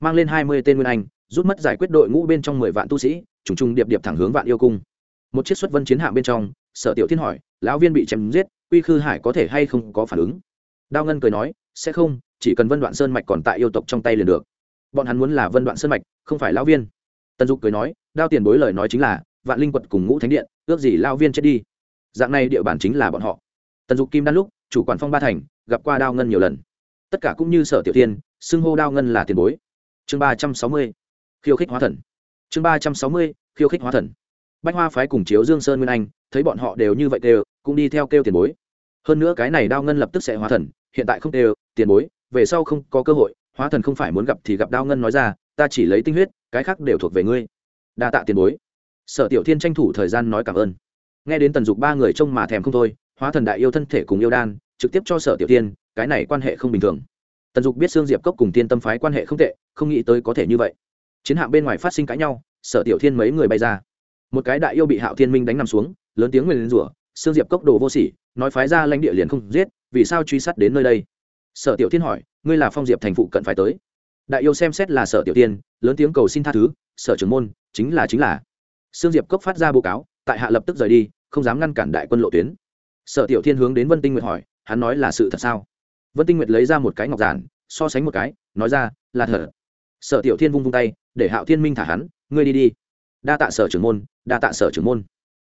Mang lên hai mươi tên nguyên anh, rút mất giải quyết đội ngũ bên trong mười vạn tu sĩ, trùng trùng điệp điệp thẳng hướng vạn yêu cung. Một chiếc xuất vân chiến hạm bên trong, sở tiểu thiên hỏi, lão viên bị chém giết, quy khư hải có thể hay không có phản ứng? Đao ngân cười nói, sẽ không, chỉ cần vân đoạn sơn mạch còn tại yêu tộc trong tay liền được. Bọn hắn muốn là vân đoạn sơn mạch, không phải lão viên. Tần dục cười nói, đao tiền bối lời nói chính là, vạn linh quật cùng ngũ thánh điện, ước gì lao viên chết đi dạng này địa bàn chính là bọn họ. Tần dục kim đan lúc, chủ quản phong ba thành, gặp qua đao ngân nhiều lần. Tất cả cũng như sở tiểu tiên xưng hô đao ngân là tiền bối. Chương ba trăm sáu mươi, khiêu khích hóa thần. Chương ba trăm sáu mươi, khiêu khích hóa thần. Bách hoa phái cùng chiếu dương sơn nguyên anh, thấy bọn họ đều như vậy đều, cũng đi theo kêu tiền bối. Hơn nữa cái này đao ngân lập tức sẽ hóa thần, hiện tại không đều, tiền bối, về sau không có cơ hội, hóa thần không phải muốn gặp thì gặp đao ngân nói ra, ta chỉ lấy tinh huyết, cái khác đều thuộc về ngươi. Đa tạ tiền bối. Sở tiểu thiên tranh thủ thời gian nói cảm ơn nghe đến tần dục ba người trông mà thèm không thôi, hóa thần đại yêu thân thể cùng yêu đan, trực tiếp cho sở tiểu tiên, cái này quan hệ không bình thường. Tần dục biết sương diệp cốc cùng tiên tâm phái quan hệ không tệ, không nghĩ tới có thể như vậy. Chiến hạm bên ngoài phát sinh cãi nhau, sở tiểu thiên mấy người bay ra. Một cái đại yêu bị hạo thiên minh đánh nằm xuống, lớn tiếng nguyền rủa, sương diệp cốc đồ vô sỉ, nói phái ra lãnh địa liền không giết, vì sao truy sát đến nơi đây? Sở tiểu thiên hỏi, ngươi là phong diệp thành phụ cận phải tới? Đại yêu xem xét là sở tiểu tiên, lớn tiếng cầu xin tha thứ, sở trưởng môn, chính là chính là. Sương diệp cốc phát ra báo cáo, tại hạ lập tức rời đi không dám ngăn cản đại quân lộ tuyến. Sở tiểu thiên hướng đến vân tinh nguyệt hỏi, hắn nói là sự thật sao? Vân tinh nguyệt lấy ra một cái ngọc giản, so sánh một cái, nói ra, là thật. Sở tiểu thiên vung vung tay, để hạo thiên minh thả hắn, ngươi đi đi. Đa tạ sở trưởng môn, đa tạ sở trưởng môn.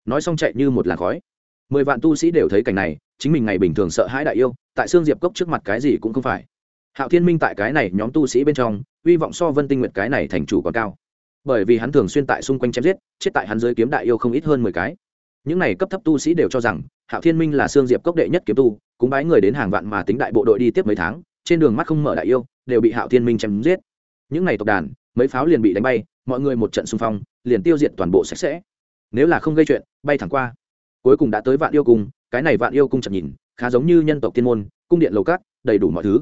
Nói xong chạy như một làn khói. Mười vạn tu sĩ đều thấy cảnh này, chính mình ngày bình thường sợ hãi đại yêu, tại xương diệp cốc trước mặt cái gì cũng không phải. Hạo thiên minh tại cái này nhóm tu sĩ bên trong, hy vọng so vân tinh nguyệt cái này thành chủ còn cao. Bởi vì hắn thường xuyên tại xung quanh chém giết, chết tại hắn dưới kiếm đại yêu không ít hơn mười cái những này cấp thấp tu sĩ đều cho rằng, hạo thiên minh là xương diệp cốc đệ nhất kiếm tu cúng bái người đến hàng vạn mà tính đại bộ đội đi tiếp mấy tháng, trên đường mắt không mở đại yêu, đều bị hạo thiên minh chém giết. Những này tộc đàn, mấy pháo liền bị đánh bay, mọi người một trận xung phong, liền tiêu diệt toàn bộ sạch sẽ. Nếu là không gây chuyện, bay thẳng qua. Cuối cùng đã tới vạn yêu cung, cái này vạn yêu cung chậm nhìn, khá giống như nhân tộc thiên môn, cung điện lầu cát, đầy đủ mọi thứ.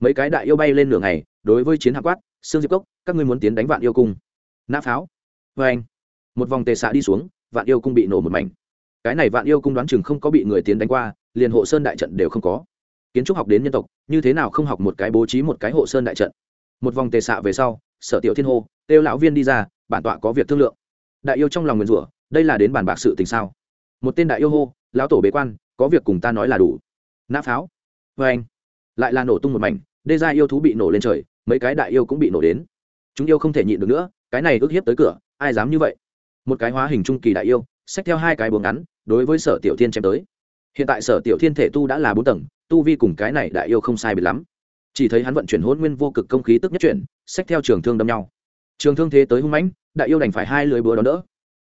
Mấy cái đại yêu bay lên nửa ngày, đối với chiến hạ quát xương diệp cốc, các ngươi muốn tiến đánh vạn yêu cung? Nã pháo. Vê anh một vòng tề xạ đi xuống vạn yêu cung bị nổ một mảnh. Cái này vạn yêu cung đoán chừng không có bị người tiến đánh qua, liền hộ sơn đại trận đều không có. Kiến trúc học đến nhân tộc, như thế nào không học một cái bố trí một cái hộ sơn đại trận? Một vòng tề xạ về sau, sở tiểu thiên hô, têu lão viên đi ra, bản tọa có việc thương lượng. Đại yêu trong lòng nguyền rủa, đây là đến bàn bạc sự tình sao? Một tên đại yêu hô, lão tổ bế quan, có việc cùng ta nói là đủ. Nã pháo. Vê anh, lại là nổ tung một mảnh, đê gia yêu thú bị nổ lên trời, mấy cái đại yêu cũng bị nổ đến. Chúng yêu không thể nhịn được nữa, cái này ức hiếp tới cửa, ai dám như vậy? Một cái hóa hình trung kỳ đại yêu, xách theo hai cái buồng ngắn, đối với sở tiểu thiên chém tới. Hiện tại sở tiểu thiên thể tu đã là bốn tầng, tu vi cùng cái này đại yêu không sai biệt lắm. Chỉ thấy hắn vận chuyển hôn nguyên vô cực công khí tức nhất chuyển, xách theo trường thương đâm nhau. Trường thương thế tới hung mãnh, đại yêu đành phải hai lưới búa đón đỡ.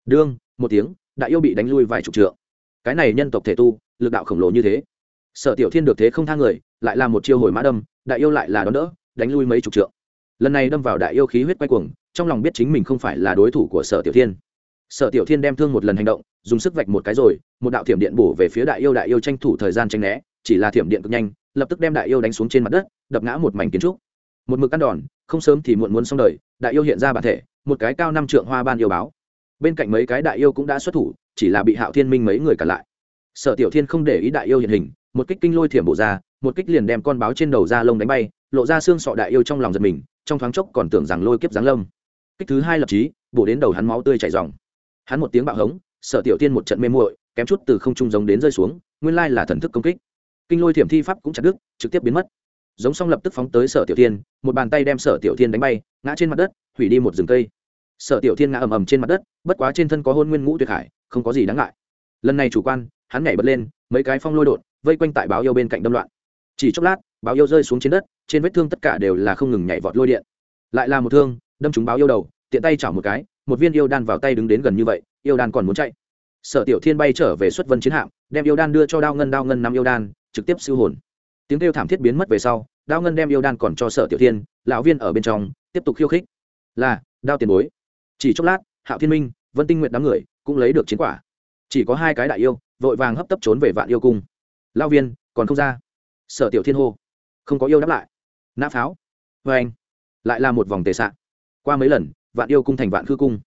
Đương, một tiếng, đại yêu bị đánh lui vài chục trượng. Cái này nhân tộc thể tu, lực đạo khổng lồ như thế. Sở tiểu thiên được thế không thang người, lại là một chiêu hồi mã đâm, đại yêu lại là đón đỡ, đánh lui mấy chục trượng. Lần này đâm vào đại yêu khí huyết quay cuồng, trong lòng biết chính mình không phải là đối thủ của sở tiểu thiên sở tiểu thiên đem thương một lần hành động, dùng sức vạch một cái rồi, một đạo thiểm điện bổ về phía đại yêu đại yêu tranh thủ thời gian tranh né, chỉ là thiểm điện cực nhanh, lập tức đem đại yêu đánh xuống trên mặt đất, đập ngã một mảnh kiến trúc. Một mực ăn đòn, không sớm thì muộn muốn xong đời, đại yêu hiện ra bản thể, một cái cao năm trượng hoa ban yêu báo. Bên cạnh mấy cái đại yêu cũng đã xuất thủ, chỉ là bị hạo thiên minh mấy người cả lại. Sở tiểu thiên không để ý đại yêu hiện hình, một kích kinh lôi thiểm bổ ra, một kích liền đem con báo trên đầu ra lông đánh bay, lộ ra xương sọ đại yêu trong lòng giật mình, trong thoáng chốc còn tưởng rằng lôi kiếp giáng lông kích thứ hai lập trí bổ đến đầu hắn máu tươi chảy dòng hắn một tiếng bạo hống, sở tiểu tiên một trận mê muội, kém chút từ không trung giống đến rơi xuống, nguyên lai là thần thức công kích. Kinh lôi thiểm thi pháp cũng chặt đứt, trực tiếp biến mất. Giống xong lập tức phóng tới sở tiểu tiên, một bàn tay đem sở tiểu tiên đánh bay, ngã trên mặt đất, hủy đi một rừng cây. Sở tiểu tiên ngã ầm ầm trên mặt đất, bất quá trên thân có hôn nguyên ngũ tuyệt hải, không có gì đáng ngại. Lần này chủ quan, hắn nhảy bật lên, mấy cái phong lôi đột, vây quanh tại báo yêu bên cạnh đâm loạn. Chỉ chốc lát, báo yêu rơi xuống trên đất, trên vết thương tất cả đều là không ngừng nhảy vọt lôi điện. Lại là một thương, đâm chúng báo yêu đầu, tiện tay chảo một cái một viên yêu đan vào tay đứng đến gần như vậy, yêu đan còn muốn chạy. Sở tiểu thiên bay trở về xuất vân chiến hạm, đem yêu đan đưa cho đao ngân đao ngân nắm yêu đan, trực tiếp siêu hồn. Tiếng kêu thảm thiết biến mất về sau, đao ngân đem yêu đan còn cho sở tiểu thiên, lão viên ở bên trong, tiếp tục khiêu khích. Là, đao tiền bối. Chỉ chốc lát, hạo thiên minh, vân tinh nguyện đám người cũng lấy được chiến quả. Chỉ có hai cái đại yêu, vội vàng hấp tấp trốn về vạn yêu cung. Lao viên, còn không ra. Sở tiểu thiên hô. Không có yêu đáp lại. Nã pháo. Vê anh lại là một vòng tề sạ. qua mấy lần vạn yêu cung thành vạn khư cung.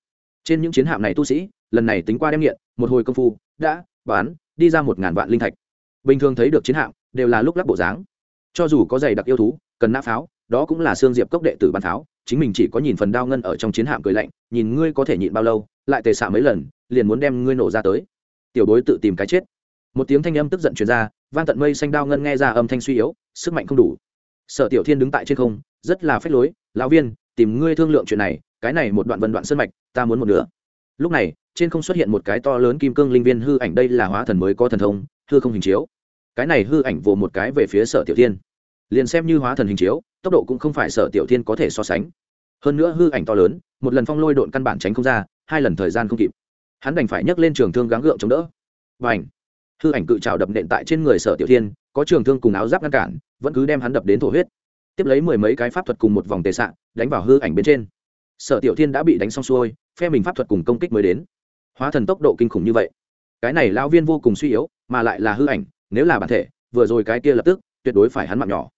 Trên những chiến hạm này tu sĩ, lần này tính qua đem nghiện, một hồi công phu, đã bán, đi ra một ngàn vạn linh thạch. Bình thường thấy được chiến hạm, đều là lúc lắc bộ dáng. Cho dù có giày đặc yêu thú, cần nã pháo, đó cũng là xương diệp cốc đệ tử bàn pháo, chính mình chỉ có nhìn phần đao ngân ở trong chiến hạm cười lạnh, nhìn ngươi có thể nhịn bao lâu, lại tề xạ mấy lần, liền muốn đem ngươi nổ ra tới. Tiểu bối tự tìm cái chết. Một tiếng thanh âm tức giận truyền ra, vang tận mây xanh đao ngân nghe ra âm thanh suy yếu, sức mạnh không đủ. Sở tiểu thiên đứng tại trên không, rất là phách lối, lão viên, tìm ngươi thương lượng chuyện này cái này một đoạn vân đoạn sơn mạch, ta muốn một nửa. Lúc này, trên không xuất hiện một cái to lớn kim cương linh viên hư ảnh, đây là hóa thần mới có thần thông, hư không hình chiếu. Cái này hư ảnh vồ một cái về phía sở tiểu thiên. Liền xem như hóa thần hình chiếu, tốc độ cũng không phải sở tiểu thiên có thể so sánh. Hơn nữa hư ảnh to lớn, một lần phong lôi độn căn bản tránh không ra, hai lần thời gian không kịp. Hắn đành phải nhấc lên trường thương gắng gượng chống đỡ. Và ảnh hư ảnh cự trào đập nện tại trên người sở tiểu thiên, có trường thương cùng áo giáp ngăn cản, vẫn cứ đem hắn đập đến thổ huyết. Tiếp lấy mười mấy cái pháp thuật cùng một vòng tề sạn đánh vào hư ảnh bên trên sở tiểu thiên đã bị đánh xong xuôi, phe mình pháp thuật cùng công kích mới đến. Hóa thần tốc độ kinh khủng như vậy. Cái này lão viên vô cùng suy yếu, mà lại là hư ảnh, nếu là bản thể, vừa rồi cái kia lập tức, tuyệt đối phải hắn mạng nhỏ.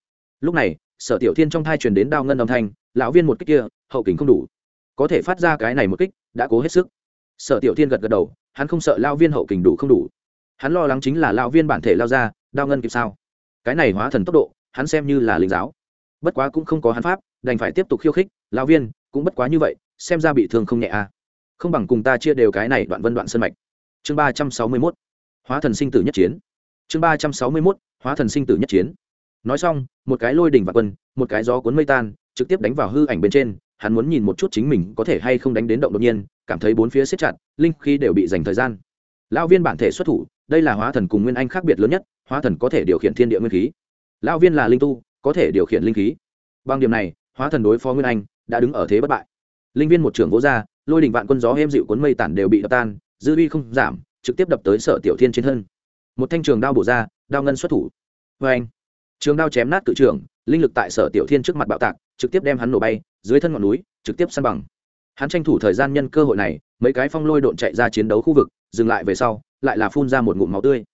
Lúc này, sở tiểu thiên trong thai truyền đến đao ngân âm thanh, lão viên một kích kia, hậu kính không đủ. Có thể phát ra cái này một kích, đã cố hết sức. Sở tiểu thiên gật gật đầu, hắn không sợ lao viên hậu kình đủ không đủ. Hắn lo lắng chính là lao viên bản thể lao ra, đao ngân kịp sao. Cái này hóa thần tốc độ, hắn xem như là linh giáo. Bất quá cũng không có hắn pháp, đành phải tiếp tục khiêu khích lao viên cũng bất quá như vậy, xem ra bị thương không nhẹ à không bằng cùng ta chia đều cái này đoạn vân đoạn sân mạch. Chương ba trăm sáu mươi mốt, hóa thần sinh tử nhất chiến. Chương ba trăm sáu mươi mốt, hóa thần sinh tử nhất chiến. Nói xong, một cái lôi đỉnh và quân, một cái gió cuốn mây tan, trực tiếp đánh vào hư ảnh bên trên, hắn muốn nhìn một chút chính mình có thể hay không đánh đến động đột nhiên, cảm thấy bốn phía siết chặt, linh khí đều bị dành thời gian. Lão viên bản thể xuất thủ, đây là hóa thần cùng nguyên anh khác biệt lớn nhất, hóa thần có thể điều khiển thiên địa nguyên khí. Lão viên là linh tu, có thể điều khiển linh khí. Bằng điểm này, hóa thần đối phó nguyên anh đã đứng ở thế bất bại. Linh viên một trưởng vỗ ra lôi đình vạn quân gió êm dịu cuốn mây tản đều bị đập tan dư uy không giảm trực tiếp đập tới sở tiểu thiên trên thân. Một thanh trường đao bổ ra đao ngân xuất thủ. Vê anh trường đao chém nát cự trưởng, linh lực tại sở tiểu thiên trước mặt bạo tạc trực tiếp đem hắn nổ bay dưới thân ngọn núi trực tiếp săn bằng. Hắn tranh thủ thời gian nhân cơ hội này mấy cái phong lôi độn chạy ra chiến đấu khu vực dừng lại về sau lại là phun ra một ngụm máu tươi.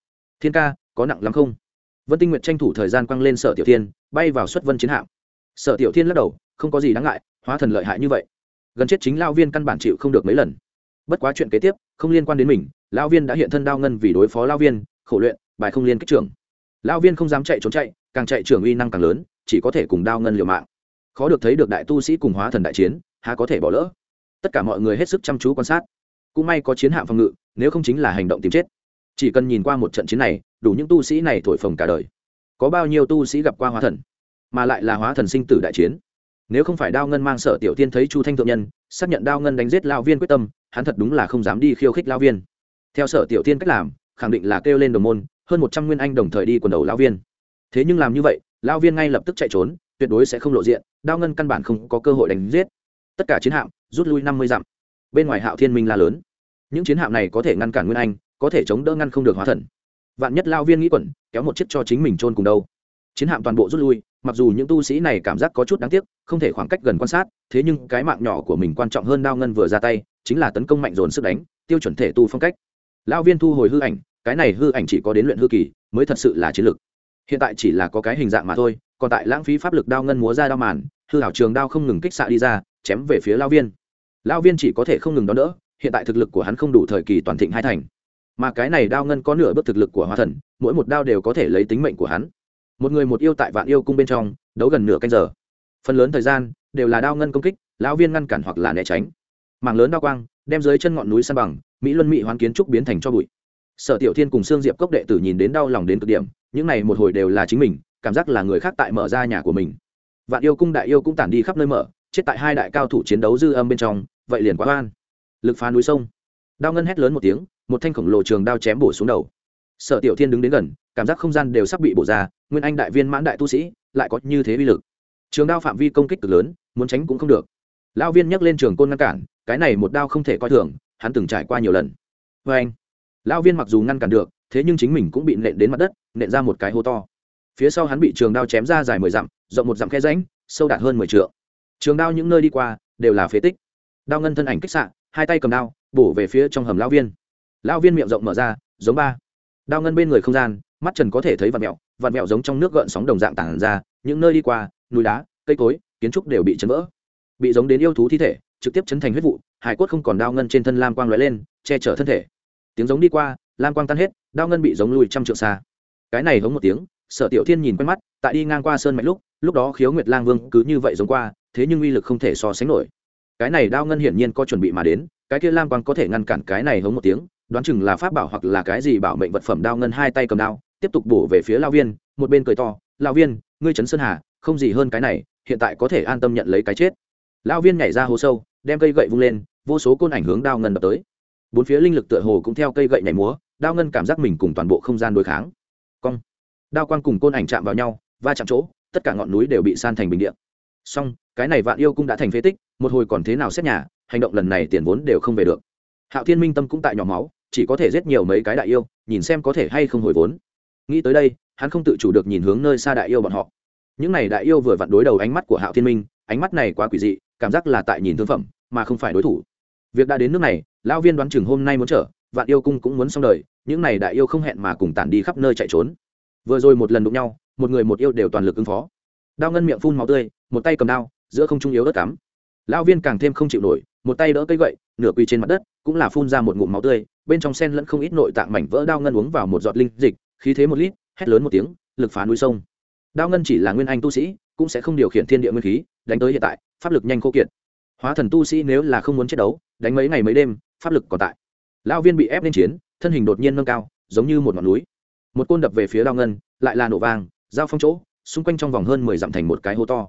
Thiên ca có nặng lắm không? Vân tinh nguyệt tranh thủ thời gian quăng lên sở tiểu thiên bay vào xuất vân chiến hạm. Sở tiểu thiên lắc đầu không có gì đáng ngại, hóa thần lợi hại như vậy. Gần chết chính lao viên căn bản chịu không được mấy lần. Bất quá chuyện kế tiếp, không liên quan đến mình lao viên đã hiện thân đao ngân vì đối phó lao viên, khổ luyện, bài không liên kích trưởng. Lao viên không dám chạy trốn chạy, càng chạy trưởng uy năng càng lớn, chỉ có thể cùng đao ngân liều mạng. Khó được thấy được đại tu sĩ cùng hóa thần đại chiến, há có thể bỏ lỡ. Tất cả mọi người hết sức chăm chú quan sát. Cũng may có chiến hạm phòng ngự, nếu không chính là hành động tìm chết. Chỉ cần nhìn qua một trận chiến này, đủ những tu sĩ này thổi phồng cả đời. Có bao nhiêu tu sĩ gặp qua hóa thần, mà lại là hóa thần sinh tử đại chiến? Nếu không phải đao ngân mang sợ tiểu tiên thấy chu thanh thượng nhân, xác nhận đao ngân đánh giết lao viên quyết tâm, hắn thật đúng là không dám đi khiêu khích lao viên. Theo sở tiểu tiên cách làm, khẳng định là kêu lên đồng môn, hơn một trăm nguyên anh đồng thời đi quần đầu lao viên. Thế nhưng làm như vậy, lao viên ngay lập tức chạy trốn, tuyệt đối sẽ không lộ diện, đao ngân căn bản không có cơ hội đánh giết. Tất cả chiến hạm, rút lui năm mươi dặm. Bên ngoài hạo thiên minh la lớn. Những chiến hạm này có thể ngăn cản nguyên anh, có thể chống đỡ ngăn không được hóa thần. Vạn nhất lao viên nghĩ quẩn, kéo một chiếc cho chính mình trôn cùng đâu. Chiến hạm toàn bộ rút lui mặc dù những tu sĩ này cảm giác có chút đáng tiếc, không thể khoảng cách gần quan sát, thế nhưng cái mạng nhỏ của mình quan trọng hơn đao ngân vừa ra tay, chính là tấn công mạnh dồn sức đánh, tiêu chuẩn thể tu phong cách. Lao viên thu hồi hư ảnh, cái này hư ảnh chỉ có đến luyện hư kỳ, mới thật sự là chiến lược hiện tại chỉ là có cái hình dạng mà thôi, còn tại lãng phí pháp lực đao ngân múa ra đao màn, hư hảo trường đao không ngừng kích xạ đi ra, chém về phía lao viên. Lao viên chỉ có thể không ngừng đón đỡ, hiện tại thực lực của hắn không đủ thời kỳ toàn thịnh hai thành. Mà cái này đao ngân có nửa bước thực lực của hóa thần, mỗi một đao đều có thể lấy tính mệnh của hắn một người một yêu tại vạn yêu cung bên trong, đấu gần nửa canh giờ. Phần lớn thời gian đều là đao ngân công kích, lão viên ngăn cản hoặc là né tránh. Mảng lớn đao quang đem dưới chân ngọn núi san bằng, mỹ luân mỹ hoán kiến trúc biến thành cho bụi. Sở tiểu thiên cùng sương diệp cốc đệ tử nhìn đến đau lòng đến cực điểm, những này một hồi đều là chính mình, cảm giác là người khác tại mở ra nhà của mình. Vạn yêu cung đại yêu cũng tản đi khắp nơi mở, chết tại hai đại cao thủ chiến đấu dư âm bên trong, vậy liền quá oan. Lực phá núi sông. Đao ngân hét lớn một tiếng, một thanh khổng lồ trường đao chém bổ xuống đầu. Sở tiểu thiên đứng đến gần cảm giác không gian đều sắp bị bổ ra, nguyên anh đại viên mãn đại tu sĩ lại có như thế uy lực. Trường đao phạm vi công kích cực lớn, muốn tránh cũng không được. Lao viên nhắc lên trường côn ngăn cản, cái này một đao không thể coi thường, hắn từng trải qua nhiều lần. Vê anh. Lao viên mặc dù ngăn cản được, thế nhưng chính mình cũng bị nện đến mặt đất, nện ra một cái hố to. Phía sau hắn bị trường đao chém ra dài mười dặm, rộng một dặm khe ránh sâu đạt hơn mười t trường đao những nơi đi qua, đều là phế tích. Đao ngân thân ảnh kích sạn hai tay cầm đao, bổ về phía trong hầm lao viên. Lao viên miệng rộng mở ra, giống ba. Đao ngân bên người không gian mắt trần có thể thấy vạt mẹo vạt mẹo giống trong nước gợn sóng đồng dạng tản ra, những nơi đi qua, núi đá, cây cối, kiến trúc đều bị chấn vỡ. Bị giống đến yêu thú thi thể, trực tiếp chấn thành huyết vụ, hải cốt không còn đao ngân trên thân lam quang lóe lên, che chở thân thể. Tiếng giống đi qua, lam quang tan hết, đao ngân bị giống lùi trăm trượng xa. Cái này hống một tiếng, sở tiểu thiên nhìn quen mắt, tại đi ngang qua sơn mạnh lúc lúc đó khiếu nguyệt lang vương cứ như vậy giống qua, thế nhưng uy lực không thể so sánh nổi. Cái này đao ngân hiển nhiên có chuẩn bị mà đến, cái kia lam quang có thể ngăn cản cái này hống một tiếng, đoán chừng là pháp bảo hoặc là cái gì bảo mệnh vật phẩm đao ngân hai tay cầm đao tiếp tục bổ về phía lao viên, một bên cười to, lao viên, ngươi trấn sơn hà, không gì hơn cái này, hiện tại có thể an tâm nhận lấy cái chết. Lao viên nhảy ra hố sâu, đem cây gậy vung lên, vô số côn ảnh hướng đao ngân đập tới. Bốn phía linh lực tựa hồ cũng theo cây gậy nhảy múa, đao ngân cảm giác mình cùng toàn bộ không gian đối kháng. Cong. Đao quang cùng côn ảnh chạm vào nhau, va chạm chỗ, tất cả ngọn núi đều bị san thành bình điện song cái này vạn yêu cũng đã thành phế tích, một hồi còn thế nào xét nhà, hành động lần này tiền vốn đều không về được. Hạo thiên minh tâm cũng tại nhỏ máu, chỉ có thể giết nhiều mấy cái đại yêu, nhìn xem có thể hay không hồi vốn nghĩ tới đây, hắn không tự chủ được nhìn hướng nơi xa đại yêu bọn họ. Những này đại yêu vừa vặn đối đầu ánh mắt của hạo thiên minh, ánh mắt này quá quỷ dị, cảm giác là tại nhìn thương phẩm, mà không phải đối thủ. Việc đã đến nước này, lão viên đoán chừng hôm nay muốn trở, vạn yêu cung cũng muốn xong đời, những này đại yêu không hẹn mà cùng tản đi khắp nơi chạy trốn. Vừa rồi một lần đụng nhau, một người một yêu đều toàn lực ứng phó. Đao ngân miệng phun máu tươi, một tay cầm đao, giữa không trung yếu đất cắm. Lão viên càng thêm không chịu nổi, một tay đỡ cây gậy, nửa quỳ trên mặt đất, cũng là phun ra một ngụm máu tươi, bên trong sen lẫn không ít nội tạng mảnh vỡ đao ngân uống vào một giọt linh dịch khí thế một lít hét lớn một tiếng lực phá núi sông. Đao ngân chỉ là nguyên anh tu sĩ cũng sẽ không điều khiển thiên địa nguyên khí đánh tới hiện tại pháp lực nhanh khô kiệt. Hóa thần tu sĩ nếu là không muốn chiến đấu đánh mấy ngày mấy đêm pháp lực còn tại. Lao viên bị ép lên chiến thân hình đột nhiên nâng cao giống như một ngọn núi. Một côn đập về phía đao ngân lại là nổ vàng giao phong chỗ xung quanh trong vòng hơn mười dặm thành một cái hố to.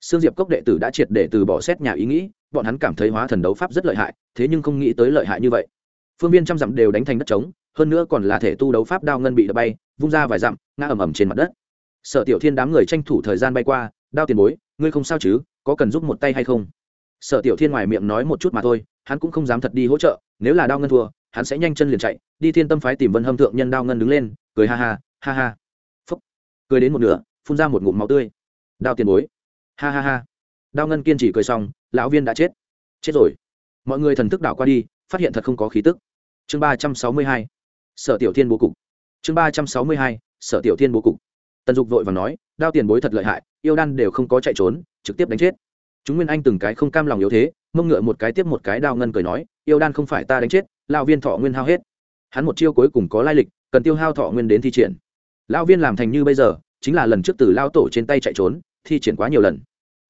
Sương Diệp Cốc đệ tử đã triệt để từ bỏ xét nhà ý nghĩ, bọn hắn cảm thấy hóa thần đấu pháp rất lợi hại, thế nhưng không nghĩ tới lợi hại như vậy. Phương viên trăm dặm đều đánh thành đất trống, hơn nữa còn là thể tu đấu pháp đao ngân bị đập bay, vung ra vài dặm, ngã ầm ầm trên mặt đất. Sở Tiểu Thiên đám người tranh thủ thời gian bay qua, đao tiền bối, ngươi không sao chứ, có cần giúp một tay hay không? Sở Tiểu Thiên ngoài miệng nói một chút mà thôi, hắn cũng không dám thật đi hỗ trợ, nếu là đao ngân thua, hắn sẽ nhanh chân liền chạy, đi Thiên Tâm phái tìm Vân Hâm thượng nhân đao ngân đứng lên, cười ha ha, ha ha. Phúc. Cười đến một nửa, phun ra một ngụm máu tươi. Đao tiền bối. Ha ha ha đao ngân kiên trì cười xong lão viên đã chết chết rồi mọi người thần thức đảo qua đi phát hiện thật không có khí tức chương ba trăm sáu mươi hai sở tiểu thiên bố cục. Chương ba trăm sáu mươi hai, sở tiểu thiên bố cục. Tần dục vội và nói, đao tiền bối thật lợi hại, yêu đan đều không có chạy trốn, trực tiếp đánh chết. Chúng nguyên anh từng cái không cam lòng yếu thế, mông ngựa một cái tiếp một cái đao ngân cười nói, yêu đan không phải ta đánh chết lao viên thọ nguyên hao hết. Hắn một chiêu cuối cùng có lai lịch, cần tiêu hao thọ nguyên đến thi triển. Lao viên làm thành như bây giờ, chính là lần trước từ lao tổ trên tay chạy trốn, thi triển quá nhiều lần.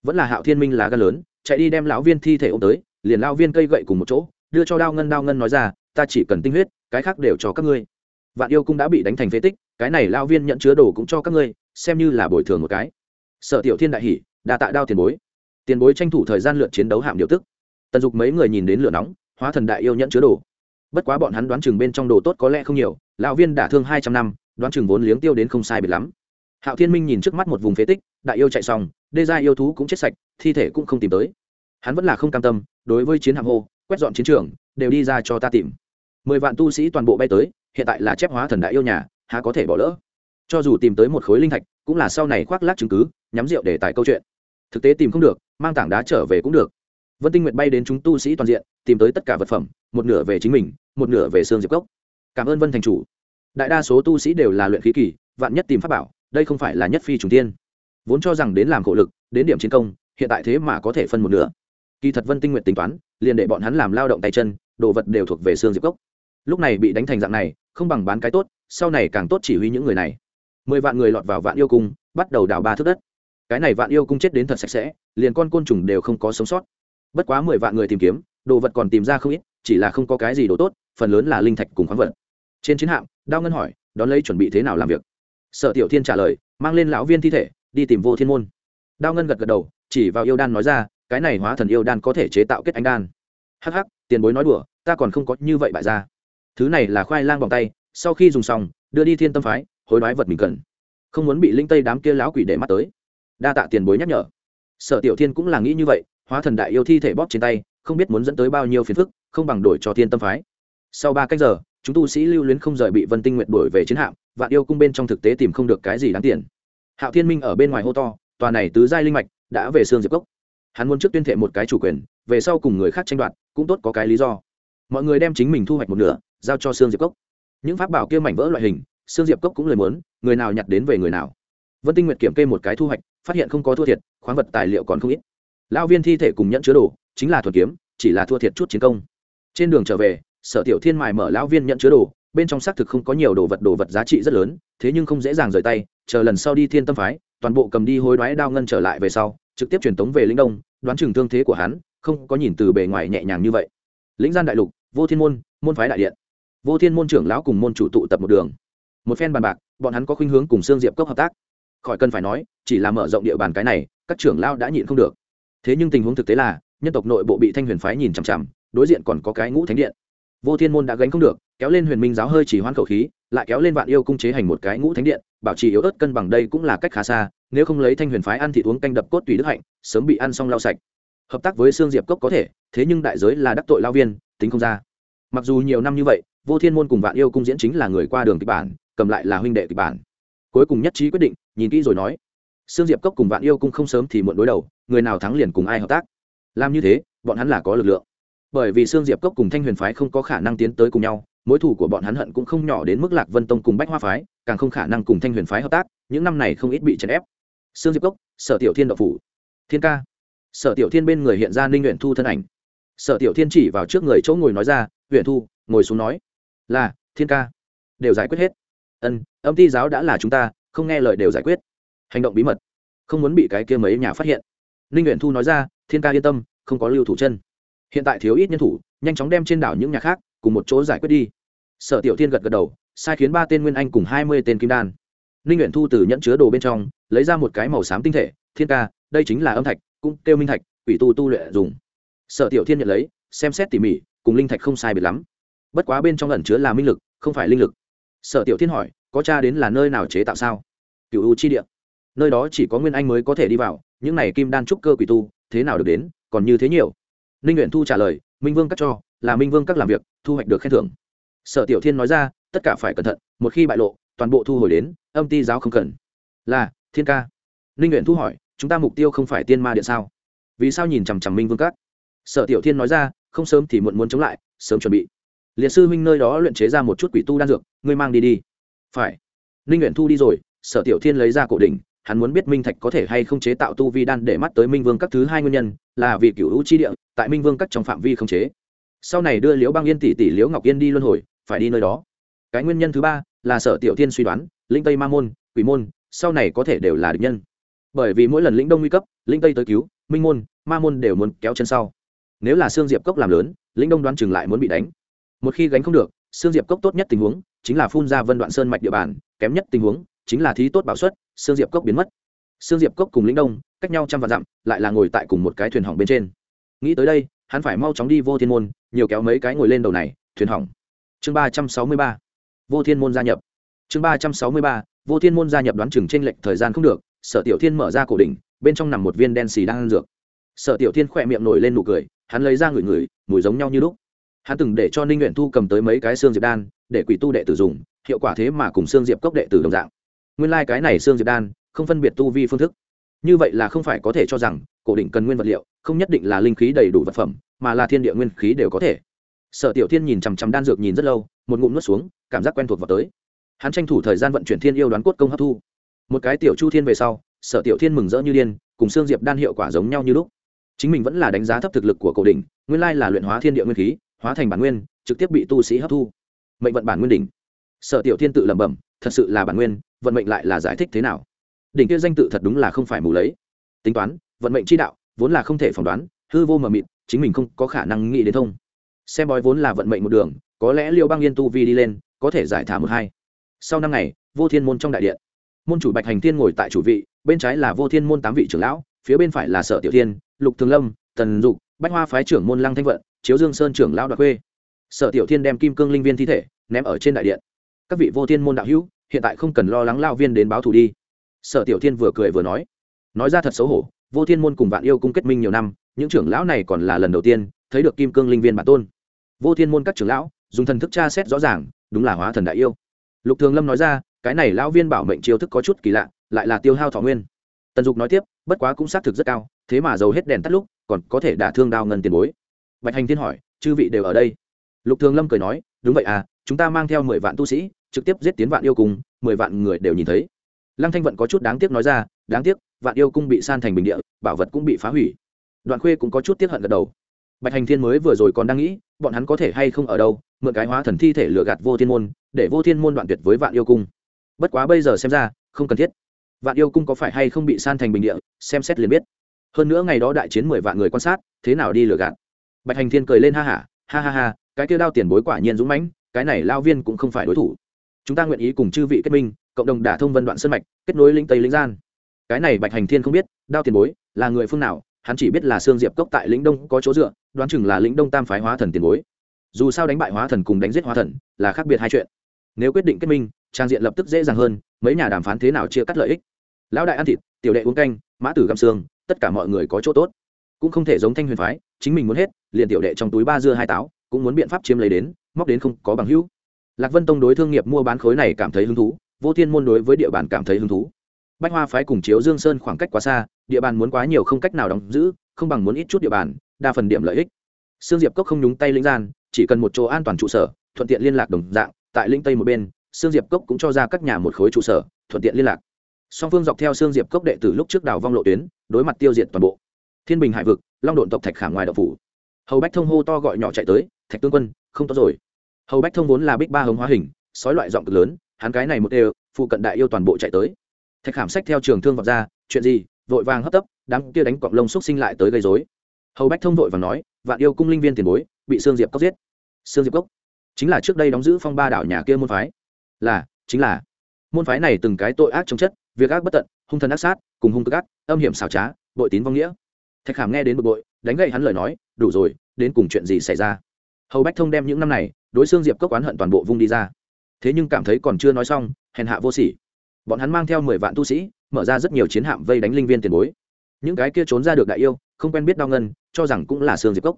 Vẫn là hạo thiên minh lá gan lớn, chạy đi đem lão viên thi thể ô m tới, liền lao viên cây gậy cùng một chỗ, đưa cho đao ngân đao ngân nói ra, ta chỉ cần tinh huyết cái khác đều cho các ngươi. Vạn yêu cũng đã bị đánh thành phế tích cái này lao viên nhận chứa đồ cũng cho các ngươi xem như là bồi thường một cái. Sở tiểu thiên đại Hỉ, đa tạ đao tiền bối. Tiền bối tranh thủ thời gian lượt chiến đấu hạm điều tức. Tần dục mấy người nhìn đến lửa nóng hóa thần đại yêu nhận chứa đồ. Bất quá bọn hắn đoán chừng bên trong đồ tốt có lẽ không nhiều lão viên đả thương hai trăm năm đoán chừng vốn liếng tiêu đến không sai biệt lắm. Hạo thiên minh nhìn trước mắt một vùng phế tích đại yêu chạy xong đê gia yêu thú cũng chết sạch thi thể cũng không tìm tới. Hắn vẫn là không cam tâm đối với chiến hạm hô quét dọn chiến trường đều đi ra cho ta tìm mười vạn tu sĩ toàn bộ bay tới, hiện tại là chép hóa thần đại yêu nhà, há có thể bỏ lỡ? Cho dù tìm tới một khối linh thạch, cũng là sau này khoác lác chứng cứ, nhắm rượu để tài câu chuyện. Thực tế tìm không được, mang tảng đá trở về cũng được. Vân tinh nguyệt bay đến chúng tu sĩ toàn diện, tìm tới tất cả vật phẩm, một nửa về chính mình, một nửa về xương diệp cốc. Cảm ơn vân thành chủ. Đại đa số tu sĩ đều là luyện khí kỳ, vạn nhất tìm pháp bảo, đây không phải là nhất phi trùng tiên vốn cho rằng đến làm khổ lực, đến điểm chiến công, hiện tại thế mà có thể phân một nửa. Kỳ thật vân tinh nguyện tính toán, liền để bọn hắn làm lao động tay chân, đồ vật đều thuộc về xương diệp cốc lúc này bị đánh thành dạng này, không bằng bán cái tốt, sau này càng tốt chỉ huy những người này. Mười vạn người lọt vào vạn yêu cung, bắt đầu đào ba thước đất. Cái này vạn yêu cung chết đến thật sạch sẽ, liền con côn trùng đều không có sống sót. Bất quá mười vạn người tìm kiếm, đồ vật còn tìm ra không ít, chỉ là không có cái gì đồ tốt, phần lớn là linh thạch cùng khoáng vật. Trên chiến hạm, đao ngân hỏi, đón lấy chuẩn bị thế nào làm việc? Sở tiểu thiên trả lời, mang lên lão viên thi thể, đi tìm vô thiên môn. Đao ngân gật gật đầu, chỉ vào yêu đan nói ra, cái này hóa thần yêu đan có thể chế tạo kết anh đan. Hắc hắc, tiền bối nói đùa, ta còn không có như vậy bại ra thứ này là khoai lang vòng tay, sau khi dùng xong, đưa đi thiên tâm phái, hối đoái vật mình cần. Không muốn bị linh tây đám kia láo quỷ để mắt tới. Đa tạ tiền bối nhắc nhở. Sở tiểu thiên cũng là nghĩ như vậy, hóa thần đại yêu thi thể bóp trên tay, không biết muốn dẫn tới bao nhiêu phiền phức, không bằng đổi cho thiên tâm phái. Sau ba cách giờ, chúng tu sĩ lưu luyến không rời bị vân tinh nguyện đổi về chiến hạm, vạn yêu cung bên trong thực tế tìm không được cái gì đáng tiền. Hạo thiên minh ở bên ngoài hô to, tòa này tứ giai linh mạch đã về xương diệp cốc. Hắn muốn trước tuyên thệ một cái chủ quyền, về sau cùng người khác tranh đoạt, cũng tốt có cái lý do. Mọi người đem chính mình thu hoạch một nửa giao cho xương diệp cốc. Những pháp bảo kia mảnh vỡ loại hình xương diệp cốc cũng lời muốn, người nào nhặt đến về người nào. Vân tinh nguyệt kiểm kê một cái thu hoạch, phát hiện không có thua thiệt, khoáng vật tài liệu còn không ít. Lão viên thi thể cùng nhận chứa đồ, chính là thuật kiếm, chỉ là thua thiệt chút chiến công. Trên đường trở về, sở tiểu thiên mài mở lão viên nhận chứa đồ, bên trong xác thực không có nhiều đồ vật đồ vật giá trị rất lớn, thế nhưng không dễ dàng rời tay, chờ lần sau đi thiên tâm phái, toàn bộ cầm đi hối đoái đao ngân trở lại về sau, trực tiếp truyền tống về lĩnh đông, đoán chừng thương thế của hắn, không có nhìn từ bề ngoài nhẹ nhàng như vậy. Lĩnh gian đại lục, vô thiên môn môn phái đại điện vô thiên môn trưởng lão cùng môn chủ tụ tập một đường. Một phen bàn bạc, bọn hắn có khuynh hướng cùng xương diệp cốc hợp tác. Khỏi cần phải nói, chỉ là mở rộng địa bàn cái này, các trưởng lão đã nhịn không được. Thế nhưng tình huống thực tế là, nhân tộc nội bộ bị thanh huyền phái nhìn chằm chằm, đối diện còn có cái ngũ thánh điện. Vô thiên môn đã gánh không được, kéo lên huyền minh giáo hơi chỉ hoan khẩu khí, lại kéo lên vạn yêu cung chế hành một cái ngũ thánh điện, bảo trì yếu ớt cân bằng đây cũng là cách khá xa, nếu không lấy thanh huyền phái ăn thịt uống canh đập cốt tùy đức hạnh, sớm bị ăn xong lau sạch. Hợp tác với xương diệp cốc có thể, thế nhưng đại giới là đắc tội lao viên, tính không ra. Mặc dù nhiều năm như vậy vô thiên môn cùng vạn yêu cung diễn chính là người qua đường kịch bản, cầm lại là huynh đệ kịch bản. Cuối cùng nhất trí quyết định, nhìn kỹ rồi nói, Sương diệp cốc cùng vạn yêu cung không sớm thì muộn đối đầu, người nào thắng liền cùng ai hợp tác. Làm như thế, bọn hắn là có lực lượng. Bởi vì Sương diệp cốc cùng thanh huyền phái không có khả năng tiến tới cùng nhau, mối thủ của bọn hắn hận cũng không nhỏ đến mức lạc vân tông cùng bách hoa phái, càng không khả năng cùng thanh huyền phái hợp tác, những năm này không ít bị chèn ép. Sương diệp cốc, sở tiểu thiên đậu phủ. Thiên ca. Sở tiểu thiên bên người hiện ra ninh nguyện thu thân ảnh. Sở tiểu thiên chỉ vào trước người chỗ ngồi nói ra huyện thu, ngồi xuống nói là, thiên ca. Đều giải quyết hết. Ân, âm ti giáo đã là chúng ta, không nghe lời đều giải quyết. Hành động bí mật. Không muốn bị cái kia mấy nhà phát hiện. Ninh nguyện thu nói ra, thiên ca yên tâm, không có lưu thủ chân. Hiện tại thiếu ít nhân thủ, nhanh chóng đem trên đảo những nhà khác, cùng một chỗ giải quyết đi. Sở tiểu thiên gật gật đầu, sai khiến ba tên nguyên anh cùng hai mươi tên kim đan. Ninh nguyện thu từ nhẫn chứa đồ bên trong, lấy ra một cái màu xám tinh thể, thiên ca, đây chính là âm thạch, cũng kêu minh thạch, quỷ tu tu luyện dùng. Sở tiểu thiên nhận lấy, xem xét tỉ mỉ, cùng linh thạch không sai biệt lắm bất quá bên trong ẩn chứa là minh lực, không phải linh lực. Sở tiểu thiên hỏi, có cha đến là nơi nào chế tạo sao? Cựu u chi địa. Nơi đó chỉ có nguyên anh mới có thể đi vào, những này kim đan trúc cơ quỷ tu, thế nào được đến, còn như thế nhiều? Ninh nguyện thu trả lời, minh vương các cho, là minh vương các làm việc, thu hoạch được khen thưởng. Sở tiểu thiên nói ra, tất cả phải cẩn thận, một khi bại lộ, toàn bộ thu hồi đến, âm ti giáo không cần. Là, thiên ca. Ninh nguyện thu hỏi, chúng ta mục tiêu không phải tiên ma điện sao? Vì sao nhìn chằm chằm minh vương các? Sở tiểu thiên nói ra, không sớm thì muộn muốn chống lại, sớm chuẩn bị liệt sư huynh nơi đó luyện chế ra một chút quỷ tu đan dược, ngươi mang đi đi. Phải. Ninh nguyện thu đi rồi, sở tiểu thiên lấy ra cổ đỉnh, hắn muốn biết minh thạch có thể hay không chế tạo tu vi đan để mắt tới minh vương các thứ hai nguyên nhân, là vì cựu hữu chi địa, tại minh vương các trong phạm vi không chế. Sau này đưa liễu băng yên tỷ tỷ liễu ngọc yên đi luân hồi, phải đi nơi đó. Cái nguyên nhân thứ ba là sở tiểu thiên suy đoán, linh tây ma môn, quỷ môn, sau này có thể đều là địch nhân. Bởi vì mỗi lần lĩnh đông nguy cấp, linh tây tới cứu, minh môn, ma môn đều muốn kéo chân sau. Nếu là xương diệp cốc làm lớn lĩnh đông đoán chừng lại muốn bị đánh một khi gánh không được xương diệp cốc tốt nhất tình huống chính là phun ra vân đoạn sơn mạch địa bàn, kém nhất tình huống chính là thí tốt bảo suất xương diệp cốc biến mất. Xương diệp cốc cùng lĩnh đông cách nhau trăm vạn dặm, lại là ngồi tại cùng một cái thuyền hỏng bên trên. Nghĩ tới đây, hắn phải mau chóng đi vô thiên môn, nhiều kéo mấy cái ngồi lên đầu này, thuyền hỏng. Chương ba trăm sáu mươi ba, vô thiên môn gia nhập. Chương ba trăm sáu mươi ba, vô thiên môn gia nhập đoán chừng t r ê n lệch thời gian không được, sở tiểu thiên mở ra cổ đỉnh, bên trong nằm một viên đen xì đang ăn dược. Sở tiểu thiên khỏe miệng nổi lên nụ cười, hắn lấy ra ngửi ngửi, mùi giống nhau như lúc hắn từng để cho ninh nguyện thu cầm tới mấy cái xương diệp đan, để quỷ tu đệ tử dùng, hiệu quả thế mà cùng xương diệp cốc đệ tử đồng dạng. Nguyên lai、like、cái này xương diệp đan, không phân biệt tu vi phương thức. Như vậy là không phải có thể cho rằng, cổ đỉnh cần nguyên vật liệu, không nhất định là linh khí đầy đủ vật phẩm, mà là thiên địa nguyên khí đều có thể. Sở tiểu thiên nhìn chằm chằm đan dược nhìn rất lâu, một ngụm nuốt xuống, cảm giác quen thuộc vào tới. Hắn tranh thủ thời gian vận chuyển thiên yêu đoán cốt công hấp thu. Một cái tiểu chu thiên về sau, sở tiểu thiên mừng rỡ như điên, cùng xương diệp đan hiệu quả giống nhau như lúc. Chính mình vẫn là đánh giá thấp thực lực của cổ đỉnh, nguyên lai là luyện hóa thiên địa nguyên khí hóa thành bản nguyên, trực tiếp bị tu sĩ hấp thu. Mệnh vận bản nguyên đỉnh. Sở tiểu thiên tự lẩm bẩm, thật sự là bản nguyên, vận mệnh lại là giải thích thế nào? Đỉnh kia danh tự thật đúng là không phải mù lấy. Tính toán, vận mệnh chi đạo, vốn là không thể phỏng đoán, hư vô mờ mịt, chính mình không có khả năng nghĩ đến thông. Xem bói vốn là vận mệnh một đường, có lẽ liêu băng yên tu vi đi lên, có thể giải thả một hai. Sau năm ngày, vô thiên môn trong đại điện. Môn chủ bạch hành thiên ngồi tại chủ vị, bên trái là vô thiên môn tám vị trưởng lão, phía bên phải là sở tiểu thiên, lục thường lâm, tần dục, bách hoa phái trưởng môn lăng thanh vận chiếu dương sơn trưởng lão đoạt khuê. Sở tiểu thiên đem kim cương linh viên thi thể ném ở trên đại điện. Các vị vô thiên môn đạo hữu, hiện tại không cần lo lắng lao viên đến báo thù đi. Sở tiểu thiên vừa cười vừa nói. Nói ra thật xấu hổ, vô thiên môn cùng vạn yêu cung kết minh nhiều năm, những trưởng lão này còn là lần đầu tiên thấy được kim cương linh viên bản tôn. Vô thiên môn các trưởng lão, dùng thần thức tra xét rõ ràng, đúng là hóa thần đại yêu. Lục thường lâm nói ra, cái này lão viên bảo mệnh chiêu thức có chút kỳ lạ, lại là tiêu hao thọ nguyên. Tần dục nói tiếp, bất quá cũng xác thực rất cao, thế mà dầu hết đèn tắt lúc, còn có thể đả thương đao ngân tiền bối bạch hành thiên hỏi chư vị đều ở đây? Lục thường lâm cười nói đúng vậy à chúng ta mang theo mười vạn tu sĩ trực tiếp giết tiến vạn yêu cung, mười vạn người đều nhìn thấy. Lăng thanh vận có chút đáng tiếc nói ra đáng tiếc vạn yêu cung bị san thành bình địa bảo vật cũng bị phá hủy. Đoạn khuê cũng có chút tiếc hận gật đầu. Bạch hành thiên mới vừa rồi còn đang nghĩ bọn hắn có thể hay không ở đâu mượn cái hóa thần thi thể lừa gạt vô thiên môn để vô thiên môn đoạn tuyệt với vạn yêu cung. Bất quá bây giờ xem ra không cần thiết. Vạn yêu cung có phải hay không bị san thành bình địa xem xét liền biết. Hơn nữa ngày đó đại chiến mười vạn người quan sát thế nào đi lừa gạt? Bạch hành thiên cười lên ha hả ha, ha ha ha cái kia đao tiền bối quả nhiên dũng mãnh cái này lao viên cũng không phải đối thủ. Chúng ta nguyện ý cùng chư vị kết minh cộng đồng đả thông vân đoạn sân mạch kết nối lĩnh tây lĩnh gian. Cái này bạch hành thiên không biết đao tiền bối là người phương nào hắn chỉ biết là sương diệp cốc tại lĩnh đông có chỗ dựa đoán chừng là lĩnh đông tam phái hóa thần tiền bối. Dù sao đánh bại hóa thần cùng đánh giết hóa thần là khác biệt hai chuyện. Nếu quyết định kết minh trang diện lập tức dễ dàng hơn mấy nhà đàm phán thế nào chia cắt lợi ích. Lão đại ăn thịt tiểu đệ uống canh mã tử găm xương tất cả mọi người có chỗ tốt. Cũng không thể giống thanh huyền phái chính mình muốn hết liền tiểu đệ trong túi ba dưa hai táo, cũng muốn biện pháp chiếm lấy đến, móc đến không có bằng hữu. Lạc vân tông đối thương nghiệp mua bán khối này cảm thấy hứng thú, vô thiên môn đối với địa bàn cảm thấy hứng thú. Bách hoa phái cùng chiếu dương sơn khoảng cách quá xa, địa bàn muốn quá nhiều không cách nào đóng giữ, không bằng muốn ít chút địa bàn, đa phần điểm lợi ích. Sương diệp cốc không nhúng tay lĩnh gian, chỉ cần một chỗ an toàn trụ sở, thuận tiện liên lạc đồng dạng, tại lĩnh tây một bên, sương diệp cốc cũng cho ra các nhà một khối trụ sở, thuận tiện liên lạc. Song phương dọc theo sương diệp cốc đệ từ lúc trước đào vong lộ tuyến, đối mặt tiêu diệt toàn bộ. Thiên bình hải vực, long độn tộc thạch khả ngoài đậu phủ hầu bách thông hô to gọi nhỏ chạy tới, thạch tương quân, không tốt rồi. Hầu bách thông vốn là bích ba hống hóa hình, sói loại giọng cực lớn, hắn cái này một đều, phụ cận đại yêu toàn bộ chạy tới. Thạch khảm sách theo trường thương vọt ra, chuyện gì? Vội vàng hấp tấp, đám kia đánh cọng lông xúc sinh lại tới gây dối hầu bách thông vội và nói, vạn yêu cung linh viên tiền bối, bị sương diệp cốc giết. Sương diệp cốc? Chính là trước đây đóng giữ phong ba đảo nhà kia môn phái. Là, chính là. Môn phái này từng cái tội ác chống chất, việc ác bất tận, hung thần ác sát, cùng hung cực ác, âm hiểm xảo trá, bội tín vong nghĩa. Thạch khảm nghe đến bực bội, đánh gậy hắn lời nói đủ rồi, đến cùng chuyện gì xảy ra? Hầu bách thông đem những năm này, đối xương diệp cốc oán hận toàn bộ vung đi ra. Thế nhưng cảm thấy còn chưa nói xong, hèn hạ vô sỉ. Bọn hắn mang theo mười vạn tu sĩ, mở ra rất nhiều chiến hạm vây đánh linh viên tiền bối. Những cái kia trốn ra được đại yêu, không quen biết đau ngân, cho rằng cũng là xương diệp cốc.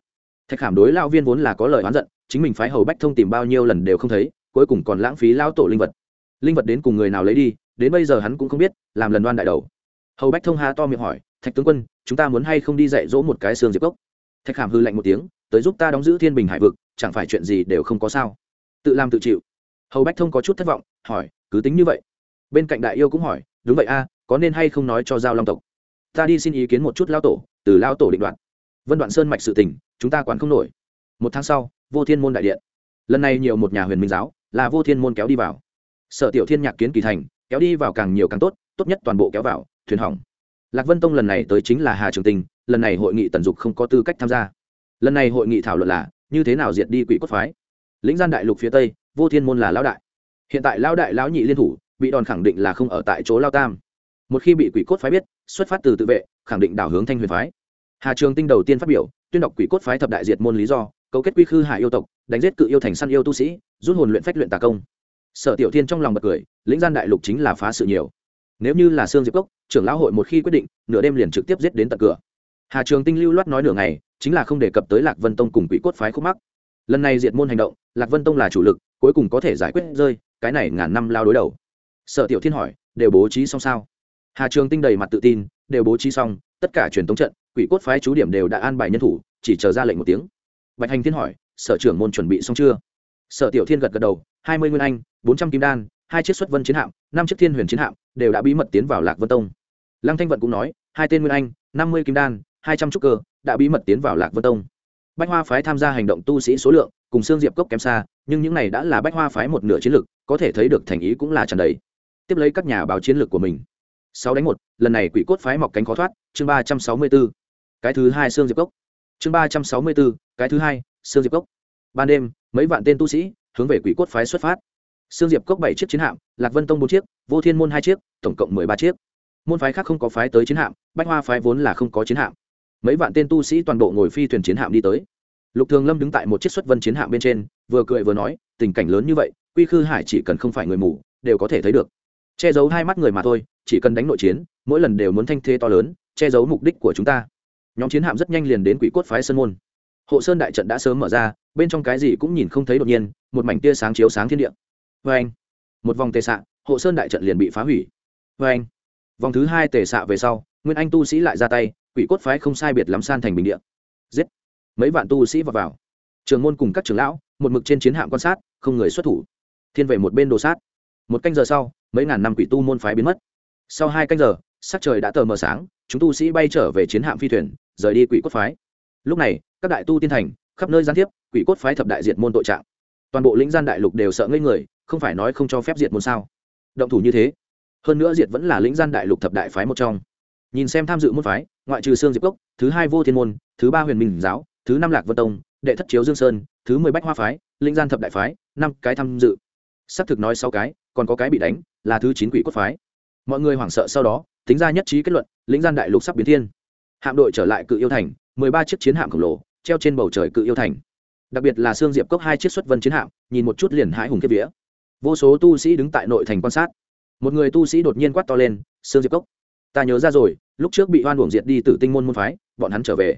Thạch khảm đối lao viên vốn là có lời oán giận, chính mình phái hầu bách thông tìm bao nhiêu lần đều không thấy, cuối cùng còn lãng phí lao tổ linh vật. Linh vật đến cùng người nào lấy đi, đến bây giờ hắn cũng không biết, làm lần đoan đại đầu. Hầu bách thông há to miệng hỏi, thạch tướng quân, chúng ta muốn hay không đi dạy dỗ một cái xương diệp cốc? Thạch hàm hư lạnh một tiếng, tới giúp ta đóng giữ thiên bình hải vực, chẳng phải chuyện gì đều không có sao? Tự làm tự chịu. Hầu bách thông có chút thất vọng, hỏi, cứ tính như vậy. Bên cạnh đại yêu cũng hỏi, đúng vậy a, có nên hay không nói cho giao long tộc? Ta đi xin ý kiến một chút lao tổ, từ lao tổ định đoạn vân đoạn sơn mạch sự tình, chúng ta quản không nổi. Một tháng sau, vô thiên môn đại điện. Lần này nhiều một nhà huyền minh giáo, là vô thiên môn kéo đi vào. Sở tiểu thiên nhạc kiến kỳ thành, kéo đi vào càng nhiều càng tốt tốt nhất toàn bộ kéo vào, thuyền hỏng lạc vân tông lần này tới chính là hà trường tình lần này hội nghị tần dục không có tư cách tham gia. Lần này hội nghị thảo luận là, như thế nào diệt đi quỷ cốt phái? Lĩnh gian đại lục phía tây, vô thiên môn là lão đại. Hiện tại lão đại lão nhị liên thủ, bị đòn khẳng định là không ở tại chỗ lao tam. Một khi bị quỷ cốt phái biết, xuất phát từ tự vệ, khẳng định đảo hướng thanh huyền phái. Hà trường tinh đầu tiên phát biểu, tuyên đọc quỷ cốt phái thập đại diệt môn lý do, cấu kết quy khư hải yêu tộc, đánh giết cự yêu thành săn yêu tu sĩ, rút hồn luyện phách luyện tà công. Sở tiểu thiên trong lòng bật cười, lĩnh gian đại lục chính là phá sự nhiều nếu như là sương diệp cốc, trưởng lão hội một khi quyết định, nửa đêm liền trực tiếp giết đến tận cửa. Hà trường tinh lưu loát nói nửa ngày, chính là không đề cập tới lạc vân tông cùng quỷ cốt phái khúc mắc. Lần này diệt môn hành động, lạc vân tông là chủ lực, cuối cùng có thể giải quyết rơi, cái này ngàn năm lao đối đầu. Sở tiểu thiên hỏi, đều bố trí xong sao? Hà trường tinh đầy mặt tự tin, đều bố trí xong, tất cả truyền thống trận, quỷ cốt phái chú điểm đều đã an bài nhân thủ, chỉ chờ ra lệnh một tiếng. Bạch hành thiên hỏi, sở trưởng môn chuẩn bị xong chưa? Sở tiểu thiên gật gật đầu, hai mươi nguyên anh, bốn trăm kim đan hai chiếc xuất vân chiến hạm, năm chiếc thiên huyền chiến hạm đều đã bí mật tiến vào lạc vân tông. Lăng thanh vận cũng nói, hai tên nguyên anh, năm mươi kim đan, hai trăm trúc cơ, đã bí mật tiến vào lạc vân tông. Bách hoa phái tham gia hành động tu sĩ số lượng cùng xương diệp cốc kém xa, nhưng những này đã là bách hoa phái một nửa chiến lược có thể thấy được thành ý cũng là tràn đầy. Tiếp lấy các nhà báo chiến lược của mình. Sáu đánh một, lần này quỷ cốt phái mọc cánh khó thoát, chương ba trăm sáu mươi b ố cái thứ hai xương diệp cốc. Chương ba trăm sáu mươi b ố cái thứ hai xương diệp cốc. Ban đêm, mấy vạn tên tu sĩ hướng về quỷ cốt phái xuất phát. Sương diệp cốc bảy chiếc chiến hạm, lạc vân tông bốn chiếc, vô thiên môn hai chiếc, tổng cộng mười ba chiếc. Môn phái khác không có phái tới chiến hạm, bách hoa phái vốn là không có chiến hạm. Mấy vạn tên tu sĩ toàn bộ ngồi phi thuyền chiến hạm đi tới. Lục thường lâm đứng tại một chiếc xuất vân chiến hạm bên trên, vừa cười vừa nói, tình cảnh lớn như vậy, quy khư hải chỉ cần không phải người mù, đều có thể thấy được. Che giấu hai mắt người mà thôi, chỉ cần đánh nội chiến, mỗi lần đều muốn thanh thế to lớn, che giấu mục đích của chúng ta. Nhóm chiến hạm rất nhanh liền đến quỷ cốt phái sơn môn. Hộ sơn đại trận đã sớm mở ra, bên trong cái gì cũng nhìn không thấy đột nhiên, một mảnh tia sáng chiếu sáng thiên địa vê anh. Một vòng tề xạ, hộ sơn đại trận liền bị phá hủy. Vê anh. Vòng thứ hai tề xạ về sau, nguyên anh tu sĩ lại ra tay, quỷ cốt phái không sai biệt lắm san thành bình địa. Giết. Mấy vạn tu sĩ vào vào. Trường môn cùng các trưởng lão, một mực trên chiến hạm quan sát, không người xuất thủ. Thiên về một bên đồ sát. Một canh giờ sau, mấy ngàn năm quỷ tu môn phái biến mất. Sau hai canh giờ, sắc trời đã tờ mờ sáng, chúng tu sĩ bay trở về chiến hạm phi thuyền, rời đi quỷ cốt phái. Lúc này, các đại tu tiên thành, khắp nơi gián tiếp, quỷ cốt phái thập đại diệt môn tội trạng toàn bộ lĩnh gian đại lục đều sợ ngây người, không phải nói không cho phép diệt môn sao? Động thủ như thế, hơn nữa diệt vẫn là lĩnh gian đại lục thập đại phái một trong. Nhìn xem tham dự môn phái, ngoại trừ xương diệp cốc, thứ hai vô thiên môn, thứ ba huyền minh giáo, thứ năm lạc vân tông, đệ thất chiếu dương sơn, thứ mười bách hoa phái linh gian thập đại phái, năm cái tham dự. Xác thực nói sáu cái, còn có cái bị đánh, là thứ chín quỷ cốt phái. Mọi người hoảng sợ sau đó, tính ra nhất trí kết luận, lĩnh gian đại lục sắp biến thiên. Hạm đội trở lại cự yêu thành, mười ba chiếc chiến hạm khổng lồ, treo trên bầu trời cự yêu thành đặc biệt là xương diệp cốc hai chiếc xuất vân chiến hạm, nhìn một chút liền hãi hùng kiếp vía. Vô số tu sĩ đứng tại nội thành quan sát. Một người tu sĩ đột nhiên quát to lên xương diệp cốc, ta nhớ ra rồi, lúc trước bị hoan uổng diệt đi từ tinh môn môn phái, bọn hắn trở về.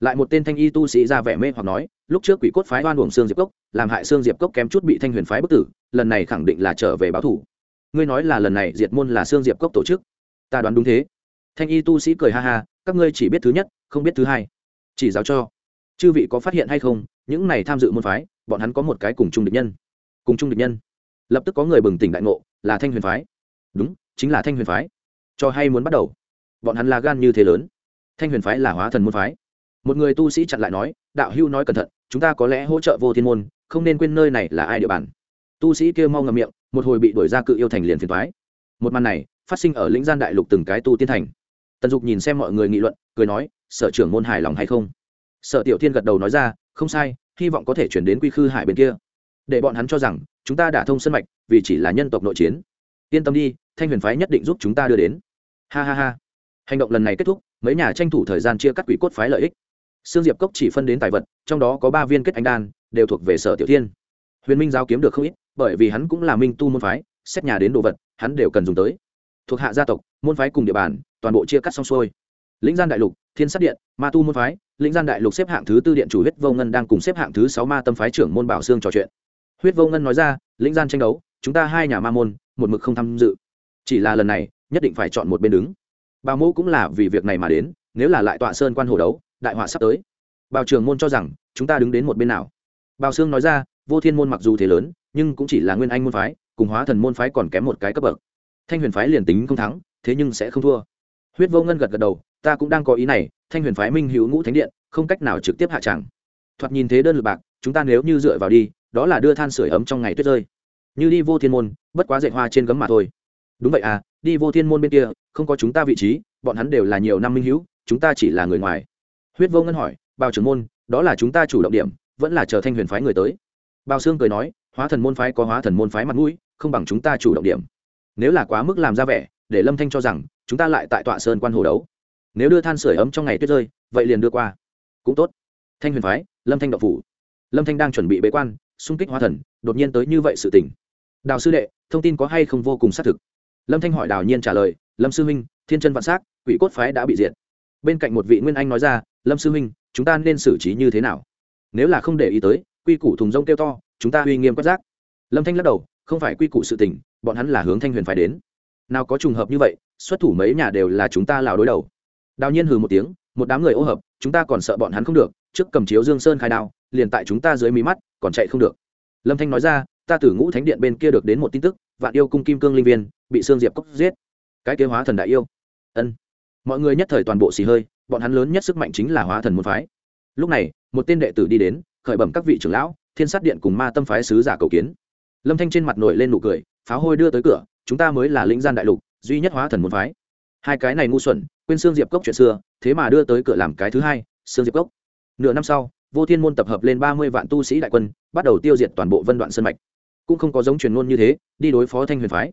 Lại một tên thanh y tu sĩ ra vẻ mê hoặc nói, lúc trước quỷ cốt phái hoan uổng xương diệp cốc, làm hại xương diệp cốc kém chút bị thanh huyền phái bức tử, lần này khẳng định là trở về báo thủ. Ngươi nói là lần này diệt môn là xương diệp cốc tổ chức? Ta đoán đúng thế. Thanh y tu sĩ cười ha ha, các ngươi chỉ biết thứ nhất, không biết thứ hai. Chỉ giáo cho. Chư vị có phát hiện hay không những này tham dự môn phái, bọn hắn có một cái cùng chung địch nhân. Cùng chung địch nhân. Lập tức có người bừng tỉnh đại ngộ, là thanh huyền phái. Đúng, chính là thanh huyền phái. Cho hay muốn bắt đầu? Bọn hắn là gan như thế lớn. Thanh huyền phái là hóa thần môn phái. Một người tu sĩ chặn lại nói, đạo hưu nói cẩn thận, chúng ta có lẽ hỗ trợ vô thiên môn, không nên quên nơi này là ai địa bàn. Tu sĩ kia mau ngầm miệng, một hồi bị đuổi ra cự yêu thành liền phiền thoái một màn này, phát sinh ở lĩnh gian đại lục từng cái tu tiên thành. Tần dục nhìn xem mọi người nghị luận, cười nói, sở trưởng môn hài lòng hay không? Sở tiểu thiên gật đầu nói ra không sai, hy vọng có thể chuyển đến quy khư hải bên kia. Để bọn hắn cho rằng, chúng ta đã thông sân mạch, vì chỉ là nhân tộc nội chiến. Yên tâm đi, thanh huyền phái nhất định giúp chúng ta đưa đến. Ha ha ha. Hành động lần này kết thúc, mấy nhà tranh thủ thời gian chia cắt quỷ cốt phái lợi ích. Sương diệp cốc chỉ phân đến tài vật, trong đó có ba viên kết anh đan, đều thuộc về sở tiểu thiên. Huyền minh giáo kiếm được không ít, bởi vì hắn cũng là minh tu môn phái, xét nhà đến đồ vật, hắn đều cần dùng tới. Thuộc hạ gia tộc, môn phái cùng địa bàn, toàn bộ chia cắt xong xuôi. Lĩnh gian đại lục, thiên sát điện, ma tu môn phái lĩnh gian đại lục xếp hạng thứ tư điện chủ huyết vô ngân đang cùng xếp hạng thứ sáu ma tâm phái trưởng môn bảo sương trò chuyện. Huyết vô ngân nói ra, lĩnh gian tranh đấu, chúng ta hai nhà ma môn, một mực không tham dự. Chỉ là lần này, nhất định phải chọn một bên đứng. Bà mẫu cũng là vì việc này mà đến, nếu là lại tọa sơn quan hồ đấu, đại họa sắp tới. Bào trường môn cho rằng, chúng ta đứng đến một bên nào. Bào sương nói ra, vô thiên môn mặc dù thế lớn, nhưng cũng chỉ là nguyên anh môn phái, cùng hóa thần môn phái còn kém một cái cấp bậc. Thanh huyền phái liền tính không thắng, thế nhưng sẽ không thua. Huyết vô ngân gật gật đầu ta cũng đang có ý này, thanh huyền phái minh hữu ngũ thánh điện, không cách nào trực tiếp hạ tràng thoạt nhìn thế đơn lực bạc, chúng ta nếu như dựa vào đi, đó là đưa than sửa ấm trong ngày tuyết rơi. Như đi vô thiên môn, bất quá dạy hoa trên gấm mà thôi. Đúng vậy à đi vô thiên môn bên kia, không có chúng ta vị trí, bọn hắn đều là nhiều năm minh hữu, chúng ta chỉ là người ngoài. Huyết vô ngân hỏi, bào trưởng môn, đó là chúng ta chủ động điểm, vẫn là chờ thanh huyền phái người tới? Bào sương cười nói, hóa thần môn phái có hóa thần môn phái mặt mũi, không bằng chúng ta chủ động điểm. Nếu là quá mức làm ra vẻ, để lâm thanh cho rằng, chúng ta lại tại tọa sơn quan hồ đấu nếu đưa than sửa ấm trong ngày tuyết rơi, vậy liền đưa qua. Cũng tốt. Thanh huyền phái, lâm thanh đậu phủ. Lâm thanh đang chuẩn bị bế quan, xung kích hóa thần, đột nhiên tới như vậy sự tình. Đào sư đệ, thông tin có hay không vô cùng xác thực. Lâm thanh hỏi đào nhiên trả lời, lâm sư huynh, thiên chân vạn s á c quỷ cốt phái đã bị diệt. Bên cạnh một vị nguyên anh nói ra, lâm sư huynh, chúng ta nên xử trí như thế nào? Nếu là không để ý tới, quy củ thùng rông kêu to, chúng ta uy nghiêm quất rác. Lâm thanh lắc đầu, không phải quy củ sự tình, bọn hắn là hướng thanh huyền phải đến. Nào có trùng hợp như vậy, xuất thủ mấy nhà đều là chúng ta lào đối đầu đào nhiên hừ một tiếng, một đám người ô hợp, chúng ta còn sợ bọn hắn không được, trước cầm chiếu dương sơn khai đao, liền tại chúng ta dưới mí mắt, còn chạy không được. Lâm thanh nói ra, ta từ ngũ thánh điện bên kia được đến một tin tức, vạn yêu cung kim cương linh viên, bị sương diệp cốc giết. Cái kế hóa thần đại yêu. Ân. Mọi người nhất thời toàn bộ xì hơi, bọn hắn lớn nhất sức mạnh chính là hóa thần môn phái. Lúc này, một tên đệ tử đi đến, khởi bẩm các vị trưởng lão, thiên sát điện cùng ma tâm phái sứ giả cầu kiến. Lâm thanh trên mặt nổi lên nụ cười pháo hôi đưa tới cửa, chúng ta mới là lĩnh gian đại lục, duy nhất hóa thần môn phái hai cái này ngu xuẩn, quên xương diệp cốc chuyện xưa, thế mà đưa tới cửa làm cái thứ hai xương diệp cốc. Nửa năm sau, vô thiên môn tập hợp lên ba mươi vạn tu sĩ đại quân, bắt đầu tiêu diệt toàn bộ vân đoạn sân mạch. Cũng không có giống truyền ngôn như thế, đi đối phó thanh huyền phái.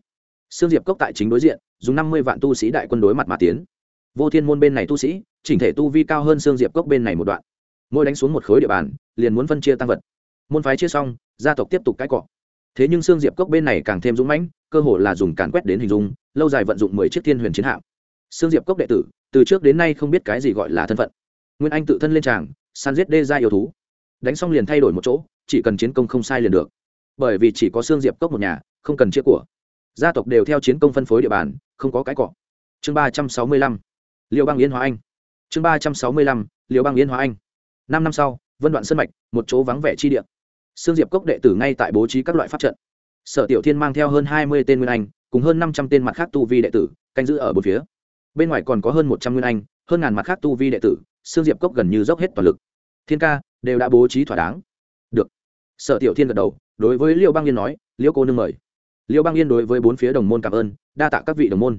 Xương diệp cốc tại chính đối diện, dùng năm mươi vạn tu sĩ đại quân đối mặt mà tiến. Vô thiên môn bên này tu sĩ, chỉnh thể tu vi cao hơn xương diệp cốc bên này một đoạn. Mỗi đánh xuống một khối địa bàn, liền muốn phân chia tăng vật. Môn phái chia xong, gia tộc tiếp tục cãi cọ. Thế nhưng xương diệp cốc bên này càng thêm dũng mãnh, cơ hội là dùng càn quét đến hình dung, lâu dài vận dụng mười chiếc thiên huyền chiến hạm. Sương diệp cốc đệ tử, từ trước đến nay không biết cái gì gọi là thân phận. Nguyên anh tự thân lên tràng săn giết đê ra yêu thú. Đánh xong liền thay đổi một chỗ, chỉ cần chiến công không sai liền được. Bởi vì chỉ có Sương diệp cốc một nhà, không cần chia của. Gia tộc đều theo chiến công phân phối địa bàn, không có cái cọ. Chương ba trăm sáu mươi lăm liệu băng yên hóa anh. Chương ba trăm sáu mươi lăm liệu băng yên hóa anh. Năm năm sau, vân đoạn sân mạch, một chỗ vắng vẻ chi địa. Sương diệp cốc đệ tử ngay tại bố trí các loại pháp trận. Sở tiểu thiên mang theo hơn hai mươi tên nguyên anh, cùng hơn năm trăm tên mặt khác tu vi đệ tử, canh giữ ở bốn phía bên ngoài còn có hơn một trăm nguyên anh, hơn ngàn mặt khác tu vi đệ tử xương diệp cốc gần như dốc hết toàn lực. Thiên ca, đều đã bố trí thỏa đáng. Được. Sở tiểu thiên gật đầu, đối với liêu băng yên nói, liêu cô nương mời. Liêu băng yên đối với bốn phía đồng môn cảm ơn, đa tạ các vị đồng môn.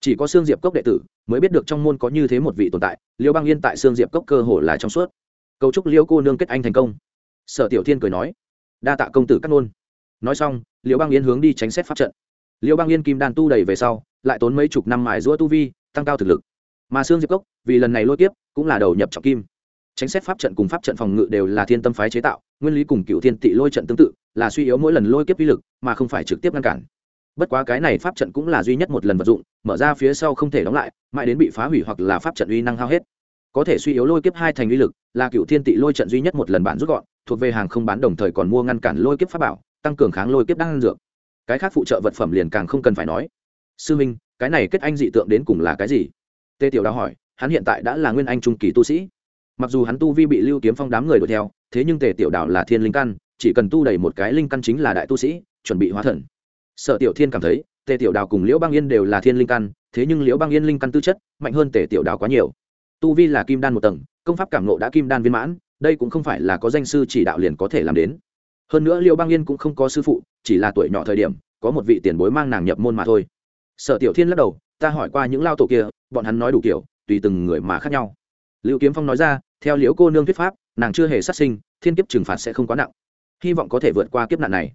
Chỉ có xương diệp cốc đệ tử mới biết được trong môn có như thế một vị tồn tại, liêu băng yên tại xương diệp cốc cơ hồ là trong suốt. Cầu chúc liêu cô nương kết anh thành công. Sở tiểu thiên cười nói. Đa tạ công tử cắt ngôn nói xong, liêu băng yên hướng đi tránh xét pháp trận. Liêu băng yên kim đàn tu đầy về sau, lại tốn mấy chục năm mài giũa tu vi tăng cao thực lực. Mà xương diệp cốc, vì lần này lôi tiếp cũng là đầu nhập trọng kim. Tránh xét pháp trận cùng pháp trận phòng ngự đều là thiên tâm phái chế tạo, nguyên lý cùng cựu thiên tị lôi trận tương tự, là suy yếu mỗi lần lôi kiếp uy lực, mà không phải trực tiếp ngăn cản. Bất quá cái này pháp trận cũng là duy nhất một lần vật dụng, mở ra phía sau không thể đóng lại, mãi đến bị phá hủy hoặc là pháp trận uy năng hao hết. Có thể suy yếu lôi kiếp hai thành uy lực, là cựu thiên tị lôi trận duy nhất một lần bản rút gọn, thuộc về hàng không bán đồng thời còn mua ngăn cản lôi kiếp pháp bảo, tăng cường kháng lôi kiếp đang dược. Cái khác phụ trợ vật phẩm liền càng không cần phải nói. Sư minh cái này kết anh dị tượng đến cùng là cái gì? Tê tiểu đào hỏi, hắn hiện tại đã là nguyên anh trung kỳ tu sĩ. Mặc dù hắn tu vi bị lưu kiếm phong đám người đuổi theo, thế nhưng tề tiểu đào là thiên linh căn, chỉ cần tu đầy một cái linh căn chính là đại tu sĩ, chuẩn bị hóa thần. Sở tiểu thiên cảm thấy, tề tiểu đào cùng liễu băng yên đều là thiên linh căn, thế nhưng liễu băng yên linh căn tư chất mạnh hơn tề tiểu đào quá nhiều. Tu vi là kim đan một tầng, công pháp cảm nộ đã kim đan viên mãn, đây cũng không phải là có danh sư chỉ đạo liền có thể làm đến. Hơn nữa liễu băng yên cũng không có sư phụ, chỉ là tuổi nhỏ thời điểm, có một vị tiền bối mang nàng nhập môn mà thôi sở tiểu thiên lắc đầu, ta hỏi qua những lao tổ kia, bọn hắn nói đủ kiểu, tùy từng người mà khác nhau. Lưu kiếm phong nói ra, theo liễu cô nương thuyết pháp, nàng chưa hề sát sinh, thiên kiếp trừng phạt sẽ không quá nặng. Hy vọng có thể vượt qua kiếp nạn này.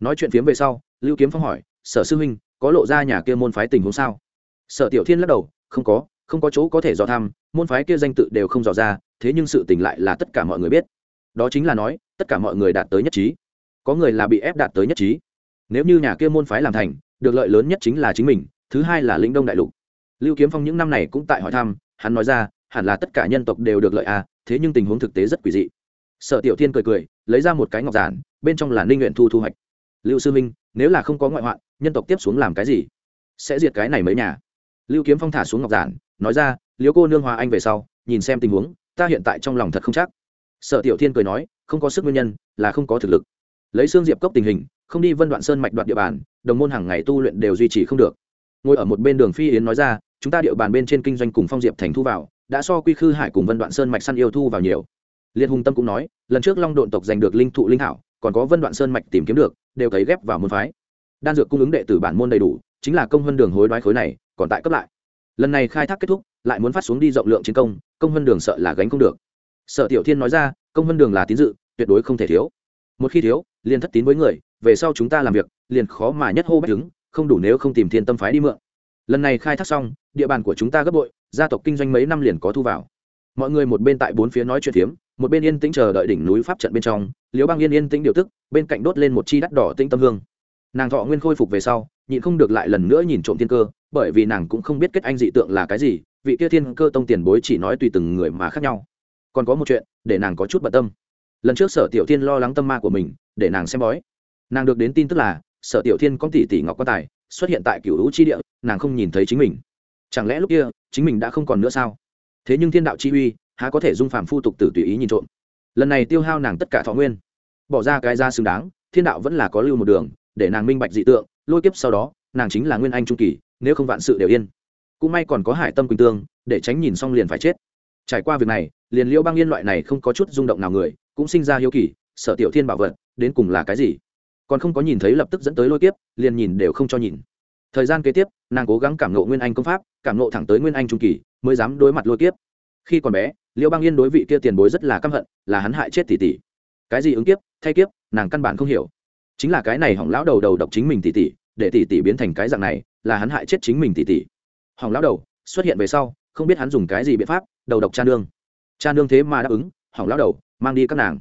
Nói chuyện phiếm về sau, lưu kiếm phong hỏi, sở sư huynh, có lộ ra nhà kia môn phái tình huống sao? Sở tiểu thiên lắc đầu, không có không có chỗ có thể dò thăm, môn phái kia danh tự đều không dò ra, thế nhưng sự tình lại là tất cả mọi người biết. Đó chính là nói, tất cả mọi người đạt tới nhất trí. Có người là bị ép đạt tới nhất trí. Nếu như nhà kia môn phái làm thành được lợi lớn nhất chính là chính mình, thứ hai là lĩnh đông đại lục. Lưu kiếm phong những năm này cũng tại hỏi thăm, hắn nói ra, hẳn là tất cả nhân tộc đều được lợi à thế nhưng tình huống thực tế rất quỷ dị. Sở tiểu thiên cười cười, lấy ra một cái ngọc giản, bên trong là ninh nguyện thu thu hoạch. Lưu sư minh, nếu là không có ngoại hoạn, nhân tộc tiếp xuống làm cái gì? Sẽ diệt cái này mấy nhà. Lưu kiếm phong thả xuống ngọc giản, nói ra liếu cô nương hòa anh về sau, nhìn xem tình huống, ta hiện tại trong lòng thật không chắc. Sở tiểu thiên cười nói, không có sức nguyên nhân, là không có thực lực. Lấy xương diệp cốc tình hình không đi vân đoạn sơn mạch đoạt địa bàn, đồng môn hàng ngày tu luyện đều duy trì không được. Ngồi ở một bên đường phi yến nói ra, chúng ta địa bàn bên trên kinh doanh cùng phong diệp thành thu vào, đã so quy khư hải cùng vân đoạn sơn mạch săn yêu thu vào nhiều. Liên hùng tâm cũng nói, lần trước long độn tộc giành được linh thụ linh hảo, còn có vân đoạn sơn mạch tìm kiếm được, đều cấy ghép vào môn phái. Đan dược cung ứng đệ tử bản môn đầy đủ, chính là công hơn đường hối đoái khối này, còn tại cấp lại. Lần này khai thác kết thúc, lại muốn phát xuống đi rộng lượng chiến công công hơn đường sợ là gánh không được. Sở tiểu thiên nói ra, công hơn đường là tín dự, tuyệt đối không thể thiếu. Một khi thiếu, liền thất tín với người về sau chúng ta làm việc, liền khó mà nhất hô bách đứng không đủ nếu không tìm thiên tâm phái đi mượn. Lần này khai thác xong, địa bàn của chúng ta gấp bội, gia tộc kinh doanh mấy năm liền có thu vào. Mọi người một bên tại bốn phía nói chuyện phiếm, một bên yên tĩnh chờ đợi đỉnh núi pháp trận bên trong, liễu băng yên yên tĩnh điều tức, bên cạnh đốt lên một chi đắt đỏ tinh tâm hương. Nàng thọ nguyên khôi phục về sau, nhịn không được lại lần nữa nhìn trộm thiên cơ, bởi vì nàng cũng không biết kết anh dị tượng là cái gì, vị kia thiên cơ tông tiền bối chỉ nói tùy từng người mà khác nhau. Còn có một chuyện, để nàng có chút bận tâm. Lần trước sở tiểu thiên lo lắng tâm ma của mình, để nàng xem bói nàng được đến tin tức là, sở tiểu thiên có tỷ tỷ ngọc quan tài, xuất hiện tại cựu hữu chi địa, nàng không nhìn thấy chính mình. Chẳng lẽ lúc kia, chính mình đã không còn nữa sao? Thế nhưng thiên đạo chi uy, há có thể dung phàm phu tục tử tùy ý nhìn trộm? Lần này tiêu hao nàng tất cả thọ nguyên. Bỏ ra cái ra xứng đáng, thiên đạo vẫn là có lưu một đường, để nàng minh bạch dị tượng, lôi kiếp sau đó, nàng chính là nguyên anh trung kỳ, nếu không vạn sự đều yên. Cũng may còn có hải tâm quỳnh tương, để tránh nhìn xong liền phải chết. Trải qua việc này, liền liễu băng yên loại này không có chút rung động nào người, cũng sinh ra hiếu kỳ, sở tiểu thiên bảo vật, đến cùng là cái gì? Còn không có nhìn thấy lập tức dẫn tới lôi kiếp, liền nhìn đều không cho nhìn. Thời gian kế tiếp, nàng cố gắng cảm nộ nguyên anh công pháp, cảm nộ thẳng tới nguyên anh trung kỳ, mới dám đối mặt lôi kiếp. Khi còn bé, liễu băng yên đối vị kia tiền bối rất là căm hận, là hắn hại chết tỷ tỷ. Cái gì ứng kiếp, thay kiếp, nàng căn bản không hiểu. Chính là cái này hỏng lão đầu đầu độc chính mình tỷ tỷ, để tỷ tỷ biến thành cái dạng này, là hắn hại chết chính mình tỷ tỷ. Hỏng lão đầu, xuất hiện về sau, không biết hắn dùng cái gì biện pháp, đầu độc cha nương. Cha nương thế mà đáp ứng, hỏng lão đầu, mang đi các nàng.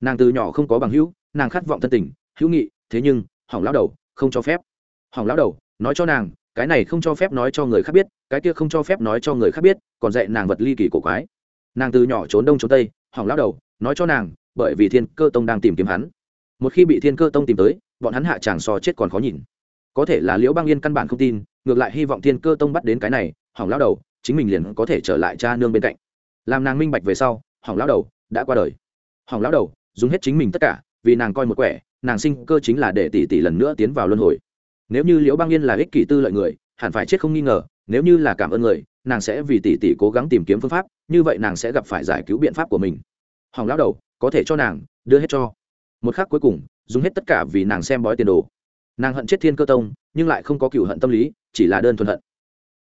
Nàng từ nhỏ không có bằng hữu, nàng khát vọng thân tình hữu nghị, thế nhưng, hỏng lão đầu, không cho phép. Hỏng lão đầu, nói cho nàng, cái này không cho phép nói cho người khác biết, cái kia không cho phép nói cho người khác biết, còn dạy nàng vật ly kỳ cổ quái. Nàng từ nhỏ trốn đông trốn tây, hỏng lão đầu, nói cho nàng, bởi vì thiên cơ tông đang tìm kiếm hắn. Một khi bị thiên cơ tông tìm tới, bọn hắn hạ chàng so chết còn khó nhìn. Có thể là liễu băng yên căn bản không tin, ngược lại hy vọng thiên cơ tông bắt đến cái này, hỏng lão đầu, chính mình liền có thể trở lại cha nương bên cạnh. Làm nàng minh bạch về sau, hỏng lão đầu đã qua đời. Hỏng lão đầu, dùng hết chính mình tất cả, vì nàng coi một quẻ nàng sinh cơ chính là để tỷ tỷ lần nữa tiến vào luân hồi. Nếu như liễu băng yên là ích kỷ tư lợi người, hẳn phải chết không nghi ngờ, nếu như là cảm ơn người, nàng sẽ vì tỷ tỷ cố gắng tìm kiếm phương pháp, như vậy nàng sẽ gặp phải giải cứu biện pháp của mình. Hỏng lão đầu, có thể cho nàng đưa hết cho. Một khắc cuối cùng, dùng hết tất cả vì nàng xem bói tiền đồ. Nàng hận chết thiên cơ tông, nhưng lại không có cựu hận tâm lý, chỉ là đơn thuần hận.